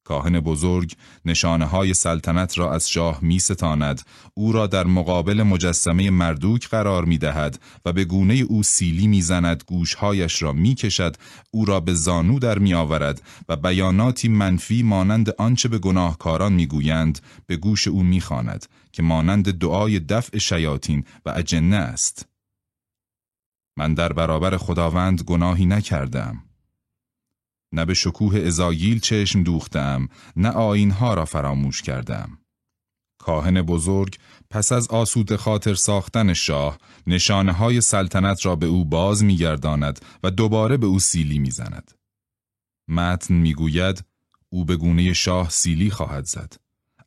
کاهن بزرگ نشانه های سلطنت را از شاه می ستاند، او را در مقابل مجسمه مردوک قرار می دهد و به گونه او سیلی می زند گوشهایش را می کشد، او را به زانو در می آورد و بیاناتی منفی مانند آنچه به گناهکاران می گویند به گوش او می خاند که مانند دعای دفع شیاطین و اجنه است. من در برابر خداوند گناهی نکردم. نه به شکوه ازاییل چشم دوختم نه آینها را فراموش کردم کاهن بزرگ پس از آسود خاطر ساختن شاه نشانه های سلطنت را به او باز میگرداند و دوباره به او سیلی می‌زند. متن می‌گوید او به گونه شاه سیلی خواهد زد.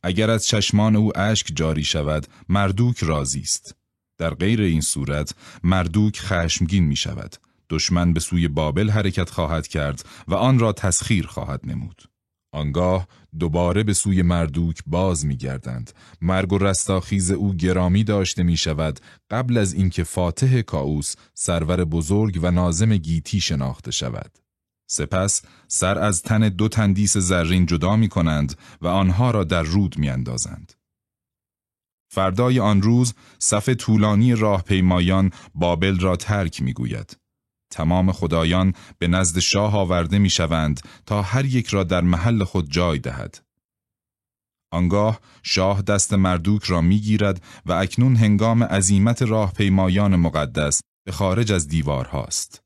اگر از چشمان او اشک جاری شود مردوک راضی است. در غیر این صورت مردوک خشمگین می شود دشمن به سوی بابل حرکت خواهد کرد و آن را تسخیر خواهد نمود. آنگاه دوباره به سوی مردوک باز می گردند. مرگ و رستاخیز او گرامی داشته می شود قبل از اینکه فاتح کاوس سرور بزرگ و نازم گیتی شناخته شود. سپس سر از تن دو تندیس زرین جدا می کنند و آنها را در رود می اندازند. فردای آن روز صف طولانی راهپیمایان بابل را ترک می گوید. تمام خدایان به نزد شاه آورده می شوند تا هر یک را در محل خود جای دهد. آنگاه شاه دست مردوک را می گیرد و اکنون هنگام عزیمت راه پیمایان مقدس به خارج از دیوار هاست.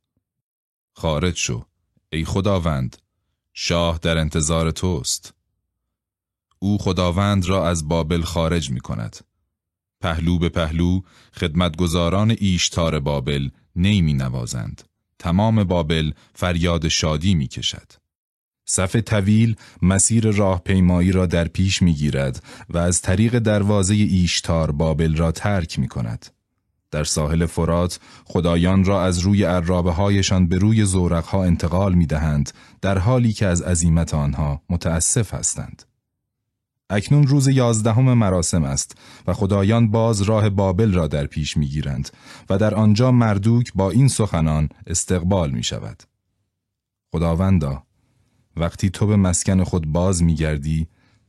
خارج شو، ای خداوند، شاه در انتظار توست. او خداوند را از بابل خارج می کند. پهلو به پهلو خدمتگزاران ایشتار بابل نیمی نوازند. تمام بابل فریاد شادی می کشد. صف طویل مسیر راه پیمایی را در پیش می گیرد و از طریق دروازه ایشتار بابل را ترک می کند. در ساحل فرات خدایان را از روی عرابه هایشان به روی ها انتقال می دهند در حالی که از عظیمت آنها متاسف هستند. اکنون روز یازدهم مراسم است و خدایان باز راه بابل را در پیش می‌گیرند و در آنجا مردوک با این سخنان استقبال می شود. خداوندا وقتی تو به مسکن خود باز می گردی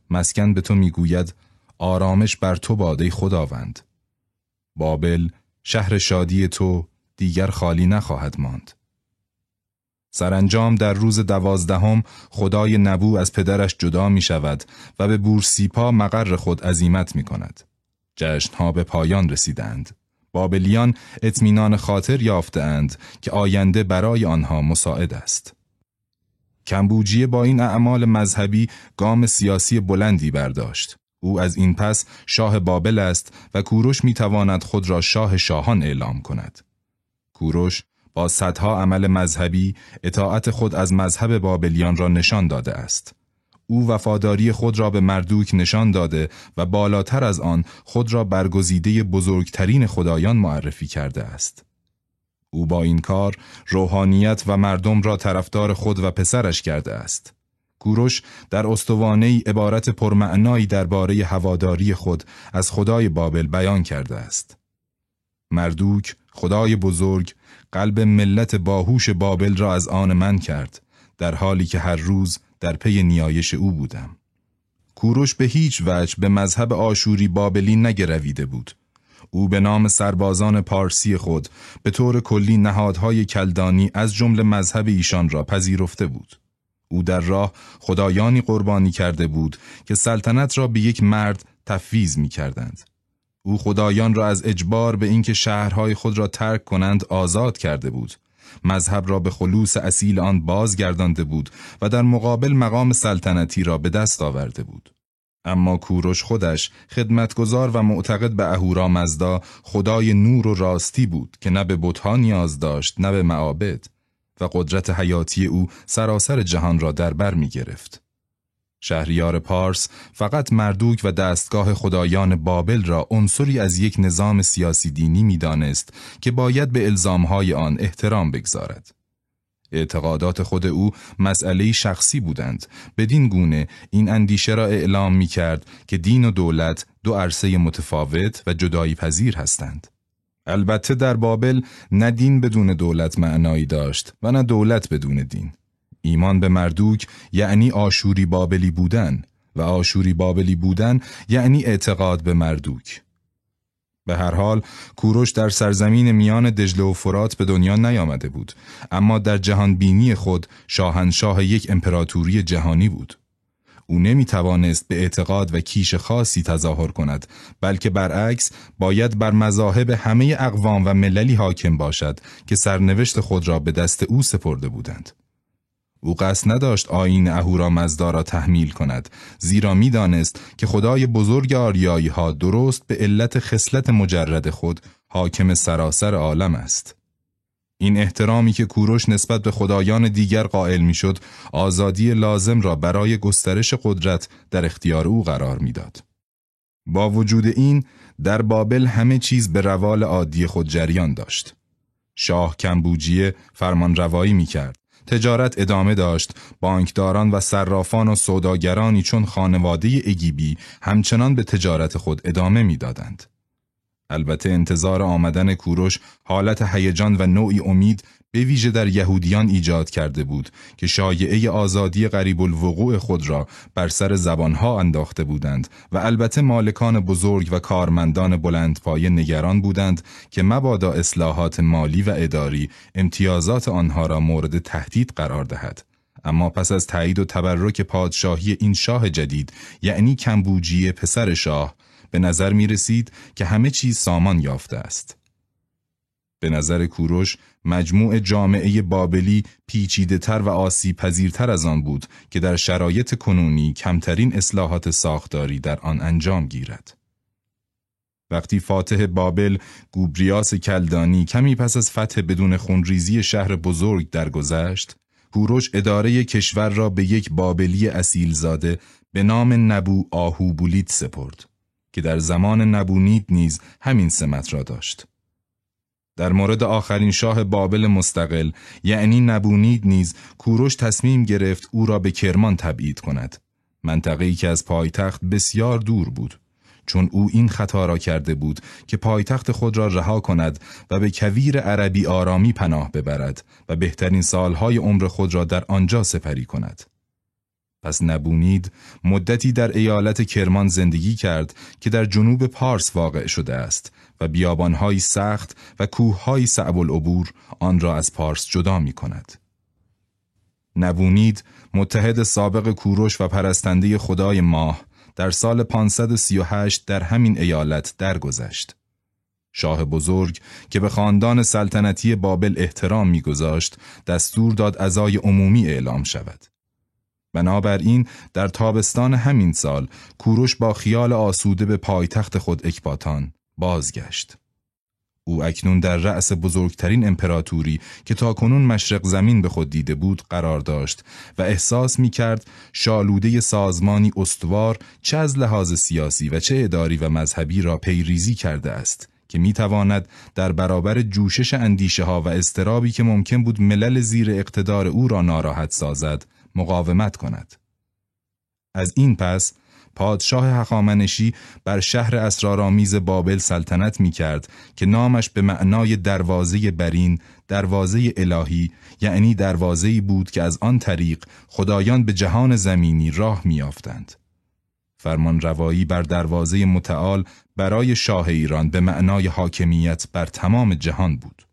مسکن به تو می گوید آرامش بر تو باده خداوند بابل شهر شادی تو دیگر خالی نخواهد ماند سرانجام در روز دوازدهم خدای نبو از پدرش جدا می شود و به بورسیپا مقر خود عزیمت می کند. جشنها به پایان رسیدند. بابلیان اطمینان خاطر یافتند که آینده برای آنها مساعد است. کمبوجیه با این اعمال مذهبی گام سیاسی بلندی برداشت. او از این پس شاه بابل است و کوروش می تواند خود را شاه شاهان اعلام کند. کوروش با صدها عمل مذهبی اطاعت خود از مذهب بابلیان را نشان داده است. او وفاداری خود را به مردوک نشان داده و بالاتر از آن خود را برگزیده بزرگترین خدایان معرفی کرده است. او با این کار روحانیت و مردم را طرفدار خود و پسرش کرده است. کوروش در استوانه عبارت پرمعنایی درباره هواداری خود از خدای بابل بیان کرده است. مردوک خدای بزرگ قلب ملت باهوش بابل را از آن من کرد در حالی که هر روز در پی نیایش او بودم. کوروش به هیچ وجه به مذهب آشوری بابلی نگرویده بود. او به نام سربازان پارسی خود به طور کلی نهادهای کلدانی از جمله مذهب ایشان را پذیرفته بود. او در راه خدایانی قربانی کرده بود که سلطنت را به یک مرد تفویض می کردند. او خدایان را از اجبار به اینکه شهرهای خود را ترک کنند آزاد کرده بود. مذهب را به خلوص اصیل آن بازگردانده بود و در مقابل مقام سلطنتی را به دست آورده بود. اما کوروش خودش خدمتگزار و معتقد به اهورا مزدا خدای نور و راستی بود که نه به بتها نیاز داشت نه به معابد و قدرت حیاتی او سراسر جهان را در بر می گرفت. شهریار پارس فقط مردوک و دستگاه خدایان بابل را عنصری از یک نظام سیاسی دینی می‌دانست که باید به الزامهای آن احترام بگذارد. اعتقادات خود او مسئله شخصی بودند. بدین گونه این اندیشه را اعلام می کرد که دین و دولت دو عرصه متفاوت و جدایی پذیر هستند. البته در بابل نه دین بدون دولت معنایی داشت و نه دولت بدون دین. ایمان به مردوک یعنی آشوری بابلی بودن و آشوری بابلی بودن یعنی اعتقاد به مردوک. به هر حال کوروش در سرزمین میان دجله و فرات به دنیا نیامده بود اما در جهان بینی خود شاهنشاه یک امپراتوری جهانی بود. او نمی توانست به اعتقاد و کیش خاصی تظاهر کند بلکه برعکس باید بر مذاهب همه اقوام و مللی حاکم باشد که سرنوشت خود را به دست او سپرده بودند. او قصد نداشت آین اهورا مزدا را تحمیل کند زیرا می‌دانست که خدای بزرگ آریایی ها درست به علت خصلت مجرد خود حاکم سراسر عالم است این احترامی که کوروش نسبت به خدایان دیگر قائل می‌شد آزادی لازم را برای گسترش قدرت در اختیار او قرار می‌داد. با وجود این در بابل همه چیز به روال عادی خود جریان داشت. شاه کمبوجیه فرمان روایی می کرد. تجارت ادامه داشت بانکداران و صرافان و سوداگرانی چون خانواده اگیبی همچنان به تجارت خود ادامه می‌دادند. البته انتظار آمدن کوروش حالت هیجان و نوعی امید به ویژه در یهودیان ایجاد کرده بود که شایعه آزادی غریب الوقوع خود را بر سر زبانها انداخته بودند و البته مالکان بزرگ و کارمندان بلندپایه نگران بودند که مبادا اصلاحات مالی و اداری امتیازات آنها را مورد تهدید قرار دهد. اما پس از تایید و تبرک پادشاهی این شاه جدید یعنی کمبوجی پسر شاه به نظر می رسید که همه چیز سامان یافته است. به نظر کوروش مجموع جامعه بابلی پیچیده تر و آسیب پذیرتر از آن بود که در شرایط کنونی کمترین اصلاحات ساختاری در آن انجام گیرد. وقتی فاتح بابل گوبریاس کلدانی کمی پس از فتح بدون خونریزی شهر بزرگ درگذشت، کوروش اداره کشور را به یک بابلی اصیل زاده به نام نبو آهوبولیت سپرد که در زمان نبونید نیز همین سمت را داشت. در مورد آخرین شاه بابل مستقل یعنی نبونید نیز کوروش تصمیم گرفت او را به کرمان تبعید کند. منطقه‌ای که از پایتخت بسیار دور بود چون او این خطا را کرده بود که پایتخت خود را رها کند و به کویر عربی آرامی پناه ببرد و بهترین سالهای عمر خود را در آنجا سپری کند. پس نبونید مدتی در ایالت کرمان زندگی کرد که در جنوب پارس واقع شده است و بیابانهایی سخت و کوههایی صعب العبور آن را از پارس جدا می کند. نبونید متحد سابق کوروش و پرستنده خدای ماه در سال 538 در همین ایالت درگذشت. شاه بزرگ که به خاندان سلطنتی بابل احترام میگذاشت دستور داد ازای عمومی اعلام شود. بنابراین در تابستان همین سال کوروش با خیال آسوده به پایتخت خود اکباتان بازگشت. او اکنون در رأس بزرگترین امپراتوری که تاکنون مشرق زمین به خود دیده بود قرار داشت و احساس می کرد شالوده سازمانی استوار چه از لحاظ سیاسی و چه اداری و مذهبی را پیریزی کرده است که می تواند در برابر جوشش اندیشه ها و استرابی که ممکن بود ملل زیر اقتدار او را ناراحت سازد مقاومت کند. از این پس پادشاه هخامنشی بر شهر اسرارآمیز بابل سلطنت می کرد که نامش به معنای دروازه برین دروازه الهی یعنی دروازه‌ای بود که از آن طریق خدایان به جهان زمینی راه میافتند. فرمان روایی بر دروازه متعال برای شاه ایران به معنای حاکمیت بر تمام جهان بود.